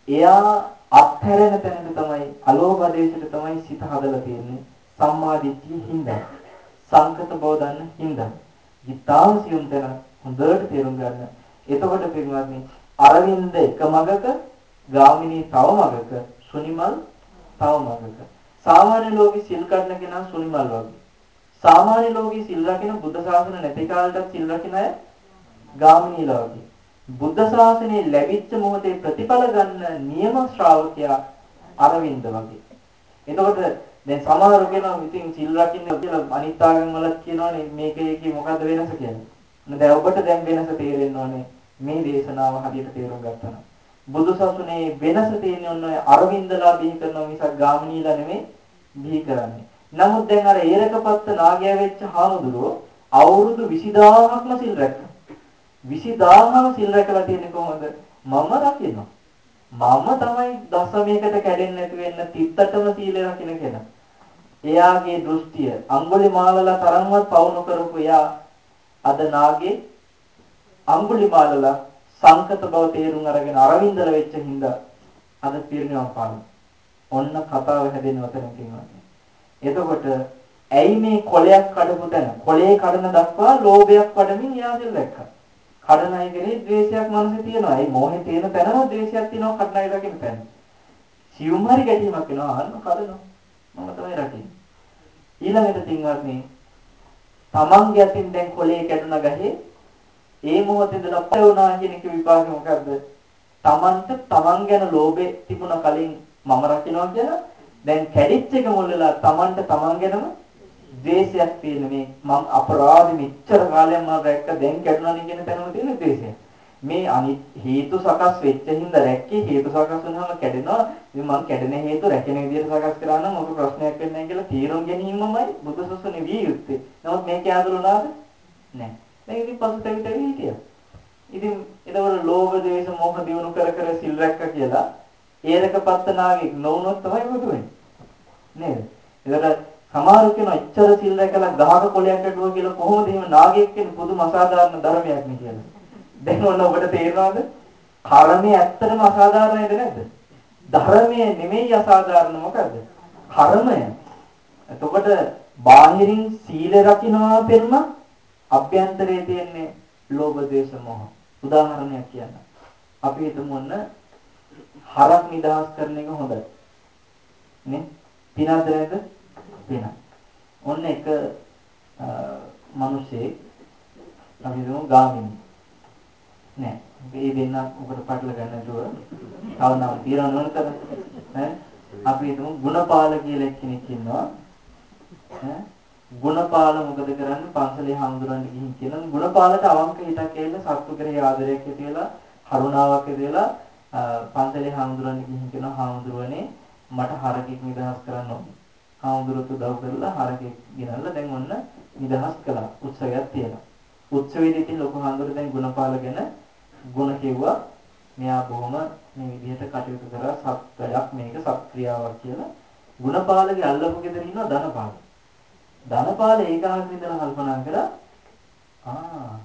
එයා අත්හැරෙන තැනට තමයි අලෝභ දේශයට තමයි සිත හදලා තියෙන්නේ. සම්මා දිට්ඨිය හින්දා. සංකත බව දන්න හින්දා. ඊතාව සියුම් තැන හොඳට තේරුම් ගන්න. එතකොට පින්වත්නි අරවින්ද එක මගක ගාමිණී තව මගක සුනිමල් තව මගක. සාමාන්‍ය ලෝකේ සිල් කඩන කෙනා සුනිමල් වගේ. සාමාන්‍ය ලෝකේ සිල් රකින්න බුද්ධ ශාසන නැති කාලෙට සිල් රකින්න අය ගාමිණීලා වගේ. බුද්ධ ශාසනය ලැබිච්ච මොහොතේ ප්‍රතිඵල ගන්න නියම ශ්‍රාවකයා අරවින්ද වගේ. එතකොට දැන් සමහර කෙනා ඉතින් සිල් රකින්න කියලා අනිත් ආගම් වල කියනවනේ මේක ඒකේ මොකද්ද වෙනස කියලා. දැන් ඔබට දැන් වෙනස තේරෙන්න ඕනේ මේ දේශනාව හරියට තේරුම් ගත්තා නම්. බුදුසසුනේ වෙනස තියෙන්නේ ඔන්න අරවින්දලා බිහි කරන මිසක් ගාමිණීලා නෙමෙයි බිහි කරන්නේ. නමුත් දැන් අර ඒරකපත්ත නාගයා වෙච්ච හාමුදුරුවෝ අවුරුදු 20000ක්ම සිල් රැක්කා. 20000ම සිල් රැකලා තියෙන්නේ කොහොමද? මම රකින්නවා. මම තමයි දසමයකට කැඩෙන්නේ නැති වෙන්න තිත්තටම සීලය රකින්න කෙනා. එයාගේ දෘෂ්ටිය අඟුලිමාලලා තරම්වත් පවු නොකරපු එයා අද නාගේ අඟුලිමාලලා සංකත බව තේරුම් අරගෙන අරවින්දල වෙච්ච හින්දා අද පිරිනිවන් පාන. ඔන්න කතාව හැදෙන්නේ ඔතනින් කියනවා. එතකොට ඇයි මේ කොලයක් කඩපු තැන කොලේ කඩන දක්වා ලෝභයක් වඩමින් යාදෙල් දැක්කා. කඩන අය කෙරේ ද්වේෂයක් මනසේ තියෙනවා. ඒ මොහේ තියෙන තැනම ද්වේෂයක් තියෙනවා කඩන අය දකින්න තැන. සියුම් හරි ගැටීමක් වෙනවා අන්න කඩනවා. මම තමයි රකින්නේ. ඊළඟට තින්වත්නි තමන්ගේ අතින් දැන් කොලේ කැඩුන ගහේ ඒ මොහොතේ ඉඳලා පය වුණා කියන එක විපාකෙ මොකද්ද? තමන්ට තමන් ගැන ලෝභේ තිබුණ කලින් මම රකින්නවා කියලා දැන් කැඩිච්ච එක මුල් වෙලා තමන්ට තමන් ගැනම ද්වේෂයක් තියෙන මේ මම අපරාධ මෙච්චර කාලයක් මම රැක්ක දැන් කැඩුණානේ කියන තැනම තියෙන ද්වේෂය. මේ අනිත් හේතු සකස් වෙච්ච හින්දා රැක්කේ හේතු සකස් වුණාම කැඩෙනවා. ඉතින් මම කැඩෙන හේතු රැකෙන විදිහට සකස් කරා නම් මොකද ප්‍රශ්නයක් වෙන්නේ නැහැ කියලා තීරුම් ගැනීමමයි බුදුසසුනේ විය යුත්තේ. නමුත් මේක ආදරුණාද? නැහැ. දැන් ඉතින් පසුතැවිලි හිටියා. ඉතින් එතකොට ලෝභ දේශ මොහ දිනු කර කර සිල් රැක්ක කියලා ඒරක පත්තනාගේ නොවුනොත් තමයි මොකද වෙන්නේ? නේද? එතකොට සමහර කෙනා ඉච්ඡර සිල් රැකලා ගහක කොලයක් ඇදුවා කියලා කොහොමද එහෙම නාගයෙක් කියන පුදුම අසාධාරණ ධර්මයක් නේ කියලා. දැන් ඔන්න ඔබට තේරෙනවද? කර්මය ඇත්තටම අසාධාරණයිද නැද්ද? ධර්මය නෙමෙයි අසාධාරණ මොකද්ද? කර්මය. එතකොට බාහිරින් සීල රකින්නවා පෙන්න අභ්‍යන්තරයේ තියෙන්නේ ලෝභ දේශ මොහ. උදාහරණයක් කියන්න. අපි හිතමු ඔන්න හරක් නිදහස් කරන එක හොඳයි. නේ? පිනක්ද නැද්ද? පිනක්. ඔන්න එක මිනිසෙක් අපි හිතමු ගාමිණී. නෑ. මේ දෙන්න උකට පටල ගන්න නැතුව තව නම් තියනවා නෝනතර. ඈ අපි හිතමු ගුණපාල කියලා කෙනෙක් ඉන්නවා. ඈ ගුණපාල මොකද කරන්නේ පන්සලේ හාමුදුරන්ට ගිහින් කියන ගුණපාලට අවංක හිතක් කියලා සත්තු කෙරෙහි ආදරයක් ඇතිලා කරුණාවක් ඇතිලා පන්සලේ හාමුදුරන්ට ගිහින් කියන හාමුදුරනේ මට හරකෙක් නිදහස් කරන්න ඕනේ. හාමුදුරුවෝ උදව් කරලා හරකෙක් ගෙනල්ලා දැන් ඔන්න නිදහස් කළා. උත්සවයක් තියෙනවා. උත්සවයේදී ඉතින් ලොකු හාමුදුරුවෝ දැන් ගුණපාලගෙන ගුණ කිව්වා. මෙයා බොහොම මේ විදිහට කටයුතු කරා සත්‍යයක් මේක සත්‍ක්‍රියාවක් කියලා. ගුණපාලගේ අල්ලපු ගෙදර ඉන්නවා ධනපාල. ධනපාල ඒක අහගෙන ඉඳලා කල්පනා කරා ආ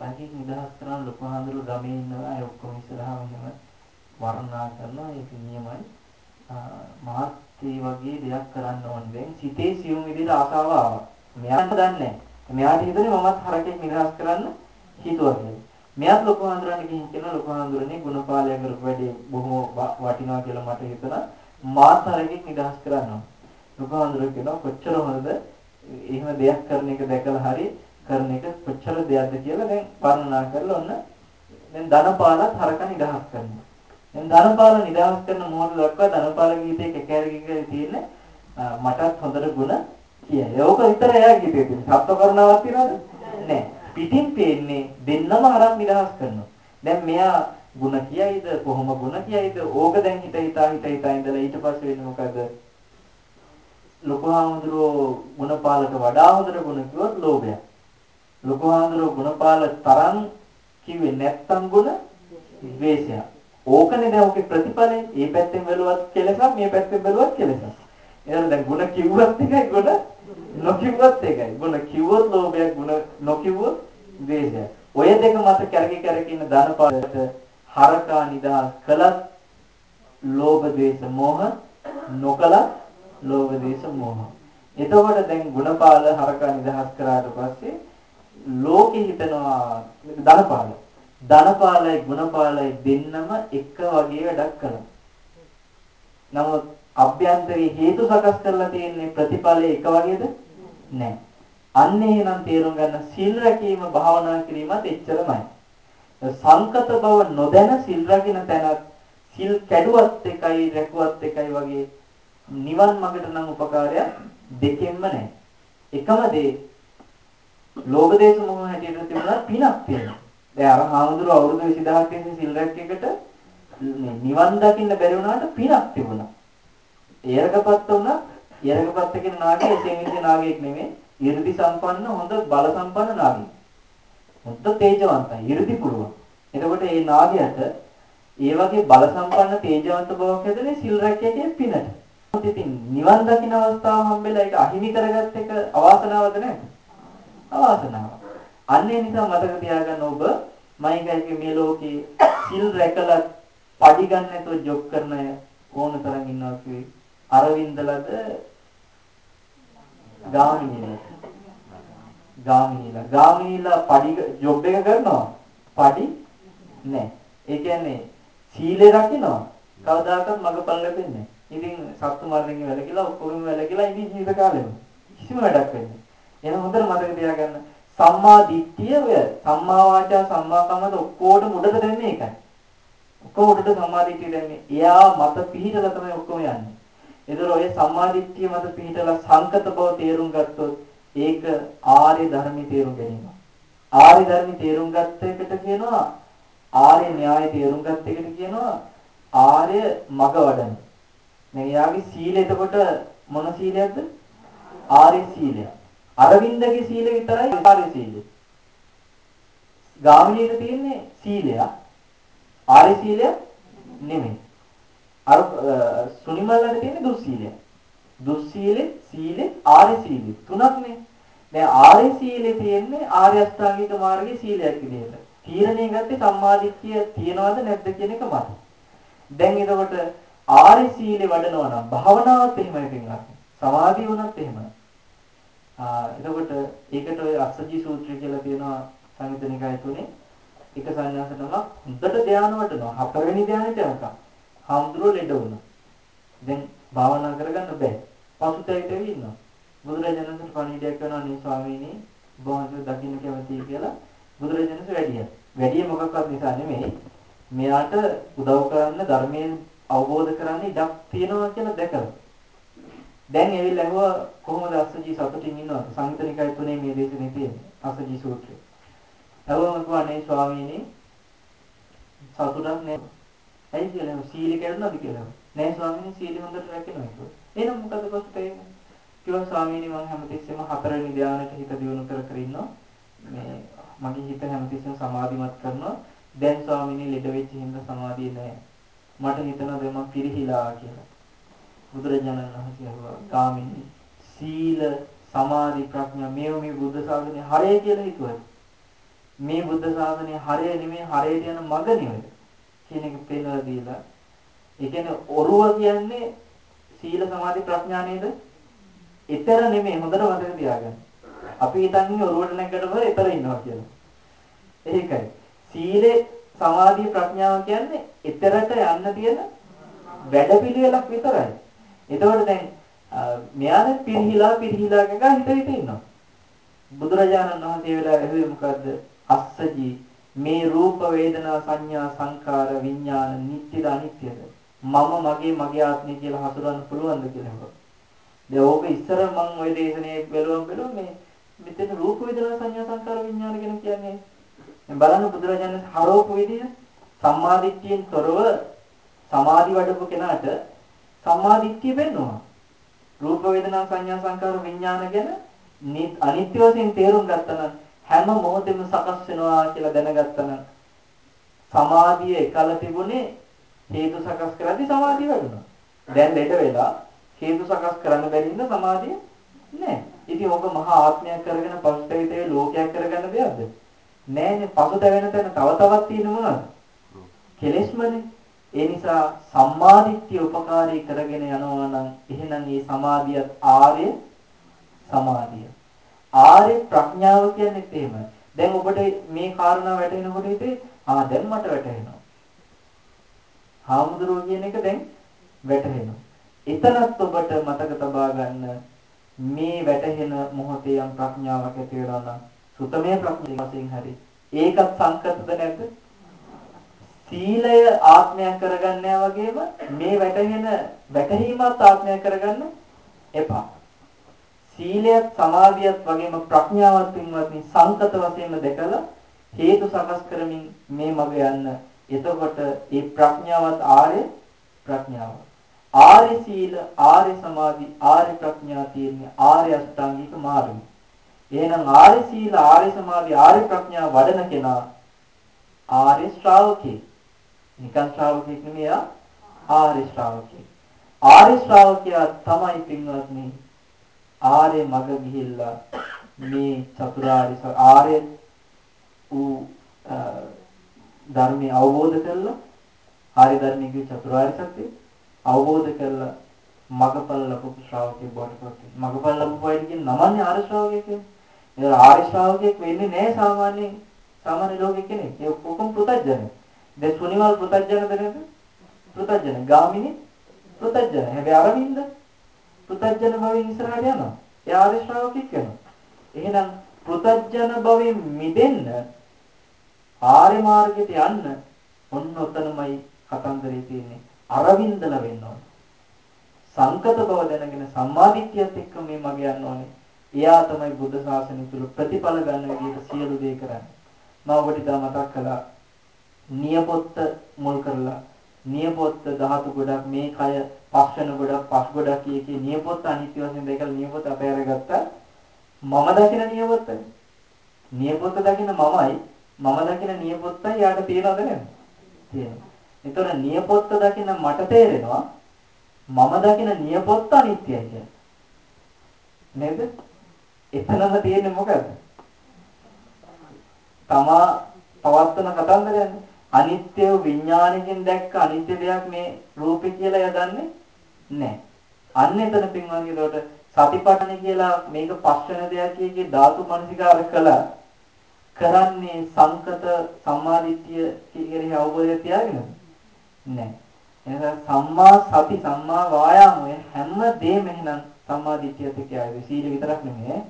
රජෙක් නිදහස් කරන ලොකු හාමුදුරුවෝ ගමේ ඉන්නවා ඒ ඔක්කොම ඉස්සරහා මෙහෙම වර්ණනා කරනවා ඒක නියමයි. මාත් ඒ වගේ දෙයක් කරන්න ඕනේ. දැන් සිතේ සියුම් විදිහට ආසාව ආවා. මෙයාට දන්නේ නැහැ. මෙයාට හිතුනේ මමත් හරකෙක් නිදහස් කරන්න හිතුවා කියලා. මෙයාත් ලොකු හාමුදුරනේ ගිහින් කියන ලොකු හාමුදුරනේ ගුණපාලය කරපු වැඩේ බොහොම වටිනවා කියලා මට හිතුණා. මාත් හරකෙක් නිදහස් කරන්න ඕනේ. ලොකු හාමුදුරුවෝ කියනවා කොච්චර හොඳද එහෙම දෙයක් කරන එක දැකලා හරි කරන එක කොච්චර දෙයක්ද කියලා දැන් වර්ණනා කරලා ඔන්න දැන් ධනපාලත් හරක නිදහස් කරනවා. දැන් ධනපාල නිදහස් කරන මොහොත දක්වා ධනපාල ගීතයේ කැකෑරි තියෙන මටත් හොඳට ಗುಣ කියයි. ඒක විතර එයා ගීතේ තියෙන. සත්ව කරුණාවක් තියනවද? නැහැ. පිටින් පේන්නේ දෙන්නම අරන් නිදහස් කරනවා. දැන් මෙයා ಗುಣ කියයිද කොහොම ಗುಣ කියයිද ඕක දැන් හිත හිතා හිත හිතා ඉඳලා ඊට පස්සේ වෙන්නේ මොකද? ලොකු හාමුදුරුවෝ ගුණපාලට වඩා හොඳට ගුණ කිව්වොත් ලෝභය. ලොකු හාමුදුරුවෝ ගුණපාල තරම් කිව්වේ නැත්තම් ගුණ ද්වේෂය. ඕකනේ දැන් ඔකේ ප්‍රතිඵලය. මේ පැත්තෙන් බැලුවත් කෙලසක් මේ පැත්තෙන් බැලුවත් කෙලසක්. එහෙනම් දැන් ಗುಣ කිව්වත් එකයි ಗುಣ නොකිව්වත් එකයි. ಗುಣ කිව්වොත් ලෝභයක් ಗುಣ නොකිව්වොත් ද්වේෂයක්. ඔය දෙක මත කැරකි කැරකි ඉන්න ධනපාලට හරකා නිදහස් කළත් ලෝභ ද්වේෂ මෝහ නොකලත් ලෝභ ද්වේෂ මෝහ. එතකොට දැන් ಗುಣපාල හරකා නිදහස් කරාට පස්සේ ලෝකෙ හිතනවා ධනපාල ධනපාලයි ගුණපාලයි දෙන්නම එක වගේ වැඩක් කළා. නමුත් අභ්‍යන්තරේ හේතු සකස් කරලා තියෙන්නේ ප්‍රතිඵලය එක වගේද? නැහැ. අන්න එහෙනම් තේරුම් ගන්න සිල් රැකීම භාවනා කිරීමත් එච්චරමයි. සංකත බව නොදැන සිල් රකින්න තැනත් සිල් කැඩුවත් එකයි රැකුවත් එකයි වගේ නිවන් මාර්ගට නම් උපකාරයක් දෙකෙන්ම නැහැ. එකම දේ ලෝභ දේශ මොහ හැටියට තිබුණා පිනක් තියෙනවා. දැන් අර හාමුදුරුවෝ අවුරුදු 20000ක් තිස්සේ සිල් රැක්කේකට නිවන් දකින්න බැරි වුණාට පිනක් තිබුණා. එයරකපත් වුණා. එයරකපත් කියන නාගය එතෙන්දී නාගයෙක් නෙමෙයි. 이르දි සම්පන්න හොඳ බල සම්පන්න නාගයෙක්. හොඳ තේජවන්තයි. 이르දි පුළුවන්. එතකොට මේ නාගයට ඒ වගේ බල සම්පන්න තේජවන්ත බවක් හැදෙන්නේ සිල් රැක්කේකේ පිනට. ඉතින් නිවන් දකින්න අවස්ථාව හම්බෙලා ඒක අහිමි කරගත්ත එක අවාසනාවද නැද්ද? අවාසනාවක්. අන්න ඒ නිසා මතක තියාගන්න ඔබ මයිකල්ගේ මේ ලෝකේ සිල් රැකලා පඩි ගන්න නැතුව ජොබ් කරන අය ඕන තරම් ඉන්නවා කිව්වේ අරවින්දලද ගාමිණීලද ගාමිණීලා ගාමිණීලා පඩි ජොබ් එක කරනවා. පඩි නැහැ ඒ කියන්නේ සීලය රකින්නවා. කවදාකවත් මගපල් ලැබෙන්නේ නැහැ ඉතින් සත්තු මරණයෙන් වැළකීලා ඔක්කොම වැළකීලා ඉතින් ජීවිත කාලෙම කිසිම වැඩක් වෙන්නේ නැහැ එහෙනම් හොඳට මතක තියාගන්න සම්මා දිට්ඨිය ඔය සම්මා වාචා සම්මා කම්මන්ත ඔක්කොටම උඩට දැම්මේ ඒකයි. ඔක්කොම උඩට සම්මා දිට්ඨිය දැම්මේ. එයා මත පිහිටලා තමයි ඔක්කොම යන්නේ. ඒතර ඔය සම්මා දිට්ඨිය මත පිහිටලා සංකත බව තේරුම් ගත්තොත් ඒක ආර්ය ධර්මයේ තේරුම් ගැනීම. ආර්ය ධර්මයේ තේරුම් ගත්ත එකට කියනවා ආර්ය න්‍යාය තේරුම් ගත්ත එකට කියනවා ආර්ය මග වඩන. දැන් එයාගේ සීලය එතකොට මොන සීලයක්ද? ආර්ය සීලයක්. අරවින්දගේ සීල විතරයි ආර්ය සීලය. ගාමිණීට තියෙන්නේ සීලය. ආර්ය සීලය නෙමෙයි. අර සුනිමල්ලට තියෙන්නේ දුස්සීලය. දුස්සීලෙ සීලෙ ආර්ය සීලෙ තුනක්නේ. දැන් ආර්ය සීලෙ තියෙන්නේ ආර්ය අෂ්ටාංගික මාර්ගයේ සීලයක් විදිහට. තීරණය ගත්තේ සම්මාදිට්ඨිය තියනවද නැද්ද කියන එක මත. දැන් එතකොට ආර්ය සීලෙ වඩනවා නම් භාවනාවත් එහෙමයි පින්වත්. සමාධිය වුණත් එහෙමයි. එතකොට ඒකට ඔය අස්සජී සූත්‍රය කියලා තියෙනවා සංයුතනිකාය තුනේ. එක සංඥාස තමයි හොඳට ධානය වටනවා. හතරවෙනි ධානයට යනකම් හම්දුර ලෙඩ වුණා. දැන් භාවනා කරගන්න බෑ. පසුතැවිලි ඉන්නවා. බුදුරජාණන් වහන්සේ පණිවිඩයක් කරනවා නේ ස්වාමීනි වහන්සේ දකින්න කැමතියි කියලා බුදුරජාණන් වහන්සේ වැඩියා. වැඩිය මොකක්වත් නිසා නෙමෙයි. මෙයාට උදව් කරන්න ධර්මයෙන් අවබෝධ කරගන්න ඉඩක් තියෙනවා කියලා දැකලා දැන් ඇවිල්ලා ඇහුවා කොහොමද අස්සජී සතුටින් ඉන්නවද? සංයුතනිකය තුනේ මේ දේශනේ තියෙන්නේ. අස්සජී සූත්‍රය. ඇහුවම කිව්වනේ ස්වාමීනි සතුටක් නෑ. ඇයි කියලා සීල කැඩුණාද කියලා. නෑ ස්වාමීනි සීල හොඳට රැකෙනවා කියලා. එහෙනම් මොකද කොස්ට වෙන්නේ? කිව්වා ස්වාමීනි මම හැමතිස්සෙම හතරවෙනි ධානයට හිත දියුණු කර කර ඉන්නවා. මේ මගේ හිත හැමතිස්සෙම සමාධිමත් කරනවා. දැන් ස්වාමීනි ලෙඩ වෙච්ච හින්දා සමාධිය නැහැ. මට හිතෙනවා දැන් මම පිරිහිලා කියලා. බුදුරජාණන් වහන්සේ අහුවා ගාමිණී සීල සමාධි ප්‍රඥා මේව මේ බුද්ධ ශාසනය හරය කියලා හිතුවද? මේ බුද්ධ ශාසනය හරය නෙමෙයි හරයට යන මඟ නෙවෙයි කියන එක පෙන්වලා දීලා. ඒ කියන්නේ ඔරුව කියන්නේ සීල සමාධි ප්‍රඥා නේද? ඊතර නෙමෙයි හොඳට මතක තියාගන්න. අපි හිතන්නේ ඔරුවට නැග්ගට පස්සේ ඊතර ඉන්නවා කියලා. ඒකයි. සීලේ සමාධි ප්‍රඥාව කියන්නේ ඊතරට යන්න තියෙන වැඩපිළිවෙලක් විතරයි. එතකොට දැන් මෙයා දැන් පිරිහිලා පිරිහිලා ගගා හිත හිත ඉන්නවා. බුදුරජාණන් වහන්සේ වෙලා ඇහුවේ මොකද්ද? අස්සජී මේ රූප වේදනා සංඥා සංකාර විඥාන නිට්ටයද අනිත්‍යද? මම මගේ මගේ ආත්මය කියලා හසුරවන්න පුළුවන්ද කියලා හෙව්වා. දැන් ඕක ඉස්සර මම ওই දේශනේ බැලුවම බැලුවම මේ මෙතන රූප වේදනා සංඥා සංකාර විඥාන කියන කියන්නේ දැන් බලන්න බුදුරජාණන් හරවපු විදිය සම්මාදිට්ඨියෙන් තොරව සමාධි වඩපු කෙනාට සම්මාදිට්ඨිය වෙන්නවා. රූප වේදනා සංඥා සංකාර විඥාන ගැන අනිත්‍ය වශයෙන් තේරුම් ගත්තා නම් හැම මොහොතෙම සකස් වෙනවා කියලා දැනගත්තා නම් සමාධිය එකල තිබුණේ හේතු සකස් කරද්දී සමාධිය වැඩුණා. දැන් ලෙඩ වෙලා හේතු සකස් කරන්න බැරි ඉන්න සමාධිය නැහැ. ඉතින් ඔබ මහා ආත්මයක් කරගෙන පස්තවිතේ ලෝකයක් කරගන්න දෙයක්ද? නෑනේ පසුතැවෙන තැන තව තවත් තියෙන මොනවද? කෙලෙස්මනේ. ඒ නිසා සම්මාදිට්ඨිය උපකාරී කරගෙන යනවා නම් එහෙනම් මේ සමාධියත් ආර්ය සමාධිය. ආර්ය ප්‍රඥාව කියන්නේ එහෙමයි. දැන් ඔබට මේ කාරණා වැටහෙනකොට හිතේ ආ දැන් මට වැටහෙනවා. හාමුදුරුවෝ කියන එක දැන් වැටහෙනවා. එතනත් ඔබට මතක තබා ගන්න මේ වැටහෙන මොහොතේ යම් ප්‍රඥාවක් ඇති වෙනවා නම් සුතමේ ප්‍රඥාවෙන් හරි ඒකත් සංකතද නැද්ද? සීලය ආත්මයක් කරගන්න වගේම මේ වැටහෙන වැටහීමත් ආත්මයක් කරගන්න එපා. සීලයත් සමාධියත් වගේම ප්‍රඥාවත් පින්වත්නි සංකත වශයෙන්ම දැකලා හේතු සකස් කරමින් මේ මඟ යන්න. එතකොට මේ ප්‍රඥාවත් ආර්ය ප්‍රඥාව. ආර්ය සීල, ආර්ය සමාධි, ආර්ය ප්‍රඥා තියෙන්නේ ආර්ය අෂ්ටාංගික මාර්ගය. එහෙනම් ආර්ය සීල, ආර්ය සමාධි, ආර්ය ප්‍රඥා වඩන කෙනා ආර්ය ශ්‍රාවකේ. නිකන් ශ්‍රාවකෙක් නෙමෙයි ආර්ය ශ්‍රාවකේ. ආර්ය ශ්‍රාවකයා තමයි පින්වත්නි ආර්ය මඟ ගිහිල්ලා මේ චතුරාර්ය ආර්ය වූ ධර්මය අවබෝධ කරලා ආර්ය ධර්මයේ චතුරාර්ය සත්‍ය අවබෝධ කරලා මගපල් ලැබපු ශ්‍රාවකෙක් බවට පත් වෙනවා. මගපල් ලැබපු අය කියන නමන්නේ ආර්ය ශ්‍රාවකයෙක් කියන්නේ. ඒ ආර්ය ශ්‍රාවකයෙක් වෙන්නේ නැහැ සාමාන්‍යයෙන් සාමාන්‍ය ලෝකෙ කෙනෙක්. ඒ ඔක්කොම පෘතජ්ජන. දැන් සුනිවල් පෘතජ්ජනද නේද? පෘතජ්ජන. ගාමිනී පෘතජ්ජන. හැබැයි අරවින්ද පෘතජ්ජන භවෙන් ඉස්සරහට යනවා. ඒ ආර්ය ශ්‍රාවකෙක් වෙනවා. එහෙනම් පෘතජ්ජන භවෙන් මිදෙන්න ආර්ය මාර්ගයට යන්න ඔන්න ඔතනමයි කතන්දරේ තියෙන්නේ. අරවින්දල වෙන්න ඕනේ. සංකත බව දැනගෙන සම්මාදිට්ඨියත් එක්ක මේ මග යන්න ඕනේ. එයා තමයි බුද්ධ ශාසනය තුල ප්‍රතිඵල ගන්න විදිහට සියලු දේ කරන්නේ. මම ඔබට ඉතා මතක් කළා. නියපොත්ත මුල් කරලා නියපොත්ත ධාතු ගොඩක් මේ කය පස්වෙන ගොඩක් පස් ගොඩක් කියකේ නියපොත්ත අනිත්‍ය වශයෙන් දැකලා නියපොත්ත අපෑරගත්තා. මම දකින නියපොත්තනේ. නියපොත්ත දකින මමයි මම දකින නියපොත්තයි යාට තියනවද නැද්ද? තියෙනවා. ඒතර නියපොත්ත දකින මට තේරෙනවා මම දකින නියපොත්ත අනිත්‍යයි කියන්නේ. නේද? එතනම තියෙන්නේ මොකද්ද? තමා පවත්තන කතන්දරයන්නේ. අනිත්‍ය විඥාණයෙන් දැක්ක අනිත්‍ය දෙයක් මේ රූපේ කියලා යදන්නේ නැහැ. අන්න එතන පින්වන්ගේ ඒකට සතිපට්ඨාන කියලා මේක පස්වෙන දෙයක් කියකේ ධාතු මනසිකාර කළා කරන්නේ සංකත සම්මාදිට්ඨිය කියන අවබෝධය තියාගෙනද? නැහැ. එහෙනම් සම්මා සති සම්මා වායාමය හැම දෙෙම එහෙනම් සම්මා දිට්ඨියත් එක්ක ආවේ සීල විතරක් නෙමෙයි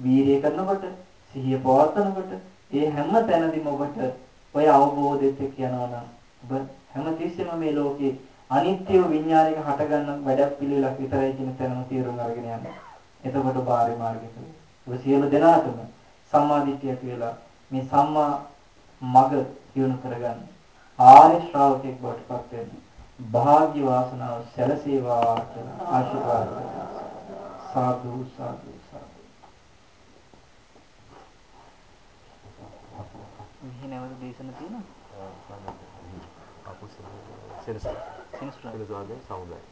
වීරිය කරනකොට සිහිය පවත්වනකොට ඒ හැම තැනදීම ඔබට ඔය අවබෝධයත් එක්ක යනවා ඔබ හැම තිස්සෙම මේ ලෝකේ අනිත්‍ය විඥානයක හටගන්න වැඩක් පිළිවෙලක් විතරයි කියන තැනම තීරුම් අරගෙන යන්න. එතකොට බාහිර මාර්ගයට. ඔබ සියලු දෙනාටම සම්මා දිට්ඨිය කියලා මේ සම්මා මග දියුණු කරගන්න. ආර්ය ශ්‍රාවකෙක් බවට පත් වෙන්න. භාග්‍ය වාසනාව සැලසේවා කියලා ආශිර්වාද කරනවා. සාදු සාදු සාදු මෙහි නැවත දේශන තියෙනවා සෙනසුරාදා සමුදාය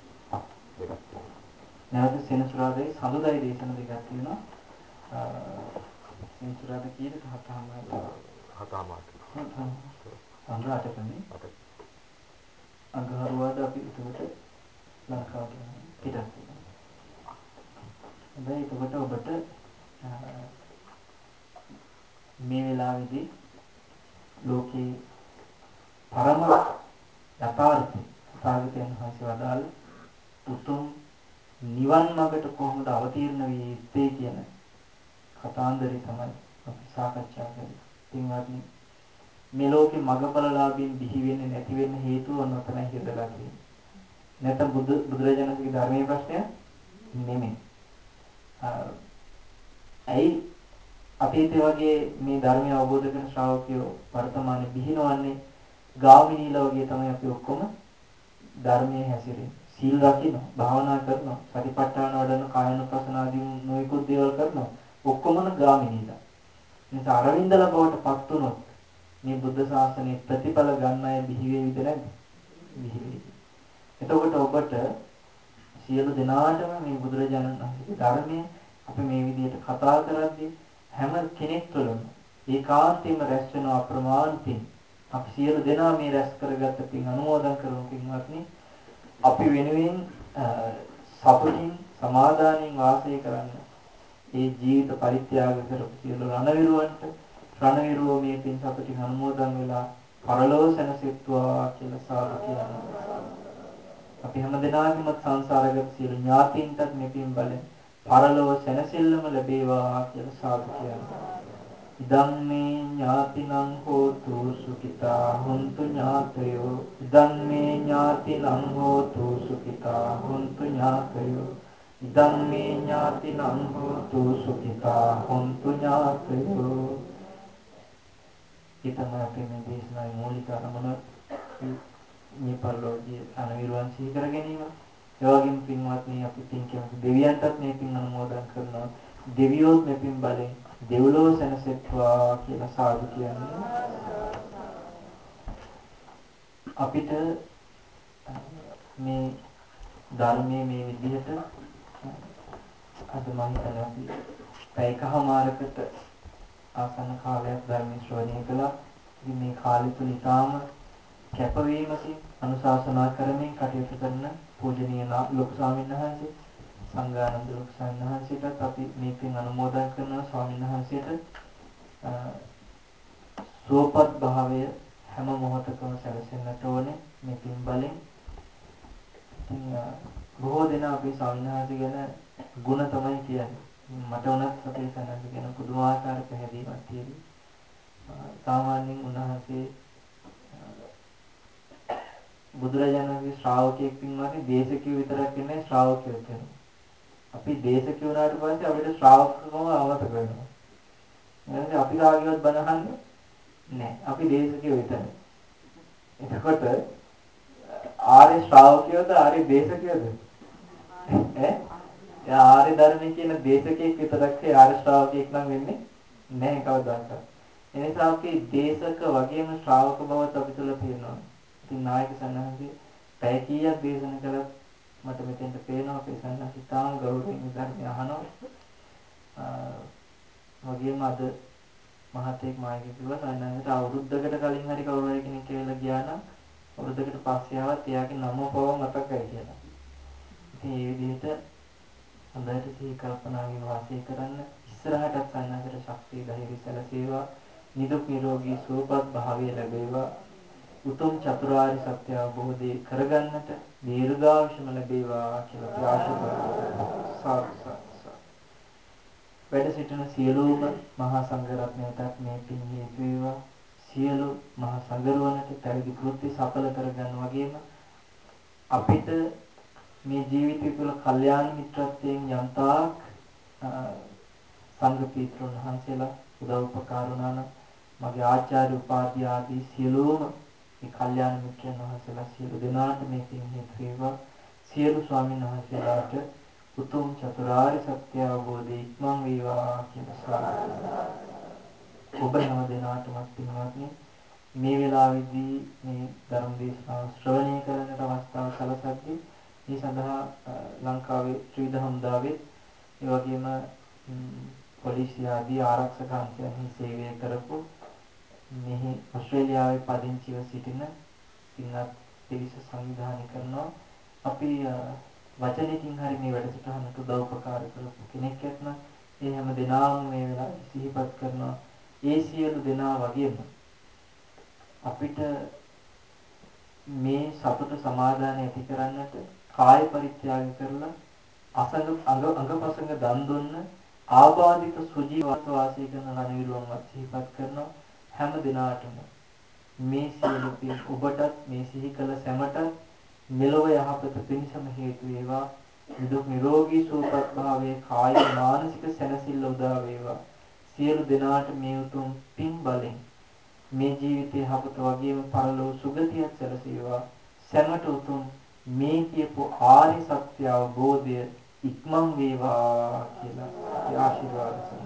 දෙකක් තියෙනවා නැවත සෙනසුරාදායි සමුදාය දේශන දෙකක් තියෙනවා. සෙනසුරාදා කීයද හතම හතම හතම අටකනේ අට අඟහරුවාද අපි එතකොට ලංකාවට පිටත් වෙනවා. හැබැයි එතකොට ඔබට මේ වෙලාවේදී ලෝකේ පරම යථාර්ථය තථාගතයන් වහන්සේ වදාළ උතුම් නිවන් මාර්ගට කොහොමද අවතීර්ණ වී යුත්තේ කියන කතාන්දරේ තමයි අපි සාකච්ඡා කරන්නේ. පින්වත්නි මේ ලෝකේ මගපලලාභීන් බිහි වෙන්නේ නැති වෙන්න හේතුව නොතනයි හිතලා තියෙන්නේ. නැත්නම් බුදු බුදුරජාණන්ගේ ධර්මයේ ප්‍රශ්නය නෙමෙයි. ඇයි අතීතයේ වගේ මේ ධර්මය අවබෝධ කරන ශ්‍රාවකයෝ වර්තමානයේ බිහිනවන්නේ ගාමිණීලා වගේ තමයි අපි ඔක්කොම ධර්මයේ හැසිරෙන්නේ. සීල් රකින්න, භාවනා කරනවා, සතිපට්ඨාන වඩන කායනුපසන ආදී නොයෙකුත් දේවල් කරනවා. ඔක්කොම ගාමිණීලා. නිසා අරවින්දලා බවට පත් වුණොත් මේ බුද්ධ ශාසනයේ ප්‍රතිඵල ගන්න අය බිහි වෙයිද නැද්ද? බිහි වෙයි. එතකොට ඔබට සියලු දෙනාටම මේ බුදුරජාණන් වහන්සේගේ ධර්මය අපි මේ විදිහට කතා කරද්දී හැම කෙනෙක් තුළම ඒකාන්තයෙන්ම රැස් වෙන අප්‍රමාණ පින් අපි සියලු දෙනා මේ රැස් කරගත්ත පින් අනුමෝදන් කරමු පින්වත්නි අපි වෙනුවෙන් සතුටින් සමාදානෙන් වාසය කරන්න ඒ ජීවිත පරිත්‍යාග කරපු සියලු රණවිරුවන්ට රණවිරුව මේ පින් සතුටින් අනුමෝදන් වෙලා පරලෝක සැනසෙත්වා කියලා සාදු කියනවා අපි හැම දිනාගම සංසාරගත සියලු ඥාතීන්ටත් මෙපින් බලෙන් පරලොව සැනසෙල්ලම ලැබේවා කියලා සාදු කියනවා. ඉදං මේ ඥාතිනං හෝතු සුඛිතා හුන්තු ඥාතයෝ ඉදං මේ ඥාතිනං හෝතු සුඛිතා හුන්තු ඥාතයෝ ඉදං මේ ඥාතිනං හෝතු සුඛිතා හුන්තු ඥාතයෝ ඊතම අපි මේ දේශනාවේ මූලික අරමුණ මේ පරිලෝකීය අනවිරුවන් සිහි කර ගැනීම. ඒ වගේම පින්වත්නි අපි පින් කියමු දෙවියන්ටත් මේ පින් අනුමෝදන් කරනවා. දෙවියෝත් මේ පින් බලෙන් දෙව්ලොව සැනසෙත්වා කියලා සාදු කියන්නේ. අපිට මේ ධර්මයේ මේ විදිහට අද මම හිතන්නේ අපි පැයකමාරකට ආසන්න කාලයක් ධර්ම ශ්‍රවණය කළා. ඉතින් මේ කාලෙ තුල ඊටාම කැපවීමකින් අනුශාසනා කරමින් කටයුතු කරන පූජනීය ලොකු ස්වාමීන් වහන්සේ සංඝානන්ද ලොකු ස්වාමීන් වහන්සේටත් අපි මේ පින් අනුමෝදන් කරනවා ස්වාමීන් වහන්සේට සුවපත් භාවය හැම මොහොතකම සැලසෙන්නට ඕනේ මේ පින් බලෙන්. ඉතින් බොහෝ දෙනා අපේ ස්වාමීන් වහන්සේ ගැන ಗುಣ තමයි කියන්නේ. මට උනත් අපේ සනන්ද ගැන පුදුමාකාර පැහැදීමක් තියෙනවා. සාමාන්‍යයෙන් උන්වහන්සේ බුදුරජාණන්ගේ ශ්‍රාවකයෙක් පින්වත්නි දේශකයෝ විතරක් ඉන්නේ ශ්‍රාවකයෝ වෙනවා. අපි දේශකයෝ වුණාට පස්සේ අපිට ශ්‍රාවකකම අමතක වෙනවා. එහෙනම් අපි කාගේවත් බණ අහන්නේ නැහැ. අපි දේශකයෝ විතරයි. එතකොට ආර්ය ශ්‍රාවකයෝද ආර්ය දේශකයෝද? ඈ? ආර්ය ධර්මයේ කියන දේශකයෙක් විතරක් ආර්ය ශ්‍රාවකයෙක් නම් වෙන්නේ නැහැ කවදාවත්. එනිසා අපි දේශක වගේම ශ්‍රාවක බවත් අපි තුල තියෙනවා. ඉතින් නායක සන්නහසේ පැය කීයක් දේශනා කළත් මට මෙතෙන්ට පේනවා අපේ සන්නහ ඉතාම ගෞරවයෙන් ධර්මය අහනවා. වගේම අද මහත්තයෙක් මායික කිව්වා සන්නහට අවුරුද්දකට කලින් හරි කවුරු හරි කෙනෙක් කියලා ගියා නම් අවුරුද්දකට පස්සේ ආවත් එයාගේ නම පව මතකයි කියලා. ඉතින් මේ විදිහට හොඳට සිහි කල්පනාවෙන් වාසය කරන්න ඉස්සරහටත් සන්නහට ශක්තිය ධෛර්ය සැලසේවා නිදුක් නිරෝගී සුවපත් භාවය ලැබේවා උතුම් චතුරාර්ය සත්‍ය අවබෝධය කරගන්නට දීර්ඝායුෂම ලැබේවා කියලා අපි ආශිර්වාද කරනවා. වැඩ සිටින සියලුම මහා සංඝරත්නයටත් මේ පින් හේතු වේවා. සියලු මහා සංඝරුවනට පැවිදි කෘත්‍ය සඵල කරගන්න වගේම අපිට මේ ජීවිතය තුළ කල්යාණ මිත්‍රත්වයෙන් යම්තාක් සංඝ පීත්‍රුන් වහන්සේලා උදව් උපකාර වුණා නම් මගේ ආචාර්ය උපාධ්‍ය ආදී සියලුම මේ කල්යාණ මිත්‍රයන් වහන්සේලා සියලු දෙනාට මේ පින් හේතු වේවා. සියලු ස්වාමීන් වහන්සේලාට උතුම් චතුරාර්ය සත්‍ය අවබෝධය ඉක්මන් වේවා කියලා ඔබ හැම දිනාටම පින්වත්නි මේ වෙලාවේදී මේ ධර්ම දේශනාව ශ්‍රවණය කරන්නට අවස්ථාව සැලසද්දී මේ සඳහා ලංකාවේ ත්‍රිවිධ හමුදාවේ ඒ වගේම පොලිසිය ආදී ආරක්ෂක අංශයන්හි සේවය කරපු මෙහි ඕස්ට්‍රේලියාවේ පදිංචිව සිටින පින්වත් පිරිස සංවිධානය කරනවා. අපි වචනයකින් හරි මේ වැඩසටහනට උදව් උපකාර කරපු කෙනෙක් ඇත්නම් ඒ හැම දිනාම මේ වෙලාවේ සිහිපත් කරනවා. ඒ සියලු දෙනා වගේම අපිට මේ සතුට සමාදානය ඇති කරන්නට කාය පරිත්‍යාග කරලා අසඟ අඟ අඟපසඟ දන් දුන්න ආබාධිත සුජීවත්ව වාසය කරන රණවිරුවන්වත් සිහිපත් කරනවා. හැම දිනාටම මේ සියලු පින් ඔබටත් මේ සිහි කළ සැමට මෙලොව යහපත පිණිසම හේතු වේවා. නිදුක් නිරෝගී සුවපත් භාවයේ කායික මානසික සැනසෙල්ල උදා වේවා. සියලු දෙනාට මේ උතුම් පින් බලෙන් මේ ජීවිතයේ හපත වගේම පරලොව සුගතියක් සැලසේවා සැමට උතුම් මේ කියපු ආර්ය සත්‍ය අවබෝධය ඉක්මන් වේවා කියලා ආශිර්වාද කරනවා